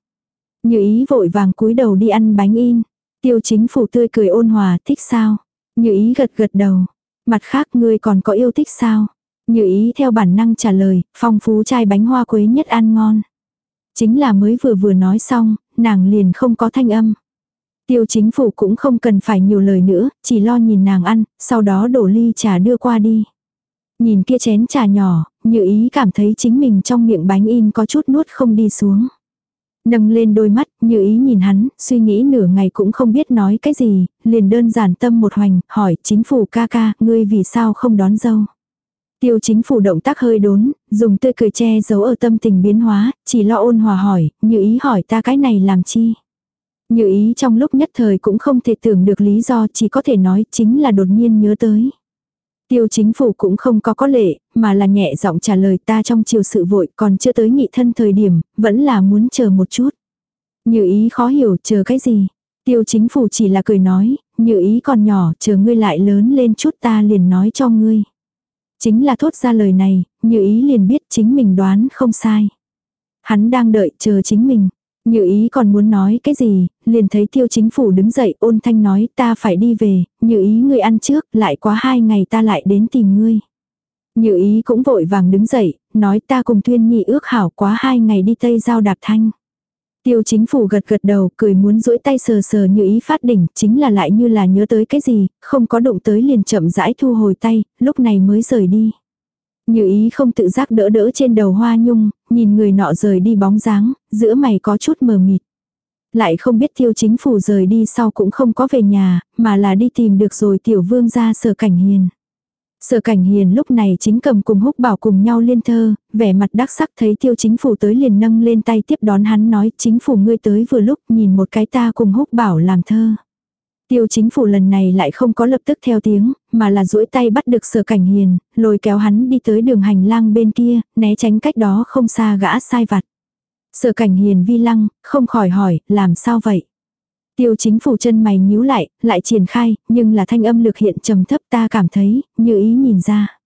Như ý vội vàng cúi đầu đi ăn bánh in. Tiêu chính phủ tươi cười ôn hòa thích sao. Như ý gật gật đầu. Mặt khác ngươi còn có yêu thích sao. Như ý theo bản năng trả lời, phong phú chai bánh hoa quế nhất ăn ngon. Chính là mới vừa vừa nói xong, nàng liền không có thanh âm. Tiêu chính phủ cũng không cần phải nhiều lời nữa, chỉ lo nhìn nàng ăn, sau đó đổ ly trà đưa qua đi. Nhìn kia chén trà nhỏ, như ý cảm thấy chính mình trong miệng bánh in có chút nuốt không đi xuống. Nâng lên đôi mắt, như ý nhìn hắn, suy nghĩ nửa ngày cũng không biết nói cái gì, liền đơn giản tâm một hoành, hỏi chính phủ ca ca, ngươi vì sao không đón dâu. Tiêu chính phủ động tác hơi đốn, dùng tươi cười che giấu ở tâm tình biến hóa, chỉ lo ôn hòa hỏi, như ý hỏi ta cái này làm chi. Như ý trong lúc nhất thời cũng không thể tưởng được lý do chỉ có thể nói chính là đột nhiên nhớ tới. Tiêu chính phủ cũng không có có lệ, mà là nhẹ giọng trả lời ta trong chiều sự vội còn chưa tới nghị thân thời điểm, vẫn là muốn chờ một chút. Như ý khó hiểu chờ cái gì. Tiêu chính phủ chỉ là cười nói, như ý còn nhỏ chờ ngươi lại lớn lên chút ta liền nói cho ngươi. Chính là thốt ra lời này, như ý liền biết chính mình đoán không sai. Hắn đang đợi chờ chính mình. Như ý còn muốn nói cái gì, liền thấy tiêu chính phủ đứng dậy ôn thanh nói ta phải đi về, như ý ngươi ăn trước, lại quá hai ngày ta lại đến tìm ngươi. Như ý cũng vội vàng đứng dậy, nói ta cùng tuyên nhị ước hảo quá hai ngày đi tây giao đạp thanh. Tiêu chính phủ gật gật đầu, cười muốn duỗi tay sờ sờ như ý phát đỉnh, chính là lại như là nhớ tới cái gì, không có động tới liền chậm rãi thu hồi tay, lúc này mới rời đi. Như ý không tự giác đỡ đỡ trên đầu hoa nhung, nhìn người nọ rời đi bóng dáng, giữa mày có chút mờ mịt. Lại không biết tiêu chính phủ rời đi sau cũng không có về nhà, mà là đi tìm được rồi tiểu vương ra sở cảnh hiền. Sở cảnh hiền lúc này chính cầm cùng húc bảo cùng nhau liên thơ, vẻ mặt đắc sắc thấy tiêu chính phủ tới liền nâng lên tay tiếp đón hắn nói chính phủ ngươi tới vừa lúc nhìn một cái ta cùng húc bảo làm thơ. Tiêu chính phủ lần này lại không có lập tức theo tiếng, mà là duỗi tay bắt được sở cảnh hiền, lôi kéo hắn đi tới đường hành lang bên kia, né tránh cách đó không xa gã sai vặt. Sở cảnh hiền vi lăng, không khỏi hỏi, làm sao vậy? Tiêu chính phủ chân mày nhíu lại, lại triển khai, nhưng là thanh âm lực hiện trầm thấp ta cảm thấy, như ý nhìn ra.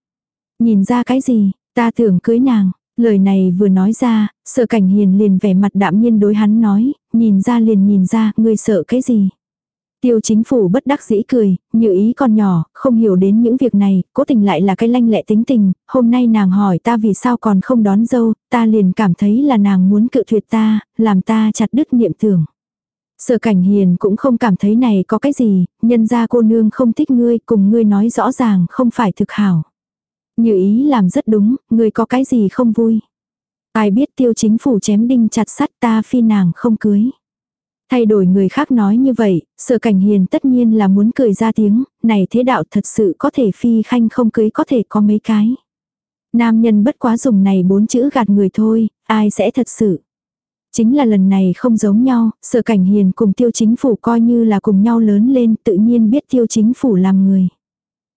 Nhìn ra cái gì, ta tưởng cưới nàng. Lời này vừa nói ra, sở cảnh hiền liền vẻ mặt đạm nhiên đối hắn nói, nhìn ra liền nhìn ra, ngươi sợ cái gì. Tiêu chính phủ bất đắc dĩ cười, như ý còn nhỏ, không hiểu đến những việc này, cố tình lại là cái lanh lẹ tính tình, hôm nay nàng hỏi ta vì sao còn không đón dâu, ta liền cảm thấy là nàng muốn cự tuyệt ta, làm ta chặt đứt niệm tưởng. Sở cảnh hiền cũng không cảm thấy này có cái gì, nhân ra cô nương không thích ngươi, cùng ngươi nói rõ ràng không phải thực hảo. Như ý làm rất đúng, ngươi có cái gì không vui. Ai biết tiêu chính phủ chém đinh chặt sắt ta phi nàng không cưới. Thay đổi người khác nói như vậy, sở cảnh hiền tất nhiên là muốn cười ra tiếng, này thế đạo thật sự có thể phi khanh không cưới có thể có mấy cái. Nam nhân bất quá dùng này bốn chữ gạt người thôi, ai sẽ thật sự. Chính là lần này không giống nhau, sở cảnh hiền cùng tiêu chính phủ coi như là cùng nhau lớn lên tự nhiên biết tiêu chính phủ làm người.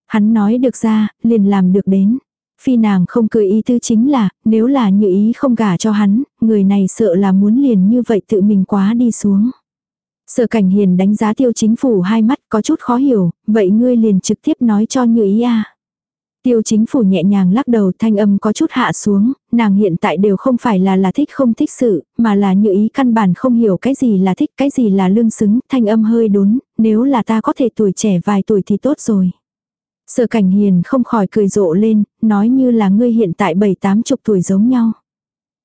Hắn nói được ra, liền làm được đến. Phi nàng không cười ý tư chính là, nếu là như ý không gả cho hắn, người này sợ là muốn liền như vậy tự mình quá đi xuống. Sở cảnh hiền đánh giá tiêu chính phủ hai mắt có chút khó hiểu, vậy ngươi liền trực tiếp nói cho như ý à. Tiêu chính phủ nhẹ nhàng lắc đầu thanh âm có chút hạ xuống, nàng hiện tại đều không phải là là thích không thích sự, mà là như ý căn bản không hiểu cái gì là thích cái gì là lương xứng, thanh âm hơi đốn, nếu là ta có thể tuổi trẻ vài tuổi thì tốt rồi. Sở cảnh hiền không khỏi cười rộ lên, nói như là ngươi hiện tại bảy tám chục tuổi giống nhau.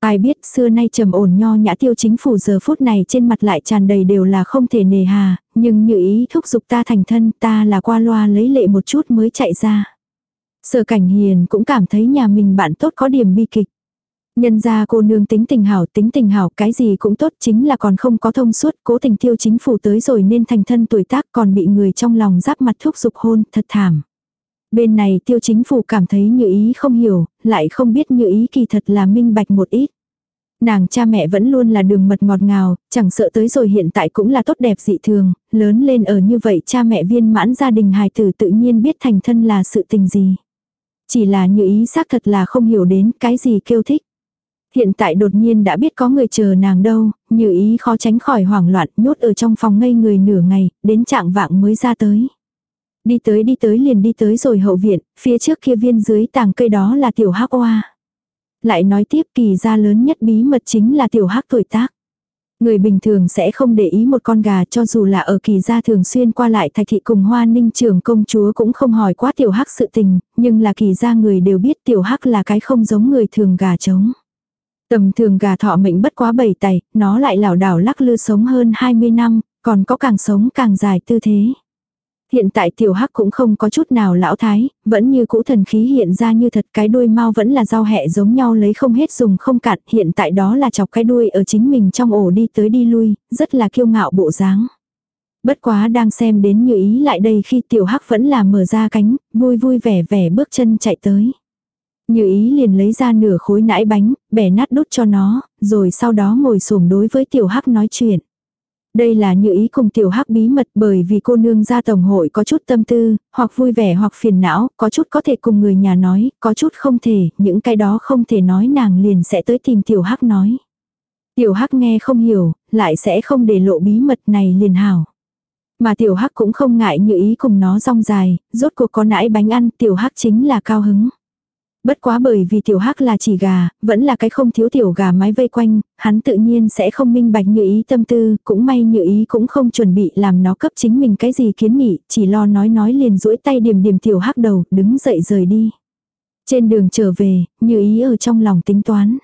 Ai biết xưa nay trầm ổn nho nhã tiêu chính phủ giờ phút này trên mặt lại tràn đầy đều là không thể nề hà, nhưng như ý thúc giục ta thành thân ta là qua loa lấy lệ một chút mới chạy ra. Sở cảnh hiền cũng cảm thấy nhà mình bạn tốt có điểm bi kịch. Nhân ra cô nương tính tình hảo tính tình hảo cái gì cũng tốt chính là còn không có thông suốt cố tình tiêu chính phủ tới rồi nên thành thân tuổi tác còn bị người trong lòng giáp mặt thúc giục hôn thật thảm. Bên này tiêu chính phủ cảm thấy như ý không hiểu, lại không biết như ý kỳ thật là minh bạch một ít. Nàng cha mẹ vẫn luôn là đường mật ngọt ngào, chẳng sợ tới rồi hiện tại cũng là tốt đẹp dị thường, lớn lên ở như vậy cha mẹ viên mãn gia đình hài tử tự nhiên biết thành thân là sự tình gì. Chỉ là như ý xác thật là không hiểu đến cái gì kêu thích. Hiện tại đột nhiên đã biết có người chờ nàng đâu, như ý khó tránh khỏi hoảng loạn nhốt ở trong phòng ngây người nửa ngày, đến trạng vạng mới ra tới. Đi tới đi tới liền đi tới rồi hậu viện, phía trước kia viên dưới tàng cây đó là tiểu hắc oa. Lại nói tiếp kỳ gia lớn nhất bí mật chính là tiểu hắc tuổi tác. Người bình thường sẽ không để ý một con gà cho dù là ở kỳ gia thường xuyên qua lại thạch thị cùng hoa ninh trưởng công chúa cũng không hỏi quá tiểu hắc sự tình, nhưng là kỳ gia người đều biết tiểu hắc là cái không giống người thường gà trống. Tầm thường gà thọ mệnh bất quá bảy tày, nó lại lảo đảo lắc lư sống hơn 20 năm, còn có càng sống càng dài tư thế. Hiện tại tiểu hắc cũng không có chút nào lão thái, vẫn như cũ thần khí hiện ra như thật cái đuôi mau vẫn là rau hẹ giống nhau lấy không hết dùng không cạn, hiện tại đó là chọc cái đuôi ở chính mình trong ổ đi tới đi lui, rất là kiêu ngạo bộ dáng. Bất quá đang xem đến như ý lại đây khi tiểu hắc vẫn là mở ra cánh, vui vui vẻ vẻ bước chân chạy tới. Như ý liền lấy ra nửa khối nãi bánh, bẻ nát đút cho nó, rồi sau đó ngồi xổm đối với tiểu hắc nói chuyện. Đây là như ý cùng tiểu hắc bí mật bởi vì cô nương gia tổng hội có chút tâm tư, hoặc vui vẻ hoặc phiền não, có chút có thể cùng người nhà nói, có chút không thể, những cái đó không thể nói nàng liền sẽ tới tìm tiểu hắc nói. Tiểu hắc nghe không hiểu, lại sẽ không để lộ bí mật này liền hảo. Mà tiểu hắc cũng không ngại như ý cùng nó rong dài, rốt cuộc có nãi bánh ăn, tiểu hắc chính là cao hứng. Bất quá bởi vì tiểu hắc là chỉ gà, vẫn là cái không thiếu tiểu gà mái vây quanh, hắn tự nhiên sẽ không minh bạch như ý tâm tư, cũng may như ý cũng không chuẩn bị làm nó cấp chính mình cái gì kiến nghị, chỉ lo nói nói liền duỗi tay điểm điểm tiểu hắc đầu, đứng dậy rời đi. Trên đường trở về, như ý ở trong lòng tính toán.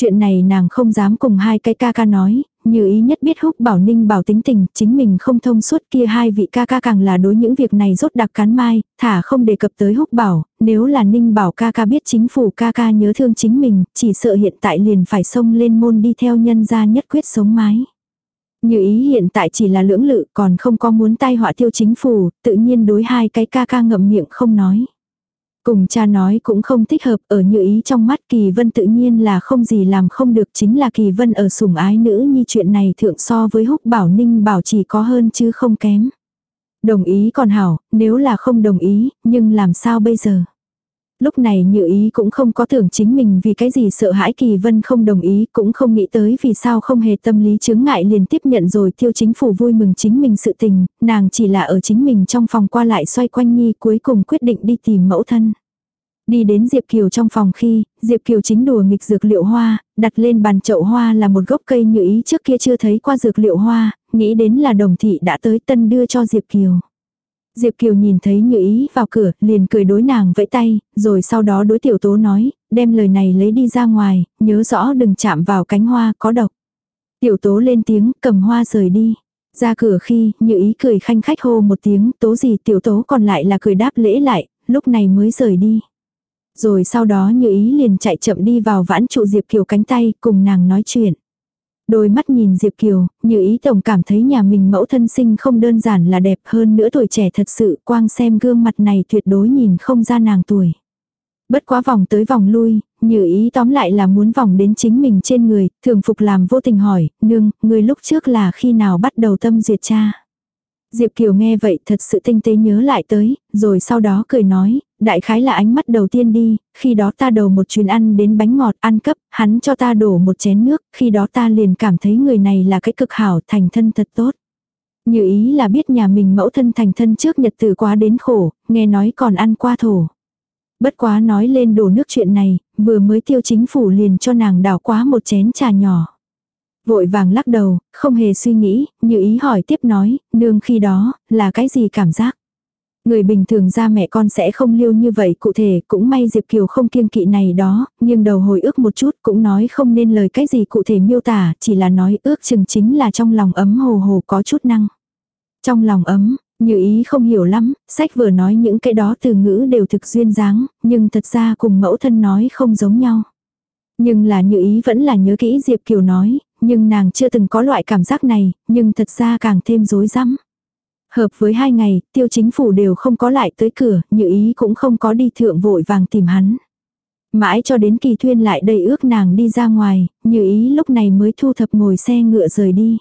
Chuyện này nàng không dám cùng hai cái ca ca nói, như ý nhất biết húc bảo ninh bảo tính tình, chính mình không thông suốt kia hai vị ca ca càng là đối những việc này rốt đặc cán mai, thả không đề cập tới húc bảo, nếu là ninh bảo ca ca biết chính phủ ca ca nhớ thương chính mình, chỉ sợ hiện tại liền phải xông lên môn đi theo nhân gia nhất quyết sống mái. Như ý hiện tại chỉ là lưỡng lự còn không có muốn tai họa tiêu chính phủ, tự nhiên đối hai cái ca ca ngậm miệng không nói. Cùng cha nói cũng không thích hợp ở như ý trong mắt Kỳ Vân tự nhiên là không gì làm không được chính là Kỳ Vân ở sủng ái nữ như chuyện này thượng so với húc bảo ninh bảo chỉ có hơn chứ không kém. Đồng ý còn hảo, nếu là không đồng ý, nhưng làm sao bây giờ? Lúc này như ý cũng không có tưởng chính mình vì cái gì sợ hãi kỳ vân không đồng ý, cũng không nghĩ tới vì sao không hề tâm lý chướng ngại liền tiếp nhận rồi tiêu chính phủ vui mừng chính mình sự tình, nàng chỉ là ở chính mình trong phòng qua lại xoay quanh nhi cuối cùng quyết định đi tìm mẫu thân. Đi đến Diệp Kiều trong phòng khi, Diệp Kiều chính đùa nghịch dược liệu hoa, đặt lên bàn chậu hoa là một gốc cây như ý trước kia chưa thấy qua dược liệu hoa, nghĩ đến là đồng thị đã tới tân đưa cho Diệp Kiều. Diệp Kiều nhìn thấy Như Ý vào cửa, liền cười đối nàng vẫy tay, rồi sau đó đối tiểu tố nói, đem lời này lấy đi ra ngoài, nhớ rõ đừng chạm vào cánh hoa có độc. Tiểu tố lên tiếng, cầm hoa rời đi. Ra cửa khi, Như Ý cười khanh khách hô một tiếng, tố gì tiểu tố còn lại là cười đáp lễ lại, lúc này mới rời đi. Rồi sau đó Như Ý liền chạy chậm đi vào vãn trụ Diệp Kiều cánh tay, cùng nàng nói chuyện. Đôi mắt nhìn Diệp Kiều, như ý tổng cảm thấy nhà mình mẫu thân sinh không đơn giản là đẹp hơn nữa tuổi trẻ thật sự, quang xem gương mặt này tuyệt đối nhìn không ra nàng tuổi. Bất quá vòng tới vòng lui, như ý tóm lại là muốn vòng đến chính mình trên người, thường phục làm vô tình hỏi, nương, người lúc trước là khi nào bắt đầu tâm duyệt cha. Diệp Kiều nghe vậy thật sự tinh tế nhớ lại tới, rồi sau đó cười nói, đại khái là ánh mắt đầu tiên đi, khi đó ta đầu một chuyến ăn đến bánh ngọt ăn cấp, hắn cho ta đổ một chén nước, khi đó ta liền cảm thấy người này là cái cực hảo thành thân thật tốt. Như ý là biết nhà mình mẫu thân thành thân trước nhật tử quá đến khổ, nghe nói còn ăn qua thổ. Bất quá nói lên đổ nước chuyện này, vừa mới tiêu chính phủ liền cho nàng đảo quá một chén trà nhỏ. Vội vàng lắc đầu, không hề suy nghĩ, như ý hỏi tiếp nói, nương khi đó, là cái gì cảm giác. Người bình thường ra mẹ con sẽ không liêu như vậy cụ thể, cũng may Diệp Kiều không kiêng kỵ này đó, nhưng đầu hồi ước một chút cũng nói không nên lời cái gì cụ thể miêu tả, chỉ là nói ước chừng chính là trong lòng ấm hồ hồ có chút năng. Trong lòng ấm, như ý không hiểu lắm, sách vừa nói những cái đó từ ngữ đều thực duyên dáng, nhưng thật ra cùng mẫu thân nói không giống nhau. Nhưng là như ý vẫn là nhớ kỹ Diệp Kiều nói, nhưng nàng chưa từng có loại cảm giác này, nhưng thật ra càng thêm rối rắm. Hợp với hai ngày, tiêu chính phủ đều không có lại tới cửa, như ý cũng không có đi thượng vội vàng tìm hắn. Mãi cho đến kỳ thuyên lại đầy ước nàng đi ra ngoài, như ý lúc này mới thu thập ngồi xe ngựa rời đi.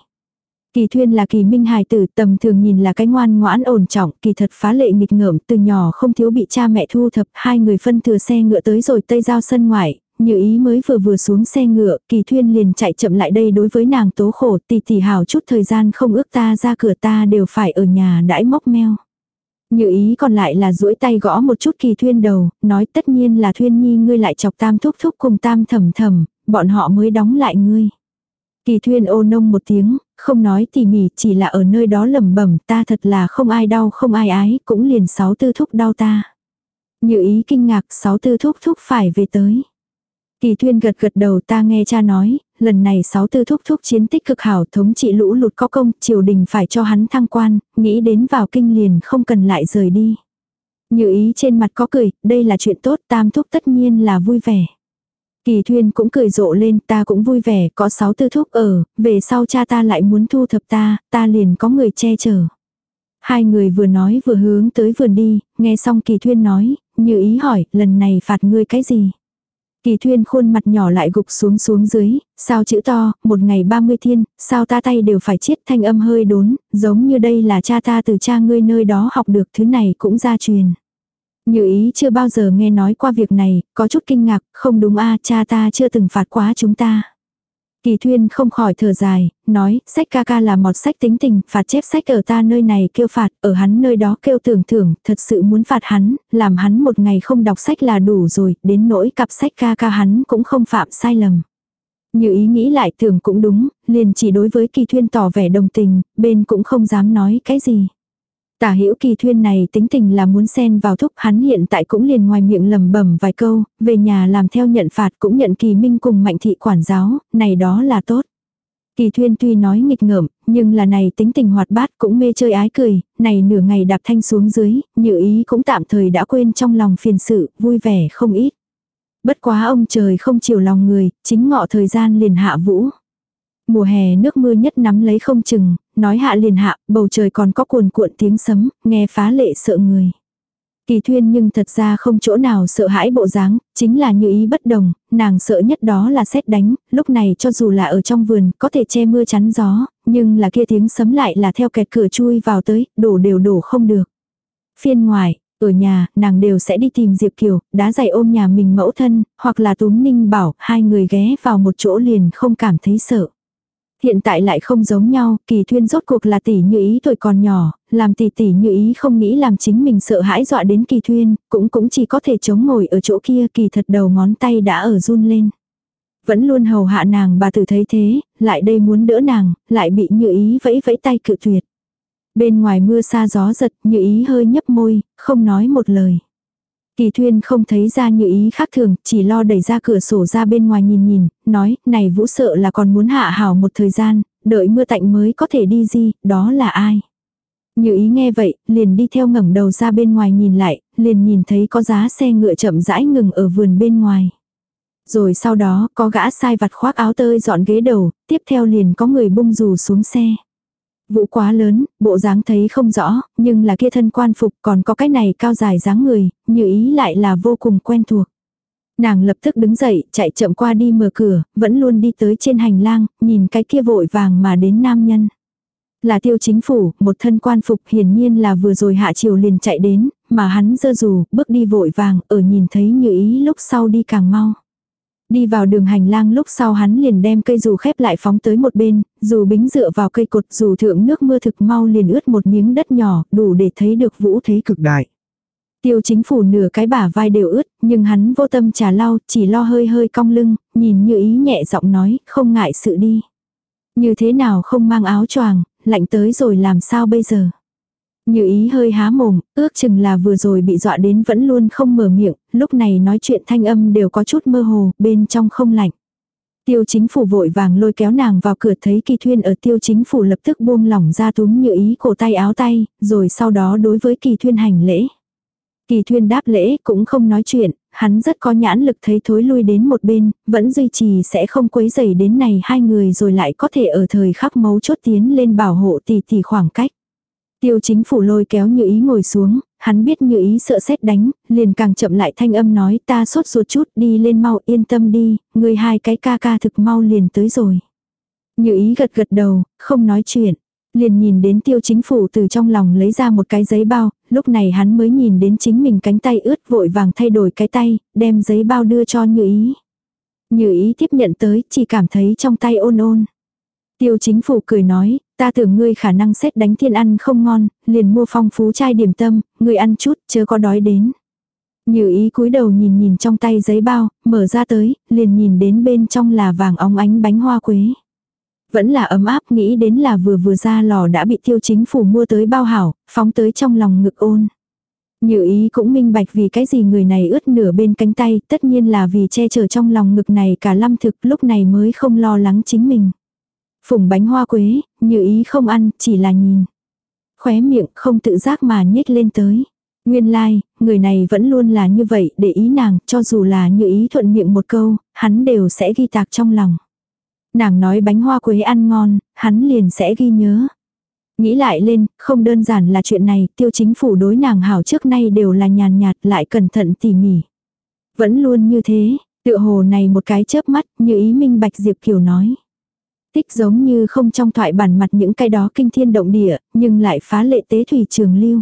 Kỳ Thuyên là kỳ minh hài tử tầm thường nhìn là cái ngoan ngoãn ổn trọng, kỳ thật phá lệ nghịch ngợm từ nhỏ không thiếu bị cha mẹ thu thập, hai người phân thừa xe ngựa tới rồi tây giao sân ngoại, như ý mới vừa vừa xuống xe ngựa, kỳ thuyên liền chạy chậm lại đây đối với nàng tố khổ tỷ tỷ hào chút thời gian không ước ta ra cửa ta đều phải ở nhà đãi móc meo. Như ý còn lại là duỗi tay gõ một chút kỳ thuyên đầu, nói tất nhiên là thuyên nhi ngươi lại chọc tam thúc thúc cùng tam thầm thầm, bọn họ mới đóng lại ngươi. Kỳ thuyên ô nông một tiếng, không nói tỉ mỉ chỉ là ở nơi đó lẩm bẩm ta thật là không ai đau không ai ái cũng liền sáu tư thúc đau ta. Như ý kinh ngạc sáu tư thúc thúc phải về tới. Kỳ thuyên gật gật đầu ta nghe cha nói, lần này sáu tư thúc thúc chiến tích cực hảo thống trị lũ lụt có công, triều đình phải cho hắn thăng quan, nghĩ đến vào kinh liền không cần lại rời đi. Như ý trên mặt có cười, đây là chuyện tốt, tam thúc tất nhiên là vui vẻ. Kỳ thuyên cũng cười rộ lên, ta cũng vui vẻ, có sáu tư thúc ở, về sau cha ta lại muốn thu thập ta, ta liền có người che chở. Hai người vừa nói vừa hướng tới vườn đi, nghe xong kỳ thuyên nói, như ý hỏi, lần này phạt ngươi cái gì? Kỳ thuyên khuôn mặt nhỏ lại gục xuống xuống dưới, sao chữ to, một ngày ba mươi thiên, sao ta tay đều phải chết thanh âm hơi đốn, giống như đây là cha ta từ cha ngươi nơi đó học được thứ này cũng ra truyền. Như ý chưa bao giờ nghe nói qua việc này, có chút kinh ngạc, không đúng a cha ta chưa từng phạt quá chúng ta. Kỳ thuyên không khỏi thở dài, nói, sách ca ca là một sách tính tình, phạt chép sách ở ta nơi này kêu phạt, ở hắn nơi đó kêu tưởng thưởng, thật sự muốn phạt hắn, làm hắn một ngày không đọc sách là đủ rồi, đến nỗi cặp sách ca ca hắn cũng không phạm sai lầm. Như ý nghĩ lại tưởng cũng đúng, liền chỉ đối với kỳ thuyên tỏ vẻ đồng tình, bên cũng không dám nói cái gì. Tả hữu kỳ thuyên này tính tình là muốn xen vào thúc hắn hiện tại cũng liền ngoài miệng lầm bẩm vài câu, về nhà làm theo nhận phạt cũng nhận kỳ minh cùng mạnh thị quản giáo, này đó là tốt. Kỳ thuyên tuy nói nghịch ngợm, nhưng là này tính tình hoạt bát cũng mê chơi ái cười, này nửa ngày đạp thanh xuống dưới, như ý cũng tạm thời đã quên trong lòng phiền sự, vui vẻ không ít. Bất quá ông trời không chiều lòng người, chính ngọ thời gian liền hạ vũ. Mùa hè nước mưa nhất nắm lấy không chừng, nói hạ liền hạ, bầu trời còn có cuồn cuộn tiếng sấm, nghe phá lệ sợ người. Kỳ thuyên nhưng thật ra không chỗ nào sợ hãi bộ dáng, chính là như ý bất đồng, nàng sợ nhất đó là xét đánh, lúc này cho dù là ở trong vườn, có thể che mưa chắn gió, nhưng là kia tiếng sấm lại là theo kẹt cửa chui vào tới, đổ đều đổ không được. Phiên ngoài, ở nhà, nàng đều sẽ đi tìm Diệp Kiều, đá giày ôm nhà mình mẫu thân, hoặc là túm ninh bảo, hai người ghé vào một chỗ liền không cảm thấy sợ. Hiện tại lại không giống nhau, kỳ thuyên rốt cuộc là tỷ như ý tuổi còn nhỏ, làm tỷ tỷ như ý không nghĩ làm chính mình sợ hãi dọa đến kỳ thuyên, cũng cũng chỉ có thể chống ngồi ở chỗ kia kỳ thật đầu ngón tay đã ở run lên. Vẫn luôn hầu hạ nàng bà tử thấy thế, lại đây muốn đỡ nàng, lại bị như ý vẫy vẫy tay cự tuyệt. Bên ngoài mưa xa gió giật, như ý hơi nhấp môi, không nói một lời. Kỳ Thuyên không thấy ra như ý khác thường, chỉ lo đẩy ra cửa sổ ra bên ngoài nhìn nhìn, nói, này vũ sợ là còn muốn hạ hảo một thời gian, đợi mưa tạnh mới có thể đi gì, đó là ai. Như ý nghe vậy, liền đi theo ngẩng đầu ra bên ngoài nhìn lại, liền nhìn thấy có giá xe ngựa chậm rãi ngừng ở vườn bên ngoài. Rồi sau đó có gã sai vặt khoác áo tơi dọn ghế đầu, tiếp theo liền có người bung dù xuống xe. Vũ quá lớn, bộ dáng thấy không rõ, nhưng là kia thân quan phục còn có cái này cao dài dáng người, như ý lại là vô cùng quen thuộc. Nàng lập tức đứng dậy, chạy chậm qua đi mở cửa, vẫn luôn đi tới trên hành lang, nhìn cái kia vội vàng mà đến nam nhân. Là tiêu chính phủ, một thân quan phục hiển nhiên là vừa rồi hạ chiều liền chạy đến, mà hắn dơ dù, bước đi vội vàng, ở nhìn thấy như ý lúc sau đi càng mau. Đi vào đường hành lang lúc sau hắn liền đem cây dù khép lại phóng tới một bên, dù bính dựa vào cây cột dù thượng nước mưa thực mau liền ướt một miếng đất nhỏ, đủ để thấy được vũ thế cực đại. Tiêu chính phủ nửa cái bả vai đều ướt, nhưng hắn vô tâm trà lau, chỉ lo hơi hơi cong lưng, nhìn như ý nhẹ giọng nói, không ngại sự đi. Như thế nào không mang áo choàng, lạnh tới rồi làm sao bây giờ. Như ý hơi há mồm, ước chừng là vừa rồi bị dọa đến vẫn luôn không mở miệng, lúc này nói chuyện thanh âm đều có chút mơ hồ, bên trong không lạnh. Tiêu chính phủ vội vàng lôi kéo nàng vào cửa thấy kỳ thuyên ở tiêu chính phủ lập tức buông lỏng ra túm như ý cổ tay áo tay, rồi sau đó đối với kỳ thuyên hành lễ. Kỳ thuyên đáp lễ cũng không nói chuyện, hắn rất có nhãn lực thấy thối lui đến một bên, vẫn duy trì sẽ không quấy rầy đến này hai người rồi lại có thể ở thời khắc mấu chốt tiến lên bảo hộ tỷ tỷ khoảng cách. Tiêu chính phủ lôi kéo như ý ngồi xuống, hắn biết như ý sợ xét đánh, liền càng chậm lại thanh âm nói ta sốt ruột chút đi lên mau yên tâm đi, người hai cái ca ca thực mau liền tới rồi. Như ý gật gật đầu, không nói chuyện. Liền nhìn đến tiêu chính phủ từ trong lòng lấy ra một cái giấy bao, lúc này hắn mới nhìn đến chính mình cánh tay ướt vội vàng thay đổi cái tay, đem giấy bao đưa cho như ý. Như ý tiếp nhận tới, chỉ cảm thấy trong tay ôn ôn. Tiêu chính phủ cười nói, ta tưởng ngươi khả năng xét đánh thiên ăn không ngon, liền mua phong phú chai điểm tâm, ngươi ăn chút, chớ có đói đến. Như ý cúi đầu nhìn nhìn trong tay giấy bao, mở ra tới, liền nhìn đến bên trong là vàng óng ánh bánh hoa quế. Vẫn là ấm áp nghĩ đến là vừa vừa ra lò đã bị tiêu chính phủ mua tới bao hảo, phóng tới trong lòng ngực ôn. Như ý cũng minh bạch vì cái gì người này ướt nửa bên cánh tay, tất nhiên là vì che chở trong lòng ngực này cả lâm thực lúc này mới không lo lắng chính mình. Phùng bánh hoa quế, như ý không ăn, chỉ là nhìn. Khóe miệng không tự giác mà nhếch lên tới. Nguyên lai, like, người này vẫn luôn là như vậy, để ý nàng, cho dù là như ý thuận miệng một câu, hắn đều sẽ ghi tạc trong lòng. Nàng nói bánh hoa quế ăn ngon, hắn liền sẽ ghi nhớ. Nghĩ lại lên, không đơn giản là chuyện này, tiêu chính phủ đối nàng hảo trước nay đều là nhàn nhạt lại cẩn thận tỉ mỉ. Vẫn luôn như thế, tựa hồ này một cái chớp mắt, như ý minh bạch Diệp Kiều nói. Tích giống như không trong thoại bản mặt những cái đó kinh thiên động địa, nhưng lại phá lệ tế thủy trường lưu.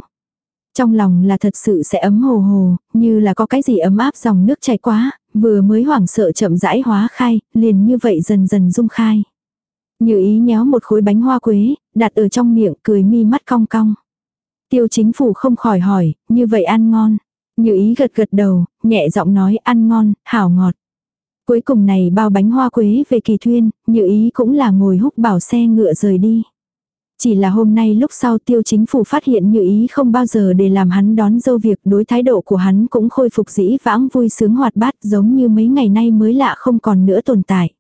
Trong lòng là thật sự sẽ ấm hồ hồ, như là có cái gì ấm áp dòng nước chảy quá, vừa mới hoảng sợ chậm rãi hóa khai, liền như vậy dần dần dung khai. Như ý nhéo một khối bánh hoa quế, đặt ở trong miệng cười mi mắt cong cong. Tiêu chính phủ không khỏi hỏi, như vậy ăn ngon. Như ý gật gật đầu, nhẹ giọng nói ăn ngon, hảo ngọt. Cuối cùng này bao bánh hoa quế về kỳ thuyên, như ý cũng là ngồi húc bảo xe ngựa rời đi. Chỉ là hôm nay lúc sau tiêu chính phủ phát hiện như ý không bao giờ để làm hắn đón dâu việc đối thái độ của hắn cũng khôi phục dĩ vãng vui sướng hoạt bát giống như mấy ngày nay mới lạ không còn nữa tồn tại.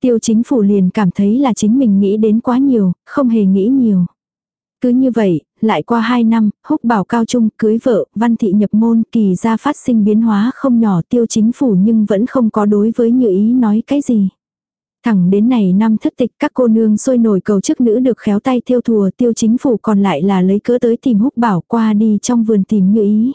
Tiêu chính phủ liền cảm thấy là chính mình nghĩ đến quá nhiều, không hề nghĩ nhiều. Cứ như vậy, lại qua 2 năm, húc bảo cao trung cưới vợ, văn thị nhập môn kỳ ra phát sinh biến hóa không nhỏ tiêu chính phủ nhưng vẫn không có đối với như ý nói cái gì. Thẳng đến này năm thất tịch các cô nương sôi nổi cầu chức nữ được khéo tay tiêu thùa tiêu chính phủ còn lại là lấy cớ tới tìm húc bảo qua đi trong vườn tìm như ý.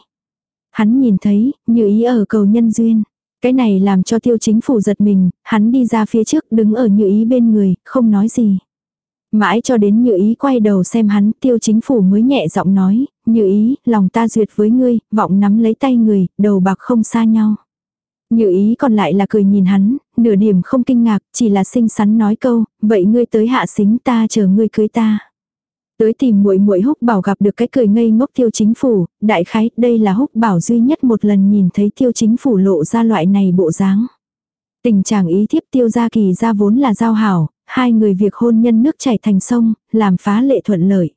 Hắn nhìn thấy, như ý ở cầu nhân duyên. Cái này làm cho tiêu chính phủ giật mình, hắn đi ra phía trước đứng ở như ý bên người, không nói gì. Mãi cho đến như ý quay đầu xem hắn tiêu chính phủ mới nhẹ giọng nói, như ý, lòng ta duyệt với ngươi, vọng nắm lấy tay người, đầu bạc không xa nhau. Như ý còn lại là cười nhìn hắn, nửa điểm không kinh ngạc, chỉ là xinh xắn nói câu, vậy ngươi tới hạ xính ta chờ ngươi cưới ta. Tới tìm muội muội húc bảo gặp được cái cười ngây ngốc tiêu chính phủ, đại khái đây là húc bảo duy nhất một lần nhìn thấy tiêu chính phủ lộ ra loại này bộ dáng. Tình trạng ý thiếp tiêu gia kỳ ra vốn là giao hảo, hai người việc hôn nhân nước chảy thành sông, làm phá lệ thuận lợi.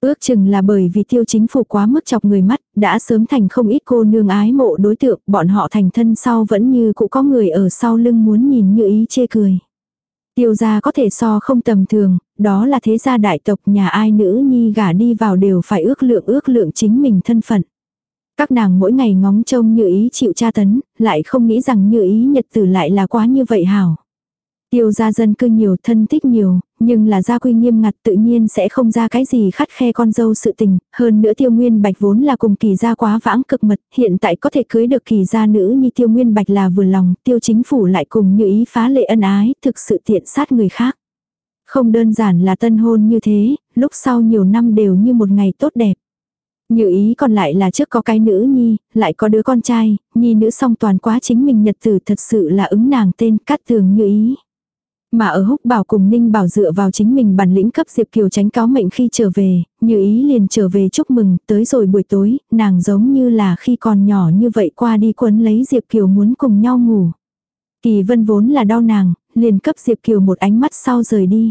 Ước chừng là bởi vì tiêu chính phủ quá mức chọc người mắt, đã sớm thành không ít cô nương ái mộ đối tượng, bọn họ thành thân sau vẫn như cũng có người ở sau lưng muốn nhìn như ý chê cười. Tiêu gia có thể so không tầm thường, đó là thế gia đại tộc nhà ai nữ nhi gả đi vào đều phải ước lượng ước lượng chính mình thân phận. Các nàng mỗi ngày ngóng trông như ý chịu tra tấn, lại không nghĩ rằng như ý nhật tử lại là quá như vậy hảo. Tiêu gia dân cư nhiều thân thích nhiều, nhưng là gia quy nghiêm ngặt tự nhiên sẽ không ra cái gì khắt khe con dâu sự tình, hơn nữa tiêu nguyên bạch vốn là cùng kỳ gia quá vãng cực mật, hiện tại có thể cưới được kỳ gia nữ như tiêu nguyên bạch là vừa lòng, tiêu chính phủ lại cùng như ý phá lệ ân ái, thực sự tiện sát người khác. Không đơn giản là tân hôn như thế, lúc sau nhiều năm đều như một ngày tốt đẹp. Như ý còn lại là trước có cái nữ nhi, lại có đứa con trai, nhi nữ song toàn quá chính mình nhật tử thật sự là ứng nàng tên cát tường như ý. Mà ở húc bảo cùng ninh bảo dựa vào chính mình bản lĩnh cấp Diệp Kiều tránh cáo mệnh khi trở về, như ý liền trở về chúc mừng, tới rồi buổi tối, nàng giống như là khi còn nhỏ như vậy qua đi quấn lấy Diệp Kiều muốn cùng nhau ngủ. Kỳ vân vốn là đau nàng, liền cấp Diệp Kiều một ánh mắt sau rời đi.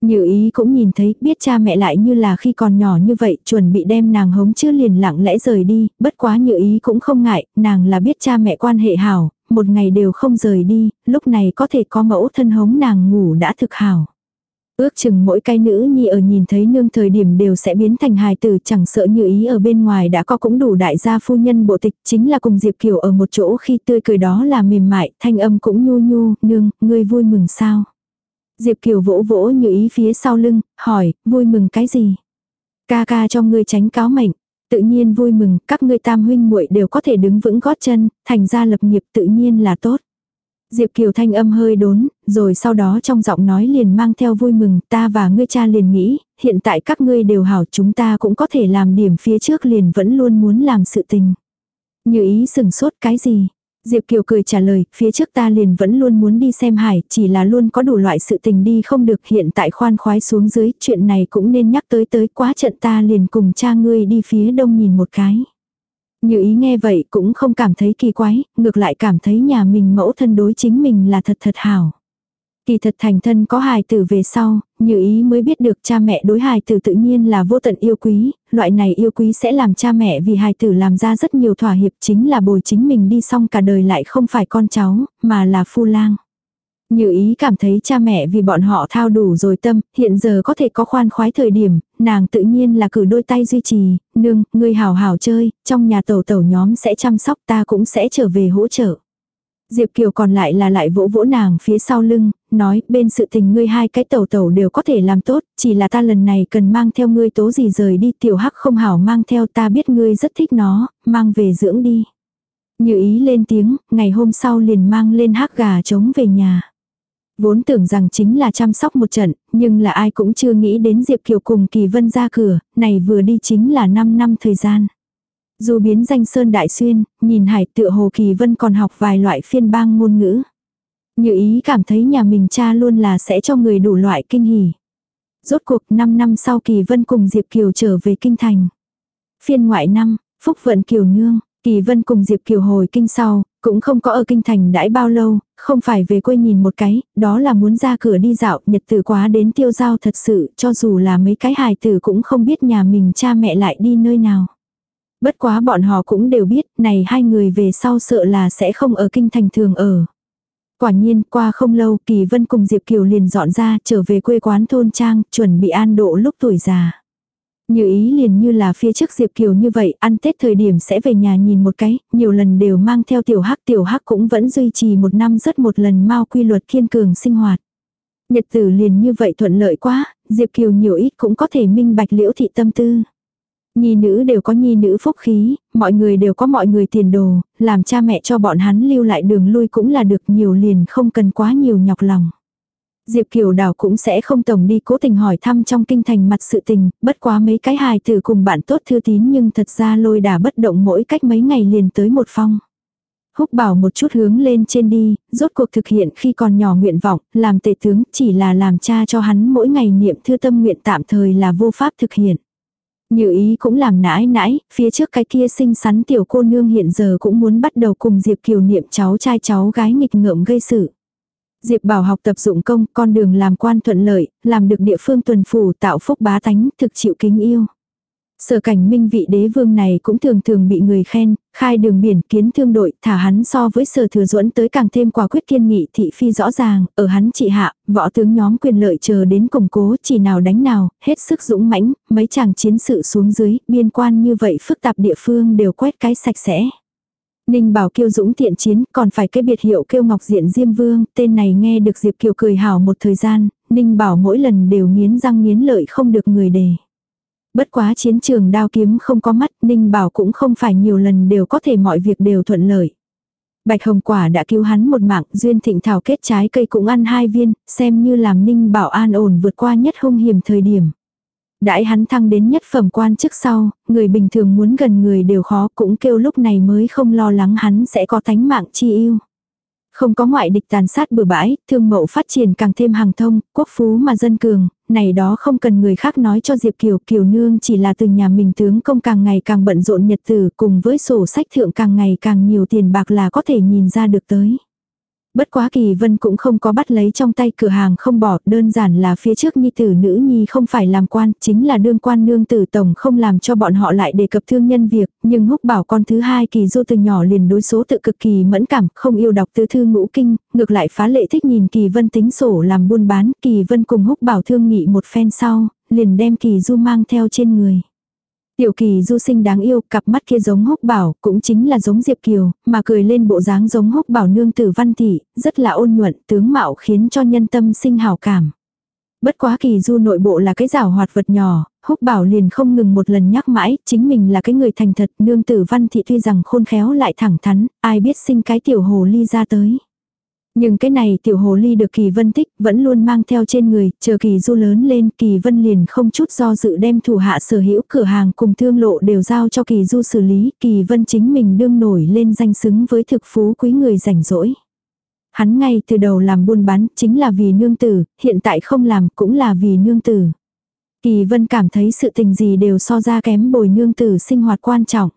Như ý cũng nhìn thấy, biết cha mẹ lại như là khi còn nhỏ như vậy, chuẩn bị đem nàng hống chưa liền lặng lẽ rời đi, bất quá như ý cũng không ngại, nàng là biết cha mẹ quan hệ hảo, một ngày đều không rời đi, lúc này có thể có mẫu thân hống nàng ngủ đã thực hảo. Ước chừng mỗi cái nữ nhi ở nhìn thấy nương thời điểm đều sẽ biến thành hài tử chẳng sợ như ý ở bên ngoài đã có cũng đủ đại gia phu nhân bộ tịch chính là cùng Diệp Kiều ở một chỗ khi tươi cười đó là mềm mại, thanh âm cũng nhu nhu, nương, ngươi vui mừng sao. Diệp Kiều vỗ vỗ như ý phía sau lưng, hỏi, vui mừng cái gì? Ca ca cho ngươi tránh cáo mệnh tự nhiên vui mừng, các ngươi tam huynh muội đều có thể đứng vững gót chân, thành ra lập nghiệp tự nhiên là tốt. Diệp Kiều thanh âm hơi đốn, rồi sau đó trong giọng nói liền mang theo vui mừng, ta và ngươi cha liền nghĩ, hiện tại các ngươi đều hảo chúng ta cũng có thể làm điểm phía trước liền vẫn luôn muốn làm sự tình. Như ý sừng sốt cái gì? Diệp Kiều cười trả lời, phía trước ta liền vẫn luôn muốn đi xem hải, chỉ là luôn có đủ loại sự tình đi không được hiện tại khoan khoái xuống dưới, chuyện này cũng nên nhắc tới tới quá trận ta liền cùng cha ngươi đi phía đông nhìn một cái. Như ý nghe vậy cũng không cảm thấy kỳ quái, ngược lại cảm thấy nhà mình mẫu thân đối chính mình là thật thật hảo. Kỳ thật thành thân có hài tử về sau, như ý mới biết được cha mẹ đối hài tử tự nhiên là vô tận yêu quý, loại này yêu quý sẽ làm cha mẹ vì hài tử làm ra rất nhiều thỏa hiệp chính là bồi chính mình đi xong cả đời lại không phải con cháu, mà là phu lang. Như ý cảm thấy cha mẹ vì bọn họ thao đủ rồi tâm, hiện giờ có thể có khoan khoái thời điểm, nàng tự nhiên là cử đôi tay duy trì, nương, ngươi hào hào chơi, trong nhà tẩu tẩu nhóm sẽ chăm sóc ta cũng sẽ trở về hỗ trợ. Diệp Kiều còn lại là lại vỗ vỗ nàng phía sau lưng, nói bên sự tình ngươi hai cái tẩu tẩu đều có thể làm tốt, chỉ là ta lần này cần mang theo ngươi tố gì rời đi tiểu hắc không hảo mang theo ta biết ngươi rất thích nó, mang về dưỡng đi. Như ý lên tiếng, ngày hôm sau liền mang lên hắc gà trống về nhà. Vốn tưởng rằng chính là chăm sóc một trận, nhưng là ai cũng chưa nghĩ đến Diệp Kiều cùng Kỳ Vân ra cửa, này vừa đi chính là 5 năm thời gian. Dù biến danh Sơn Đại Xuyên, nhìn hải tựa hồ Kỳ Vân còn học vài loại phiên bang ngôn ngữ. Như ý cảm thấy nhà mình cha luôn là sẽ cho người đủ loại kinh hỉ. Rốt cuộc 5 năm sau Kỳ Vân cùng Diệp Kiều trở về Kinh Thành. Phiên ngoại năm, Phúc Vận Kiều Nương, Kỳ Vân cùng Diệp Kiều hồi kinh sau, cũng không có ở kinh thành đãi bao lâu, không phải về quê nhìn một cái, đó là muốn ra cửa đi dạo, nhật tử quá đến tiêu giao thật sự, cho dù là mấy cái hài tử cũng không biết nhà mình cha mẹ lại đi nơi nào. Bất quá bọn họ cũng đều biết, này hai người về sau sợ là sẽ không ở kinh thành thường ở. Quả nhiên, qua không lâu, Kỳ Vân cùng Diệp Kiều liền dọn ra, trở về quê quán thôn trang, chuẩn bị an độ lúc tuổi già. Như ý liền như là phía trước Diệp Kiều như vậy, ăn Tết thời điểm sẽ về nhà nhìn một cái, nhiều lần đều mang theo tiểu hắc. Tiểu hắc cũng vẫn duy trì một năm rất một lần mau quy luật kiên cường sinh hoạt. Nhật tử liền như vậy thuận lợi quá, Diệp Kiều nhiều ít cũng có thể minh bạch liễu thị tâm tư. Nhi nữ đều có nhi nữ phúc khí, mọi người đều có mọi người tiền đồ, làm cha mẹ cho bọn hắn lưu lại đường lui cũng là được nhiều liền không cần quá nhiều nhọc lòng. Diệp Kiều Đào cũng sẽ không tổng đi cố tình hỏi thăm trong kinh thành mặt sự tình, bất quá mấy cái hài từ cùng bạn tốt thư tín nhưng thật ra lôi đà bất động mỗi cách mấy ngày liền tới một phong. Húc bảo một chút hướng lên trên đi, rốt cuộc thực hiện khi còn nhỏ nguyện vọng, làm tệ tướng chỉ là làm cha cho hắn mỗi ngày niệm thư tâm nguyện tạm thời là vô pháp thực hiện. Như ý cũng làm nãi nãi, phía trước cái kia xinh xắn tiểu cô nương hiện giờ cũng muốn bắt đầu cùng Diệp Kiều niệm cháu trai cháu gái nghịch ngợm gây sự. Diệp Bảo học tập dụng công, con đường làm quan thuận lợi, làm được địa phương tuần phủ tạo phúc bá tánh, thực chịu kính yêu. Sở cảnh minh vị đế vương này cũng thường thường bị người khen, khai đường biển kiến thương đội, thả hắn so với sở thừa duẫn tới càng thêm quả quyết kiên nghị thị phi rõ ràng, ở hắn trị hạ, võ tướng nhóm quyền lợi chờ đến củng cố chỉ nào đánh nào, hết sức dũng mãnh, mấy chàng chiến sự xuống dưới, biên quan như vậy phức tạp địa phương đều quét cái sạch sẽ. Ninh Bảo kiêu dũng tiện chiến, còn phải cái biệt hiệu kêu Ngọc Diện Diêm Vương, tên này nghe được Diệp Kiều cười hào một thời gian, Ninh Bảo mỗi lần đều nghiến răng nghiến lợi không được người đề. Bất quá chiến trường đao kiếm không có mắt, Ninh Bảo cũng không phải nhiều lần đều có thể mọi việc đều thuận lợi. Bạch hồng quả đã cứu hắn một mạng, duyên thịnh thảo kết trái cây cũng ăn hai viên, xem như làm Ninh Bảo an ổn vượt qua nhất hung hiểm thời điểm. Đãi hắn thăng đến nhất phẩm quan chức sau, người bình thường muốn gần người đều khó cũng kêu lúc này mới không lo lắng hắn sẽ có tánh mạng chi yêu. Không có ngoại địch tàn sát bừa bãi, thương mậu phát triển càng thêm hàng thông, quốc phú mà dân cường, này đó không cần người khác nói cho Diệp Kiều, Kiều Nương chỉ là từ nhà mình tướng công càng ngày càng bận rộn nhật tử cùng với sổ sách thượng càng ngày càng nhiều tiền bạc là có thể nhìn ra được tới. Bất quá kỳ vân cũng không có bắt lấy trong tay cửa hàng không bỏ, đơn giản là phía trước nhi tử nữ nhi không phải làm quan, chính là đương quan nương tử tổng không làm cho bọn họ lại đề cập thương nhân việc, nhưng húc bảo con thứ hai kỳ du từ nhỏ liền đối số tự cực kỳ mẫn cảm, không yêu đọc tứ thư ngũ kinh, ngược lại phá lệ thích nhìn kỳ vân tính sổ làm buôn bán, kỳ vân cùng húc bảo thương nghị một phen sau, liền đem kỳ du mang theo trên người. Tiểu kỳ du sinh đáng yêu, cặp mắt kia giống húc bảo, cũng chính là giống Diệp Kiều, mà cười lên bộ dáng giống húc bảo nương tử văn thị, rất là ôn nhuận, tướng mạo khiến cho nhân tâm sinh hào cảm. Bất quá kỳ du nội bộ là cái rào hoạt vật nhỏ, húc bảo liền không ngừng một lần nhắc mãi, chính mình là cái người thành thật, nương tử văn thị tuy rằng khôn khéo lại thẳng thắn, ai biết sinh cái tiểu hồ ly ra tới. Nhưng cái này tiểu hồ ly được kỳ vân thích, vẫn luôn mang theo trên người, chờ kỳ du lớn lên, kỳ vân liền không chút do dự đem thủ hạ sở hữu cửa hàng cùng thương lộ đều giao cho kỳ du xử lý, kỳ vân chính mình đương nổi lên danh xứng với thực phú quý người rảnh rỗi. Hắn ngay từ đầu làm buôn bán chính là vì nương tử, hiện tại không làm cũng là vì nương tử. Kỳ vân cảm thấy sự tình gì đều so ra kém bồi nương tử sinh hoạt quan trọng.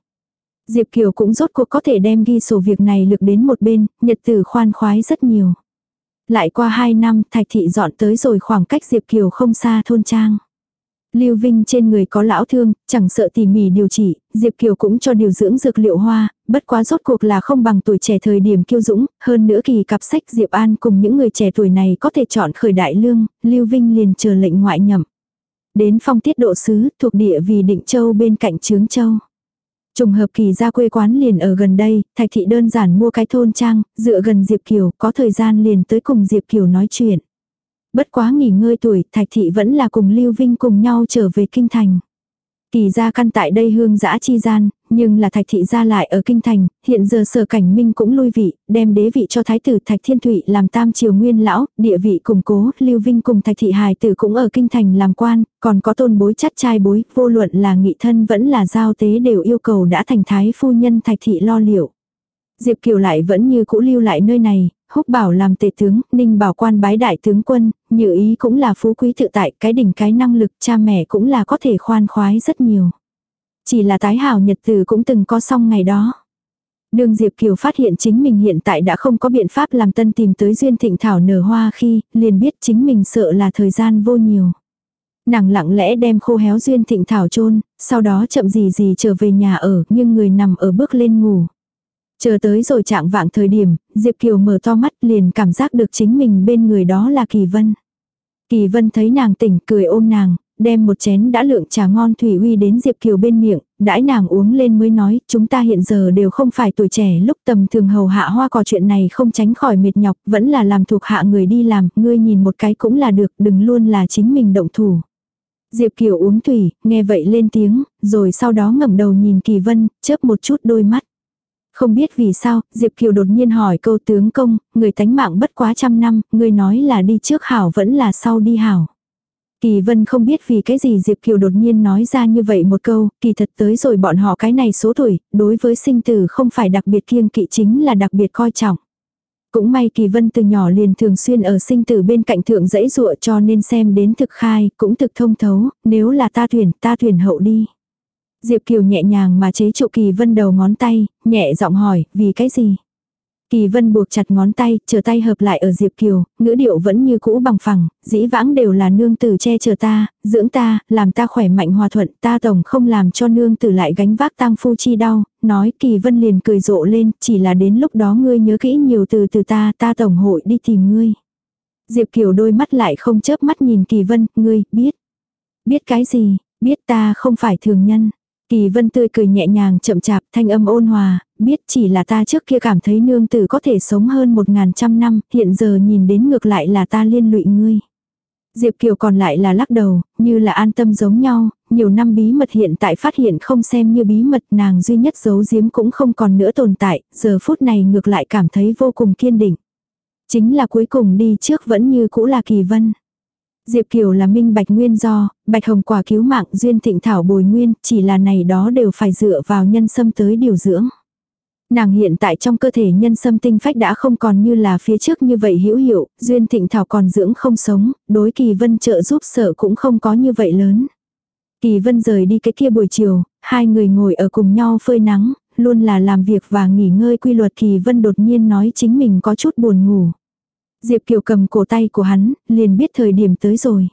Diệp Kiều cũng rốt cuộc có thể đem ghi sổ việc này lực đến một bên, nhật tử khoan khoái rất nhiều. Lại qua hai năm, Thạch Thị dọn tới rồi khoảng cách Diệp Kiều không xa thôn trang. Lưu Vinh trên người có lão thương, chẳng sợ tỉ mỉ điều trị, Diệp Kiều cũng cho điều dưỡng dược liệu hoa, bất quá rốt cuộc là không bằng tuổi trẻ thời điểm kiêu dũng, hơn nữa kỳ cặp sách Diệp An cùng những người trẻ tuổi này có thể chọn khởi đại lương, Lưu Vinh liền chờ lệnh ngoại nhậm. Đến phong tiết độ sứ thuộc địa vì Định Châu bên cạnh Trướng Châu. Trùng hợp kỳ ra quê quán liền ở gần đây, Thạch Thị đơn giản mua cái thôn trang, dựa gần Diệp Kiều, có thời gian liền tới cùng Diệp Kiều nói chuyện. Bất quá nghỉ ngơi tuổi, Thạch Thị vẫn là cùng Lưu Vinh cùng nhau trở về Kinh Thành. Kỳ gia căn tại đây hương giã chi gian, nhưng là Thạch Thị gia lại ở Kinh Thành, hiện giờ sở cảnh minh cũng lui vị, đem đế vị cho Thái tử Thạch Thiên Thụy làm tam triều nguyên lão, địa vị củng cố, Lưu Vinh cùng Thạch Thị hài tử cũng ở Kinh Thành làm quan, còn có tôn bối chắt trai bối, vô luận là nghị thân vẫn là giao tế đều yêu cầu đã thành thái phu nhân Thạch Thị lo liệu. Diệp Kiều lại vẫn như cũ lưu lại nơi này, húc bảo làm tề tướng, ninh bảo quan bái đại tướng quân, như ý cũng là phú quý tự tại, cái đỉnh cái năng lực, cha mẹ cũng là có thể khoan khoái rất nhiều. Chỉ là tái hào nhật từ cũng từng có xong ngày đó. Đường Diệp Kiều phát hiện chính mình hiện tại đã không có biện pháp làm tân tìm tới duyên thịnh thảo nở hoa khi, liền biết chính mình sợ là thời gian vô nhiều. Nàng lặng lẽ đem khô héo duyên thịnh thảo chôn sau đó chậm gì gì trở về nhà ở, nhưng người nằm ở bước lên ngủ. Chờ tới rồi trạng vạng thời điểm, Diệp Kiều mở to mắt liền cảm giác được chính mình bên người đó là Kỳ Vân. Kỳ Vân thấy nàng tỉnh cười ôm nàng, đem một chén đã lượng trà ngon thủy uy đến Diệp Kiều bên miệng, đãi nàng uống lên mới nói, chúng ta hiện giờ đều không phải tuổi trẻ lúc tầm thường hầu hạ hoa cỏ chuyện này không tránh khỏi mệt nhọc, vẫn là làm thuộc hạ người đi làm, ngươi nhìn một cái cũng là được, đừng luôn là chính mình động thủ. Diệp Kiều uống thủy, nghe vậy lên tiếng, rồi sau đó ngẩng đầu nhìn Kỳ Vân, chớp một chút đôi mắt. Không biết vì sao, Diệp Kiều đột nhiên hỏi câu tướng công, người tánh mạng bất quá trăm năm, người nói là đi trước hảo vẫn là sau đi hảo. Kỳ Vân không biết vì cái gì Diệp Kiều đột nhiên nói ra như vậy một câu, kỳ thật tới rồi bọn họ cái này số tuổi, đối với sinh tử không phải đặc biệt kiêng kỵ chính là đặc biệt coi trọng. Cũng may Kỳ Vân từ nhỏ liền thường xuyên ở sinh tử bên cạnh thượng dãy dụa cho nên xem đến thực khai, cũng thực thông thấu, nếu là ta thuyền ta thuyền hậu đi. Diệp Kiều nhẹ nhàng mà chế trụ Kỳ Vân đầu ngón tay, nhẹ giọng hỏi, vì cái gì? Kỳ Vân buộc chặt ngón tay, chờ tay hợp lại ở Diệp Kiều, ngữ điệu vẫn như cũ bằng phẳng, dĩ vãng đều là nương tử che chở ta, dưỡng ta, làm ta khỏe mạnh hòa thuận, ta tổng không làm cho nương tử lại gánh vác tang phu chi đau, nói Kỳ Vân liền cười rộ lên, chỉ là đến lúc đó ngươi nhớ kỹ nhiều từ từ ta, ta tổng hội đi tìm ngươi. Diệp Kiều đôi mắt lại không chớp mắt nhìn Kỳ Vân, ngươi, biết. Biết cái gì, biết ta không phải thường nhân. Kỳ vân tươi cười nhẹ nhàng chậm chạp thanh âm ôn hòa, biết chỉ là ta trước kia cảm thấy nương tử có thể sống hơn một ngàn trăm năm, hiện giờ nhìn đến ngược lại là ta liên lụy ngươi. Diệp Kiều còn lại là lắc đầu, như là an tâm giống nhau, nhiều năm bí mật hiện tại phát hiện không xem như bí mật nàng duy nhất giấu giếm cũng không còn nữa tồn tại, giờ phút này ngược lại cảm thấy vô cùng kiên định. Chính là cuối cùng đi trước vẫn như cũ là kỳ vân. Diệp Kiều là minh bạch nguyên do, bạch hồng quả cứu mạng duyên thịnh thảo bồi nguyên, chỉ là này đó đều phải dựa vào nhân sâm tới điều dưỡng. Nàng hiện tại trong cơ thể nhân sâm tinh phách đã không còn như là phía trước như vậy hữu hiệu, duyên thịnh thảo còn dưỡng không sống, đối kỳ vân trợ giúp sợ cũng không có như vậy lớn. Kỳ vân rời đi cái kia buổi chiều, hai người ngồi ở cùng nhau phơi nắng, luôn là làm việc và nghỉ ngơi quy luật kỳ vân đột nhiên nói chính mình có chút buồn ngủ. Diệp Kiều cầm cổ tay của hắn, liền biết thời điểm tới rồi.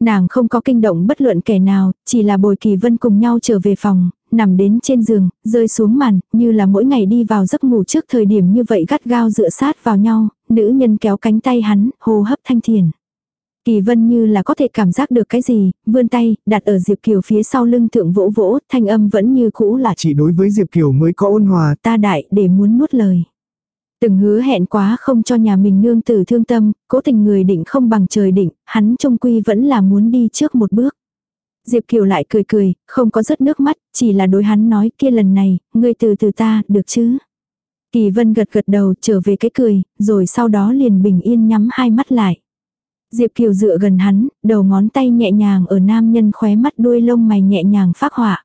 Nàng không có kinh động bất luận kẻ nào, chỉ là bồi kỳ vân cùng nhau trở về phòng, nằm đến trên giường, rơi xuống màn, như là mỗi ngày đi vào giấc ngủ trước thời điểm như vậy gắt gao dựa sát vào nhau, nữ nhân kéo cánh tay hắn, hô hấp thanh thiền. Kỳ vân như là có thể cảm giác được cái gì, vươn tay, đặt ở Diệp Kiều phía sau lưng thượng vỗ vỗ, thanh âm vẫn như cũ là Chỉ đối với Diệp Kiều mới có ôn hòa. Ta đại để muốn nuốt lời. Từng hứa hẹn quá không cho nhà mình nương tử thương tâm, cố tình người định không bằng trời định, hắn trung quy vẫn là muốn đi trước một bước. Diệp Kiều lại cười cười, không có rớt nước mắt, chỉ là đối hắn nói kia lần này, ngươi từ từ ta, được chứ. Kỳ vân gật gật đầu trở về cái cười, rồi sau đó liền bình yên nhắm hai mắt lại. Diệp Kiều dựa gần hắn, đầu ngón tay nhẹ nhàng ở nam nhân khóe mắt đuôi lông mày nhẹ nhàng phát họa.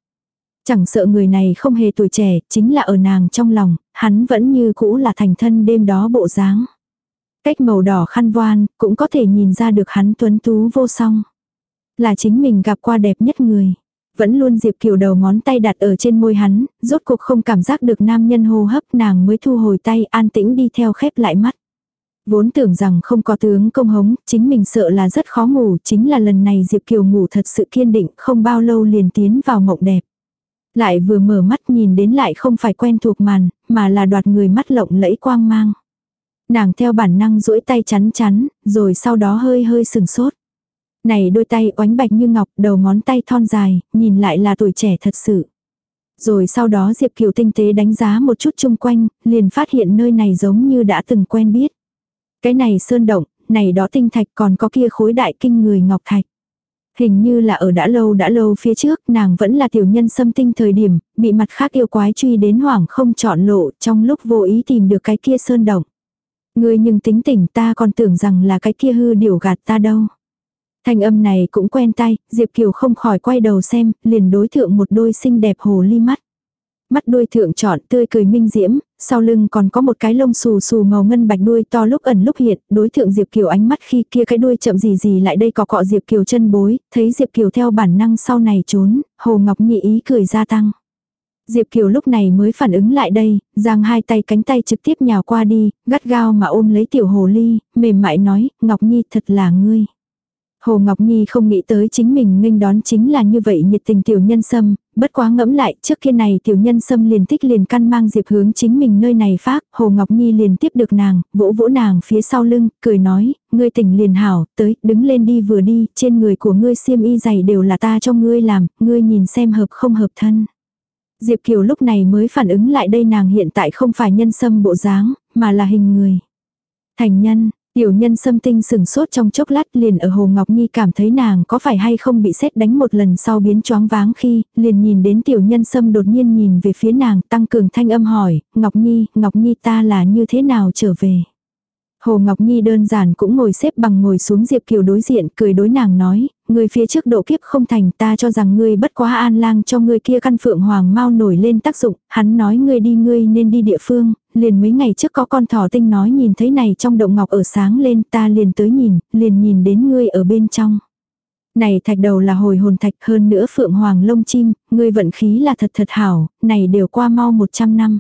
Chẳng sợ người này không hề tuổi trẻ, chính là ở nàng trong lòng, hắn vẫn như cũ là thành thân đêm đó bộ dáng. Cách màu đỏ khăn voan, cũng có thể nhìn ra được hắn tuấn tú vô song. Là chính mình gặp qua đẹp nhất người. Vẫn luôn Diệp Kiều đầu ngón tay đặt ở trên môi hắn, rốt cuộc không cảm giác được nam nhân hô hấp nàng mới thu hồi tay an tĩnh đi theo khép lại mắt. Vốn tưởng rằng không có tướng công hống, chính mình sợ là rất khó ngủ, chính là lần này Diệp Kiều ngủ thật sự kiên định, không bao lâu liền tiến vào mộng đẹp. Lại vừa mở mắt nhìn đến lại không phải quen thuộc màn, mà là đoạt người mắt lộng lẫy quang mang. Nàng theo bản năng duỗi tay chắn chắn, rồi sau đó hơi hơi sừng sốt. Này đôi tay oánh bạch như ngọc, đầu ngón tay thon dài, nhìn lại là tuổi trẻ thật sự. Rồi sau đó Diệp Kiều tinh tế đánh giá một chút chung quanh, liền phát hiện nơi này giống như đã từng quen biết. Cái này sơn động, này đó tinh thạch còn có kia khối đại kinh người ngọc thạch. Hình như là ở đã lâu đã lâu phía trước nàng vẫn là tiểu nhân xâm tinh thời điểm, bị mặt khác yêu quái truy đến hoảng không chọn lộ trong lúc vô ý tìm được cái kia sơn động. Người nhưng tính tỉnh ta còn tưởng rằng là cái kia hư điều gạt ta đâu. Thanh âm này cũng quen tay, Diệp Kiều không khỏi quay đầu xem, liền đối thượng một đôi xinh đẹp hồ ly mắt. Mắt đôi thượng trọn tươi cười minh diễm, sau lưng còn có một cái lông xù xù màu ngân bạch đuôi to lúc ẩn lúc hiện, đối thượng Diệp Kiều ánh mắt khi kia cái đuôi chậm gì gì lại đây có cọ Diệp Kiều chân bối, thấy Diệp Kiều theo bản năng sau này trốn, Hồ Ngọc nhị ý cười gia tăng. Diệp Kiều lúc này mới phản ứng lại đây, giang hai tay cánh tay trực tiếp nhào qua đi, gắt gao mà ôm lấy tiểu hồ ly, mềm mại nói, Ngọc Nhi thật là ngươi. Hồ Ngọc Nhi không nghĩ tới chính mình nghênh đón chính là như vậy nhiệt tình tiểu nhân sâm, bất quá ngẫm lại trước kia này tiểu nhân sâm liền thích liền căn mang diệp hướng chính mình nơi này phát, Hồ Ngọc Nhi liền tiếp được nàng, vỗ vỗ nàng phía sau lưng, cười nói, ngươi tỉnh liền hảo, tới, đứng lên đi vừa đi, trên người của ngươi xiêm y giày đều là ta cho ngươi làm, ngươi nhìn xem hợp không hợp thân. Diệp Kiều lúc này mới phản ứng lại đây nàng hiện tại không phải nhân sâm bộ dáng, mà là hình người. Thành nhân, Tiểu nhân xâm tinh sừng sốt trong chốc lát liền ở Hồ Ngọc Nhi cảm thấy nàng có phải hay không bị xét đánh một lần sau biến choáng váng khi, liền nhìn đến tiểu nhân sâm đột nhiên nhìn về phía nàng tăng cường thanh âm hỏi, Ngọc Nhi, Ngọc Nhi ta là như thế nào trở về. Hồ Ngọc Nhi đơn giản cũng ngồi xếp bằng ngồi xuống Diệp Kiều đối diện cười đối nàng nói, người phía trước độ kiếp không thành ta cho rằng ngươi bất quá an lang cho ngươi kia căn phượng hoàng mau nổi lên tác dụng, hắn nói ngươi đi ngươi nên đi địa phương, liền mấy ngày trước có con thỏ tinh nói nhìn thấy này trong động ngọc ở sáng lên ta liền tới nhìn, liền nhìn đến ngươi ở bên trong. Này thạch đầu là hồi hồn thạch hơn nữa phượng hoàng lông chim, ngươi vận khí là thật thật hảo, này đều qua mau 100 năm.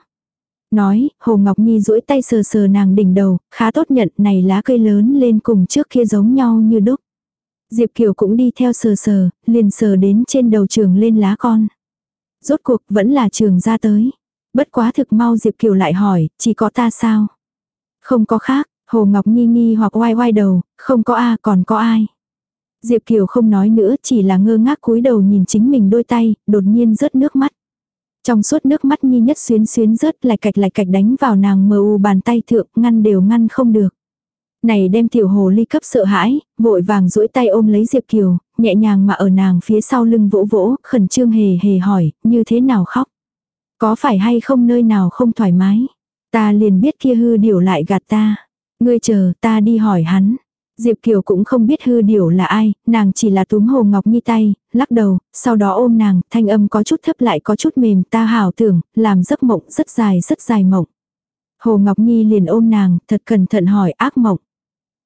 Nói, Hồ Ngọc Nhi duỗi tay sờ sờ nàng đỉnh đầu, khá tốt nhận này lá cây lớn lên cùng trước kia giống nhau như đúc. Diệp Kiều cũng đi theo sờ sờ, liền sờ đến trên đầu trường lên lá con. Rốt cuộc vẫn là trường ra tới. Bất quá thực mau Diệp Kiều lại hỏi, chỉ có ta sao? Không có khác, Hồ Ngọc Nhi nghi hoặc oai oai đầu, không có a còn có ai? Diệp Kiều không nói nữa chỉ là ngơ ngác cúi đầu nhìn chính mình đôi tay, đột nhiên rớt nước mắt. Trong suốt nước mắt Nhi nhất xuyến xuyến rớt lại cạch lại cạch đánh vào nàng mờ u bàn tay thượng ngăn đều ngăn không được. Này đem tiểu hồ ly cấp sợ hãi, vội vàng duỗi tay ôm lấy Diệp Kiều, nhẹ nhàng mà ở nàng phía sau lưng vỗ vỗ, khẩn trương hề hề hỏi, như thế nào khóc. Có phải hay không nơi nào không thoải mái? Ta liền biết kia hư điểu lại gạt ta. Ngươi chờ ta đi hỏi hắn. Diệp Kiều cũng không biết hư điểu là ai, nàng chỉ là túm Hồ Ngọc Nhi tay, lắc đầu, sau đó ôm nàng, thanh âm có chút thấp lại có chút mềm, ta hảo tưởng, làm giấc mộng rất dài rất dài mộng. Hồ Ngọc Nhi liền ôm nàng, thật cẩn thận hỏi ác mộng.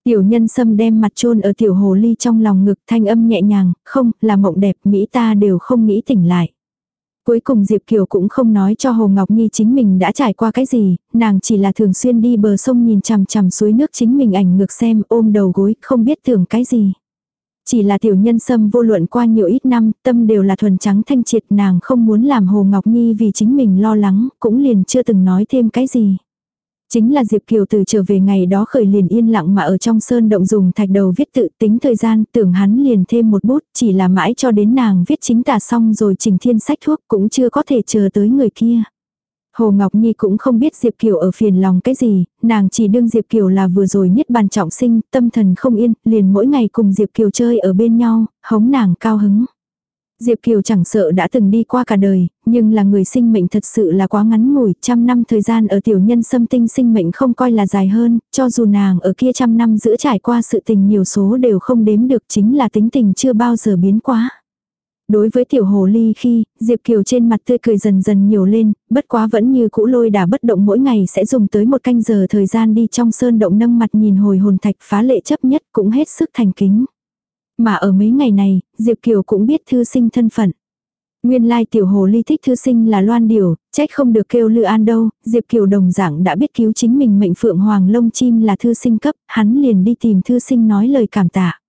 Tiểu nhân sâm đem mặt chôn ở tiểu hồ ly trong lòng ngực thanh âm nhẹ nhàng, không, là mộng đẹp, Mỹ ta đều không nghĩ tỉnh lại. Cuối cùng Diệp Kiều cũng không nói cho Hồ Ngọc Nhi chính mình đã trải qua cái gì, nàng chỉ là thường xuyên đi bờ sông nhìn chằm chằm suối nước chính mình ảnh ngược xem ôm đầu gối, không biết tưởng cái gì. Chỉ là tiểu nhân sâm vô luận qua nhiều ít năm, tâm đều là thuần trắng thanh triệt nàng không muốn làm Hồ Ngọc Nhi vì chính mình lo lắng, cũng liền chưa từng nói thêm cái gì. Chính là Diệp Kiều từ trở về ngày đó khởi liền yên lặng mà ở trong sơn động dùng thạch đầu viết tự tính thời gian tưởng hắn liền thêm một bút chỉ là mãi cho đến nàng viết chính tả xong rồi trình thiên sách thuốc cũng chưa có thể chờ tới người kia. Hồ Ngọc Nhi cũng không biết Diệp Kiều ở phiền lòng cái gì, nàng chỉ đương Diệp Kiều là vừa rồi nhất bàn trọng sinh, tâm thần không yên, liền mỗi ngày cùng Diệp Kiều chơi ở bên nhau, hống nàng cao hứng. Diệp Kiều chẳng sợ đã từng đi qua cả đời, nhưng là người sinh mệnh thật sự là quá ngắn ngủi, trăm năm thời gian ở tiểu nhân xâm tinh sinh mệnh không coi là dài hơn, cho dù nàng ở kia trăm năm giữa trải qua sự tình nhiều số đều không đếm được chính là tính tình chưa bao giờ biến quá. Đối với tiểu hồ ly khi, Diệp Kiều trên mặt tươi cười dần dần nhiều lên, bất quá vẫn như cũ lôi đả bất động mỗi ngày sẽ dùng tới một canh giờ thời gian đi trong sơn động nâng mặt nhìn hồi hồn thạch phá lệ chấp nhất cũng hết sức thành kính. Mà ở mấy ngày này, Diệp Kiều cũng biết thư sinh thân phận. Nguyên lai tiểu hồ ly thích thư sinh là loan điều, trách không được kêu lư an đâu, Diệp Kiều đồng dạng đã biết cứu chính mình mệnh phượng hoàng lông chim là thư sinh cấp, hắn liền đi tìm thư sinh nói lời cảm tạ.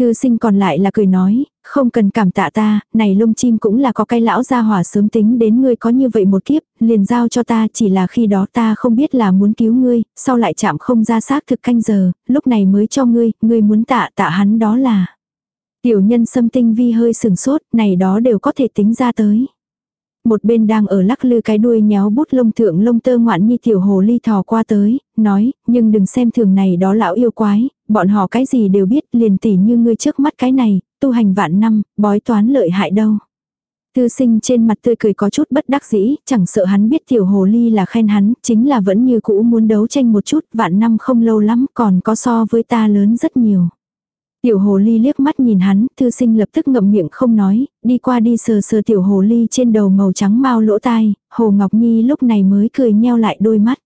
Thư sinh còn lại là cười nói, không cần cảm tạ ta, này lông chim cũng là có cái lão gia hỏa sớm tính đến ngươi có như vậy một kiếp, liền giao cho ta chỉ là khi đó ta không biết là muốn cứu ngươi, sau lại chạm không ra xác thực canh giờ, lúc này mới cho ngươi, ngươi muốn tạ tạ hắn đó là. Tiểu nhân xâm tinh vi hơi sừng sốt, này đó đều có thể tính ra tới. Một bên đang ở lắc lư cái đuôi nhéo bút lông thượng lông tơ ngoạn như tiểu hồ ly thò qua tới, nói, nhưng đừng xem thường này đó lão yêu quái, bọn họ cái gì đều biết liền tỉ như ngươi trước mắt cái này, tu hành vạn năm, bói toán lợi hại đâu. Tư sinh trên mặt tươi cười có chút bất đắc dĩ, chẳng sợ hắn biết tiểu hồ ly là khen hắn, chính là vẫn như cũ muốn đấu tranh một chút, vạn năm không lâu lắm còn có so với ta lớn rất nhiều. Tiểu hồ ly liếc mắt nhìn hắn, thư sinh lập tức ngậm miệng không nói, đi qua đi sờ sờ tiểu hồ ly trên đầu màu trắng mau lỗ tai, hồ ngọc nhi lúc này mới cười nheo lại đôi mắt.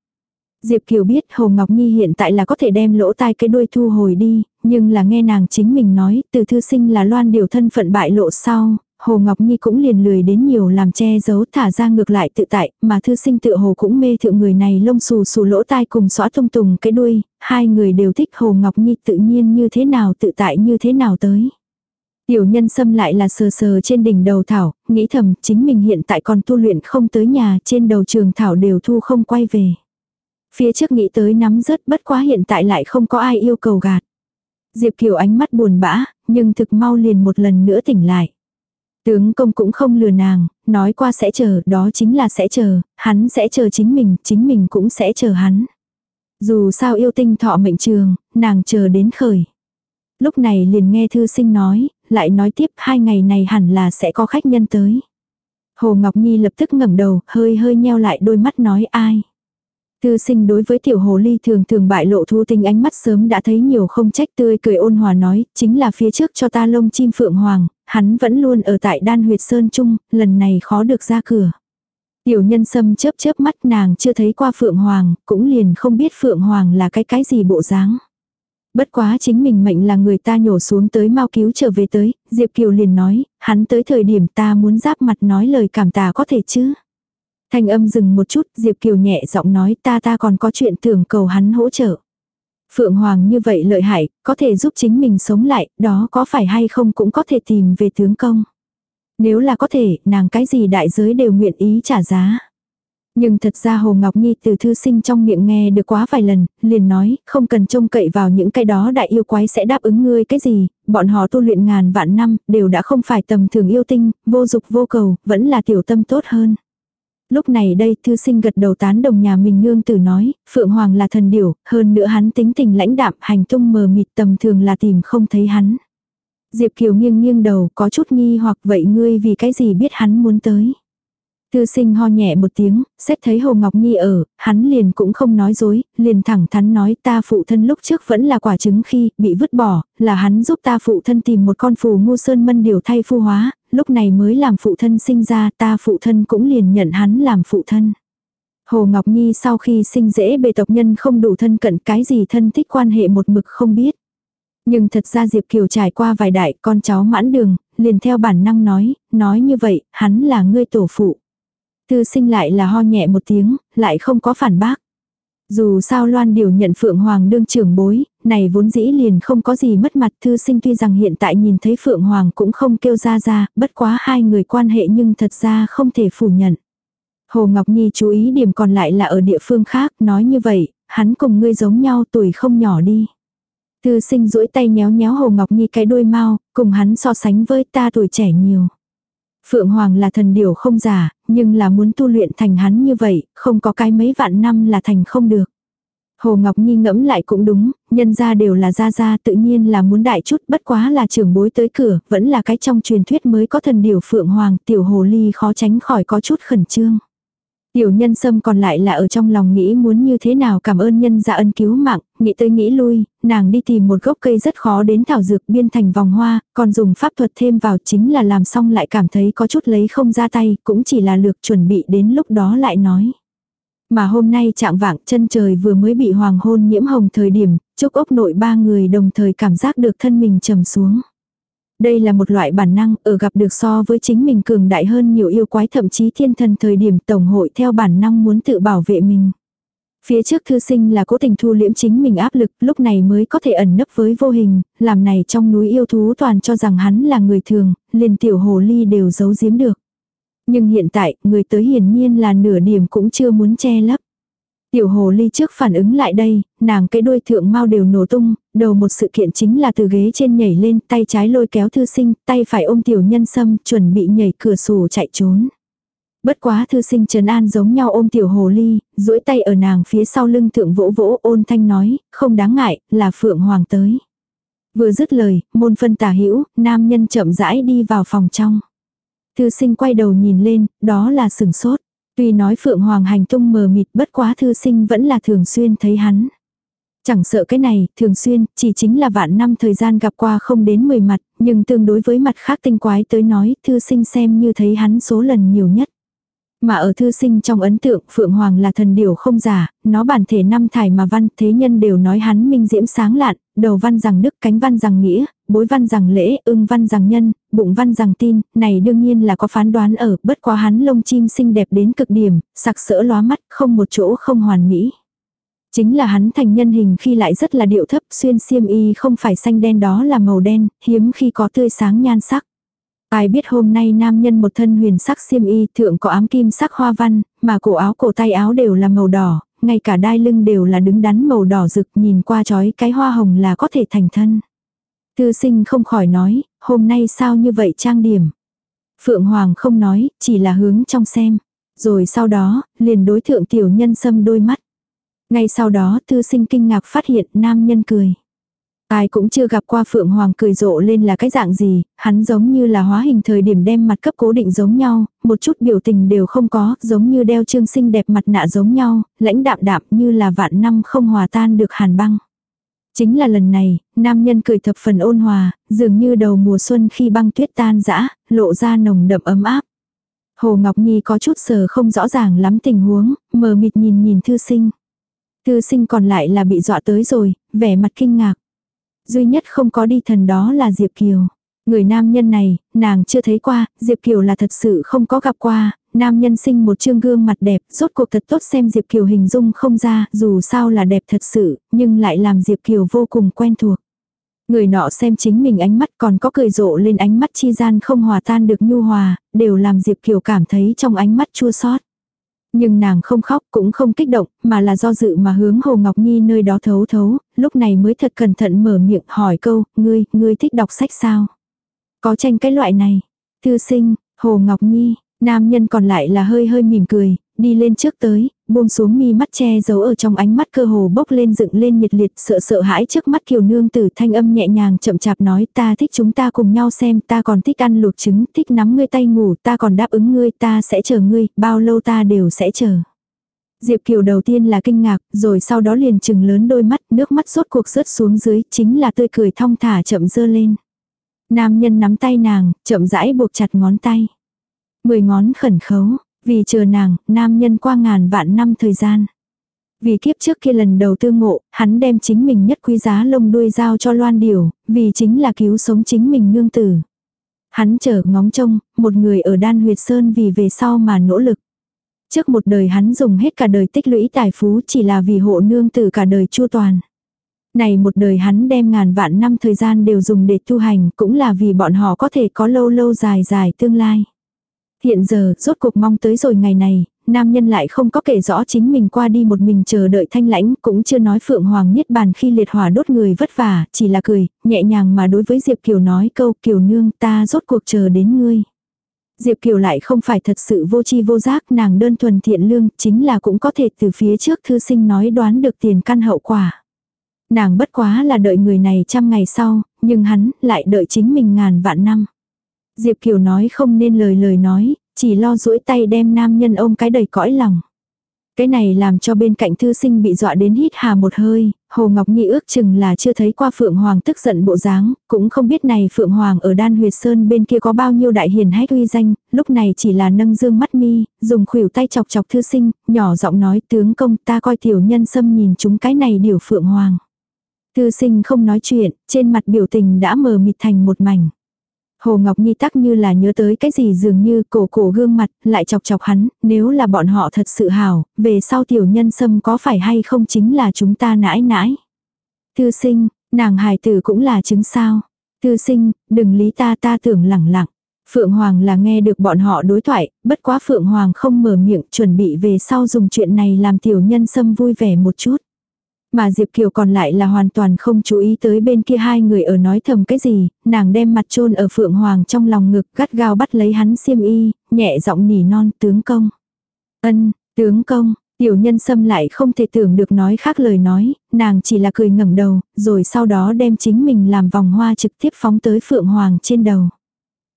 Diệp Kiều biết Hồ Ngọc Nhi hiện tại là có thể đem lỗ tai cái đuôi thu hồi đi, nhưng là nghe nàng chính mình nói, từ thư sinh là loan điều thân phận bại lộ sau, Hồ Ngọc Nhi cũng liền lười đến nhiều làm che giấu thả ra ngược lại tự tại, mà thư sinh tự hồ cũng mê thượng người này lông xù xù lỗ tai cùng xóa tung tùng cái đuôi, hai người đều thích Hồ Ngọc Nhi tự nhiên như thế nào tự tại như thế nào tới. Tiểu nhân xâm lại là sờ sờ trên đỉnh đầu thảo, nghĩ thầm chính mình hiện tại còn tu luyện không tới nhà trên đầu trường thảo đều thu không quay về. Phía trước nghĩ tới nắm rớt bất quá hiện tại lại không có ai yêu cầu gạt. Diệp Kiều ánh mắt buồn bã, nhưng thực mau liền một lần nữa tỉnh lại. Tướng công cũng không lừa nàng, nói qua sẽ chờ, đó chính là sẽ chờ, hắn sẽ chờ chính mình, chính mình cũng sẽ chờ hắn. Dù sao yêu tinh thọ mệnh trường, nàng chờ đến khởi. Lúc này liền nghe thư sinh nói, lại nói tiếp hai ngày này hẳn là sẽ có khách nhân tới. Hồ Ngọc Nhi lập tức ngẩng đầu, hơi hơi nheo lại đôi mắt nói ai tư sinh đối với tiểu hồ ly thường thường bại lộ thu tình ánh mắt sớm đã thấy nhiều không trách tươi cười ôn hòa nói, chính là phía trước cho ta lông chim phượng hoàng, hắn vẫn luôn ở tại đan huyệt sơn trung, lần này khó được ra cửa. Tiểu nhân sâm chớp chớp mắt nàng chưa thấy qua phượng hoàng, cũng liền không biết phượng hoàng là cái cái gì bộ dáng. Bất quá chính mình mệnh là người ta nhổ xuống tới mau cứu trở về tới, Diệp Kiều liền nói, hắn tới thời điểm ta muốn giáp mặt nói lời cảm tạ có thể chứ. Thanh âm dừng một chút, Diệp Kiều nhẹ giọng nói ta ta còn có chuyện tưởng cầu hắn hỗ trợ. Phượng Hoàng như vậy lợi hại, có thể giúp chính mình sống lại, đó có phải hay không cũng có thể tìm về tướng công. Nếu là có thể, nàng cái gì đại giới đều nguyện ý trả giá. Nhưng thật ra Hồ Ngọc Nhi từ thư sinh trong miệng nghe được quá vài lần, liền nói, không cần trông cậy vào những cái đó đại yêu quái sẽ đáp ứng ngươi cái gì, bọn họ tu luyện ngàn vạn năm, đều đã không phải tầm thường yêu tinh, vô dục vô cầu, vẫn là tiểu tâm tốt hơn. Lúc này đây thư sinh gật đầu tán đồng nhà mình nương tử nói, Phượng Hoàng là thần điểu, hơn nữa hắn tính tình lãnh đạm hành tung mờ mịt tầm thường là tìm không thấy hắn. Diệp Kiều nghiêng nghiêng đầu có chút nghi hoặc vậy ngươi vì cái gì biết hắn muốn tới. Thư sinh ho nhẹ một tiếng, xét thấy Hồ Ngọc Nhi ở, hắn liền cũng không nói dối, liền thẳng thắn nói ta phụ thân lúc trước vẫn là quả trứng khi bị vứt bỏ, là hắn giúp ta phụ thân tìm một con phù ngu sơn mân điều thay phu hóa, lúc này mới làm phụ thân sinh ra ta phụ thân cũng liền nhận hắn làm phụ thân. Hồ Ngọc Nhi sau khi sinh dễ bề tộc nhân không đủ thân cận cái gì thân thích quan hệ một mực không biết. Nhưng thật ra Diệp Kiều trải qua vài đại con cháu mãn đường, liền theo bản năng nói, nói như vậy, hắn là ngươi tổ phụ. Tư sinh lại là ho nhẹ một tiếng, lại không có phản bác. Dù sao Loan điều nhận Phượng Hoàng đương trưởng bối, này vốn dĩ liền không có gì mất mặt thư sinh tuy rằng hiện tại nhìn thấy Phượng Hoàng cũng không kêu ra ra, bất quá hai người quan hệ nhưng thật ra không thể phủ nhận. Hồ Ngọc Nhi chú ý điểm còn lại là ở địa phương khác, nói như vậy, hắn cùng ngươi giống nhau tuổi không nhỏ đi. Thư sinh duỗi tay nhéo nhéo Hồ Ngọc Nhi cái đôi mau, cùng hắn so sánh với ta tuổi trẻ nhiều. Phượng Hoàng là thần điều không giả, nhưng là muốn tu luyện thành hắn như vậy, không có cái mấy vạn năm là thành không được. Hồ Ngọc Nhi ngẫm lại cũng đúng, nhân ra đều là gia gia tự nhiên là muốn đại chút bất quá là trưởng bối tới cửa, vẫn là cái trong truyền thuyết mới có thần điều phượng hoàng, tiểu hồ ly khó tránh khỏi có chút khẩn trương. Tiểu nhân sâm còn lại là ở trong lòng nghĩ muốn như thế nào cảm ơn nhân gia ân cứu mạng, nghĩ tới nghĩ lui, nàng đi tìm một gốc cây rất khó đến thảo dược biên thành vòng hoa, còn dùng pháp thuật thêm vào chính là làm xong lại cảm thấy có chút lấy không ra tay, cũng chỉ là lược chuẩn bị đến lúc đó lại nói. Mà hôm nay trạng vạng chân trời vừa mới bị hoàng hôn nhiễm hồng thời điểm, chúc ốc nội ba người đồng thời cảm giác được thân mình trầm xuống. Đây là một loại bản năng ở gặp được so với chính mình cường đại hơn nhiều yêu quái thậm chí thiên thần thời điểm tổng hội theo bản năng muốn tự bảo vệ mình. Phía trước thư sinh là cố tình thu liễm chính mình áp lực lúc này mới có thể ẩn nấp với vô hình, làm này trong núi yêu thú toàn cho rằng hắn là người thường, liền tiểu hồ ly đều giấu giếm được. Nhưng hiện tại, người tới hiển nhiên là nửa điểm cũng chưa muốn che lấp. Tiểu hồ ly trước phản ứng lại đây, nàng cái đuôi thượng mau đều nổ tung, đầu một sự kiện chính là từ ghế trên nhảy lên, tay trái lôi kéo thư sinh, tay phải ôm tiểu nhân sâm, chuẩn bị nhảy cửa sổ chạy trốn. Bất quá thư sinh trấn an giống nhau ôm tiểu hồ ly, duỗi tay ở nàng phía sau lưng thượng vỗ vỗ ôn thanh nói, không đáng ngại, là phượng hoàng tới. Vừa dứt lời, môn phân tả hữu nam nhân chậm rãi đi vào phòng trong. Thư sinh quay đầu nhìn lên, đó là sừng sốt. Tuy nói Phượng Hoàng hành tung mờ mịt bất quá thư sinh vẫn là thường xuyên thấy hắn. Chẳng sợ cái này, thường xuyên, chỉ chính là vạn năm thời gian gặp qua không đến 10 mặt, nhưng tương đối với mặt khác tinh quái tới nói, thư sinh xem như thấy hắn số lần nhiều nhất. Mà ở thư sinh trong ấn tượng Phượng Hoàng là thần điều không giả, nó bản thể năm thải mà văn thế nhân đều nói hắn minh diễm sáng lạn, đầu văn rằng đức cánh văn rằng nghĩa, bối văn rằng lễ, ưng văn rằng nhân, bụng văn rằng tin, này đương nhiên là có phán đoán ở, bất quá hắn lông chim xinh đẹp đến cực điểm, sặc sỡ lóa mắt, không một chỗ không hoàn mỹ. Chính là hắn thành nhân hình khi lại rất là điệu thấp, xuyên xiêm y không phải xanh đen đó là màu đen, hiếm khi có tươi sáng nhan sắc. Ai biết hôm nay nam nhân một thân huyền sắc xiêm y thượng có ám kim sắc hoa văn, mà cổ áo cổ tay áo đều là màu đỏ, ngay cả đai lưng đều là đứng đắn màu đỏ rực nhìn qua chói cái hoa hồng là có thể thành thân. Thư sinh không khỏi nói, hôm nay sao như vậy trang điểm. Phượng Hoàng không nói, chỉ là hướng trong xem. Rồi sau đó, liền đối thượng tiểu nhân xâm đôi mắt. Ngay sau đó thư sinh kinh ngạc phát hiện nam nhân cười. Ai cũng chưa gặp qua Phượng Hoàng cười rộ lên là cái dạng gì, hắn giống như là hóa hình thời điểm đem mặt cấp cố định giống nhau, một chút biểu tình đều không có, giống như đeo trương sinh đẹp mặt nạ giống nhau, lãnh đạm đạm như là vạn năm không hòa tan được hàn băng. Chính là lần này, nam nhân cười thập phần ôn hòa, dường như đầu mùa xuân khi băng tuyết tan dã lộ ra nồng đậm ấm áp. Hồ Ngọc Nhi có chút sờ không rõ ràng lắm tình huống, mờ mịt nhìn nhìn thư sinh. Thư sinh còn lại là bị dọa tới rồi, vẻ mặt kinh ngạc. Duy nhất không có đi thần đó là Diệp Kiều. Người nam nhân này, nàng chưa thấy qua, Diệp Kiều là thật sự không có gặp qua, nam nhân sinh một trương gương mặt đẹp, rốt cuộc thật tốt xem Diệp Kiều hình dung không ra, dù sao là đẹp thật sự, nhưng lại làm Diệp Kiều vô cùng quen thuộc. Người nọ xem chính mình ánh mắt còn có cười rộ lên ánh mắt chi gian không hòa tan được nhu hòa, đều làm Diệp Kiều cảm thấy trong ánh mắt chua xót. Nhưng nàng không khóc cũng không kích động, mà là do dự mà hướng Hồ Ngọc Nhi nơi đó thấu thấu, lúc này mới thật cẩn thận mở miệng hỏi câu, ngươi, ngươi thích đọc sách sao? Có tranh cái loại này. Thư sinh, Hồ Ngọc Nhi, nam nhân còn lại là hơi hơi mỉm cười, đi lên trước tới, buông xuống mi mắt che giấu ở trong ánh mắt cơ hồ bốc lên dựng lên nhiệt liệt sợ sợ hãi trước mắt kiều nương tử thanh âm nhẹ nhàng chậm chạp nói ta thích chúng ta cùng nhau xem ta còn thích ăn luộc trứng thích nắm ngươi tay ngủ ta còn đáp ứng ngươi ta sẽ chờ ngươi bao lâu ta đều sẽ chờ. Diệp Kiều đầu tiên là kinh ngạc, rồi sau đó liền chừng lớn đôi mắt, nước mắt rốt cuộc rớt xuống dưới, chính là tươi cười thong thả chậm dơ lên. Nam nhân nắm tay nàng, chậm rãi buộc chặt ngón tay. Mười ngón khẩn khấu, vì chờ nàng, nam nhân qua ngàn vạn năm thời gian. Vì kiếp trước kia lần đầu tư ngộ, hắn đem chính mình nhất quý giá lông đuôi giao cho loan điều, vì chính là cứu sống chính mình nương tử. Hắn chờ ngóng trông, một người ở đan huyệt sơn vì về sau mà nỗ lực. Trước một đời hắn dùng hết cả đời tích lũy tài phú chỉ là vì hộ nương tử cả đời chu toàn. Này một đời hắn đem ngàn vạn năm thời gian đều dùng để tu hành cũng là vì bọn họ có thể có lâu lâu dài dài tương lai. Hiện giờ, rốt cuộc mong tới rồi ngày này, nam nhân lại không có kể rõ chính mình qua đi một mình chờ đợi thanh lãnh, cũng chưa nói Phượng Hoàng niết bàn khi liệt hỏa đốt người vất vả, chỉ là cười, nhẹ nhàng mà đối với Diệp Kiều nói câu Kiều nương ta rốt cuộc chờ đến ngươi. Diệp Kiều lại không phải thật sự vô chi vô giác, nàng đơn thuần thiện lương, chính là cũng có thể từ phía trước thư sinh nói đoán được tiền căn hậu quả. Nàng bất quá là đợi người này trăm ngày sau, nhưng hắn lại đợi chính mình ngàn vạn năm. Diệp Kiều nói không nên lời lời nói, chỉ lo duỗi tay đem nam nhân ôm cái đầy cõi lòng. Cái này làm cho bên cạnh thư sinh bị dọa đến hít hà một hơi, Hồ Ngọc Nhi ước chừng là chưa thấy qua Phượng Hoàng tức giận bộ dáng, cũng không biết này Phượng Hoàng ở Đan Huyệt Sơn bên kia có bao nhiêu đại hiền hách uy danh, lúc này chỉ là nâng dương mắt mi, dùng khuỷu tay chọc chọc thư sinh, nhỏ giọng nói tướng công ta coi tiểu nhân xâm nhìn chúng cái này điều Phượng Hoàng. Thư sinh không nói chuyện, trên mặt biểu tình đã mờ mịt thành một mảnh. Hồ Ngọc Nhi tắc như là nhớ tới cái gì dường như cổ cổ gương mặt, lại chọc chọc hắn, nếu là bọn họ thật sự hảo, về sau tiểu nhân sâm có phải hay không chính là chúng ta nãi nãi. Thư sinh, nàng hài tử cũng là chứng sao. Thư sinh, đừng lý ta ta tưởng lẳng lặng. Phượng Hoàng là nghe được bọn họ đối thoại, bất quá Phượng Hoàng không mở miệng chuẩn bị về sau dùng chuyện này làm tiểu nhân sâm vui vẻ một chút. Mà Diệp Kiều còn lại là hoàn toàn không chú ý tới bên kia hai người ở nói thầm cái gì, nàng đem mặt chôn ở Phượng Hoàng trong lòng ngực gắt gao bắt lấy hắn xiêm y, nhẹ giọng nỉ non tướng công. Ân, tướng công, tiểu nhân xâm lại không thể tưởng được nói khác lời nói, nàng chỉ là cười ngẩng đầu, rồi sau đó đem chính mình làm vòng hoa trực tiếp phóng tới Phượng Hoàng trên đầu.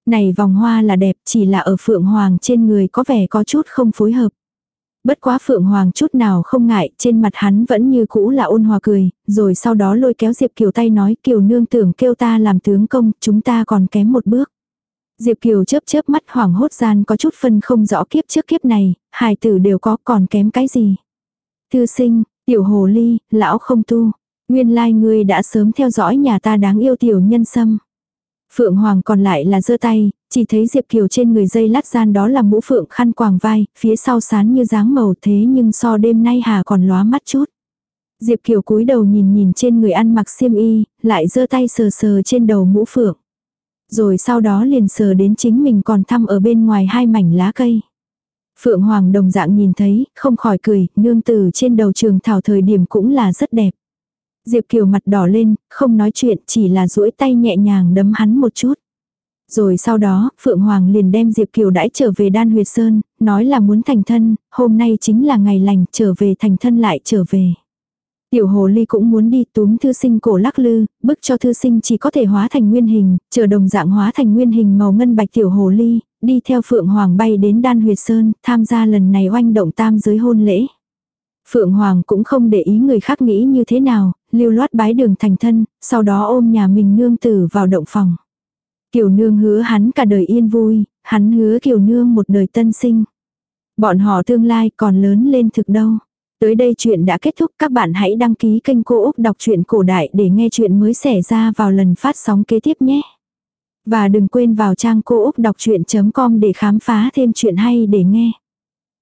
Này vòng hoa là đẹp chỉ là ở Phượng Hoàng trên người có vẻ có chút không phối hợp. Bất quá Phượng Hoàng chút nào không ngại, trên mặt hắn vẫn như cũ là ôn hòa cười, rồi sau đó lôi kéo Diệp Kiều tay nói Kiều nương tưởng kêu ta làm tướng công, chúng ta còn kém một bước. Diệp Kiều chớp chớp mắt hoảng hốt gian có chút phân không rõ kiếp trước kiếp này, hài tử đều có còn kém cái gì. Thư sinh, tiểu hồ ly, lão không tu. Nguyên lai like ngươi đã sớm theo dõi nhà ta đáng yêu tiểu nhân sâm. Phượng Hoàng còn lại là giơ tay, chỉ thấy Diệp Kiều trên người dây lát gian đó là mũ phượng khăn quàng vai, phía sau sán như dáng màu thế nhưng so đêm nay hà còn lóa mắt chút. Diệp Kiều cúi đầu nhìn nhìn trên người ăn mặc xiêm y, lại giơ tay sờ sờ trên đầu mũ phượng. Rồi sau đó liền sờ đến chính mình còn thăm ở bên ngoài hai mảnh lá cây. Phượng Hoàng đồng dạng nhìn thấy, không khỏi cười, nương từ trên đầu trường thảo thời điểm cũng là rất đẹp. Diệp Kiều mặt đỏ lên, không nói chuyện, chỉ là duỗi tay nhẹ nhàng đấm hắn một chút. Rồi sau đó, Phượng Hoàng liền đem Diệp Kiều đãi trở về Đan Huyệt Sơn, nói là muốn thành thân, hôm nay chính là ngày lành, trở về thành thân lại trở về. Tiểu hồ ly cũng muốn đi túm thư sinh cổ lắc lư, bức cho thư sinh chỉ có thể hóa thành nguyên hình, chờ đồng dạng hóa thành nguyên hình màu ngân bạch tiểu hồ ly, đi theo Phượng Hoàng bay đến Đan Huyệt Sơn, tham gia lần này oanh động tam giới hôn lễ. Phượng Hoàng cũng không để ý người khác nghĩ như thế nào, lưu loát bái đường thành thân, sau đó ôm nhà mình nương tử vào động phòng. Kiều nương hứa hắn cả đời yên vui, hắn hứa kiều nương một đời tân sinh. Bọn họ tương lai còn lớn lên thực đâu. Tới đây chuyện đã kết thúc các bạn hãy đăng ký kênh Cô Úc Đọc truyện Cổ Đại để nghe chuyện mới xảy ra vào lần phát sóng kế tiếp nhé. Và đừng quên vào trang cô úc đọc chuyện.com để khám phá thêm chuyện hay để nghe.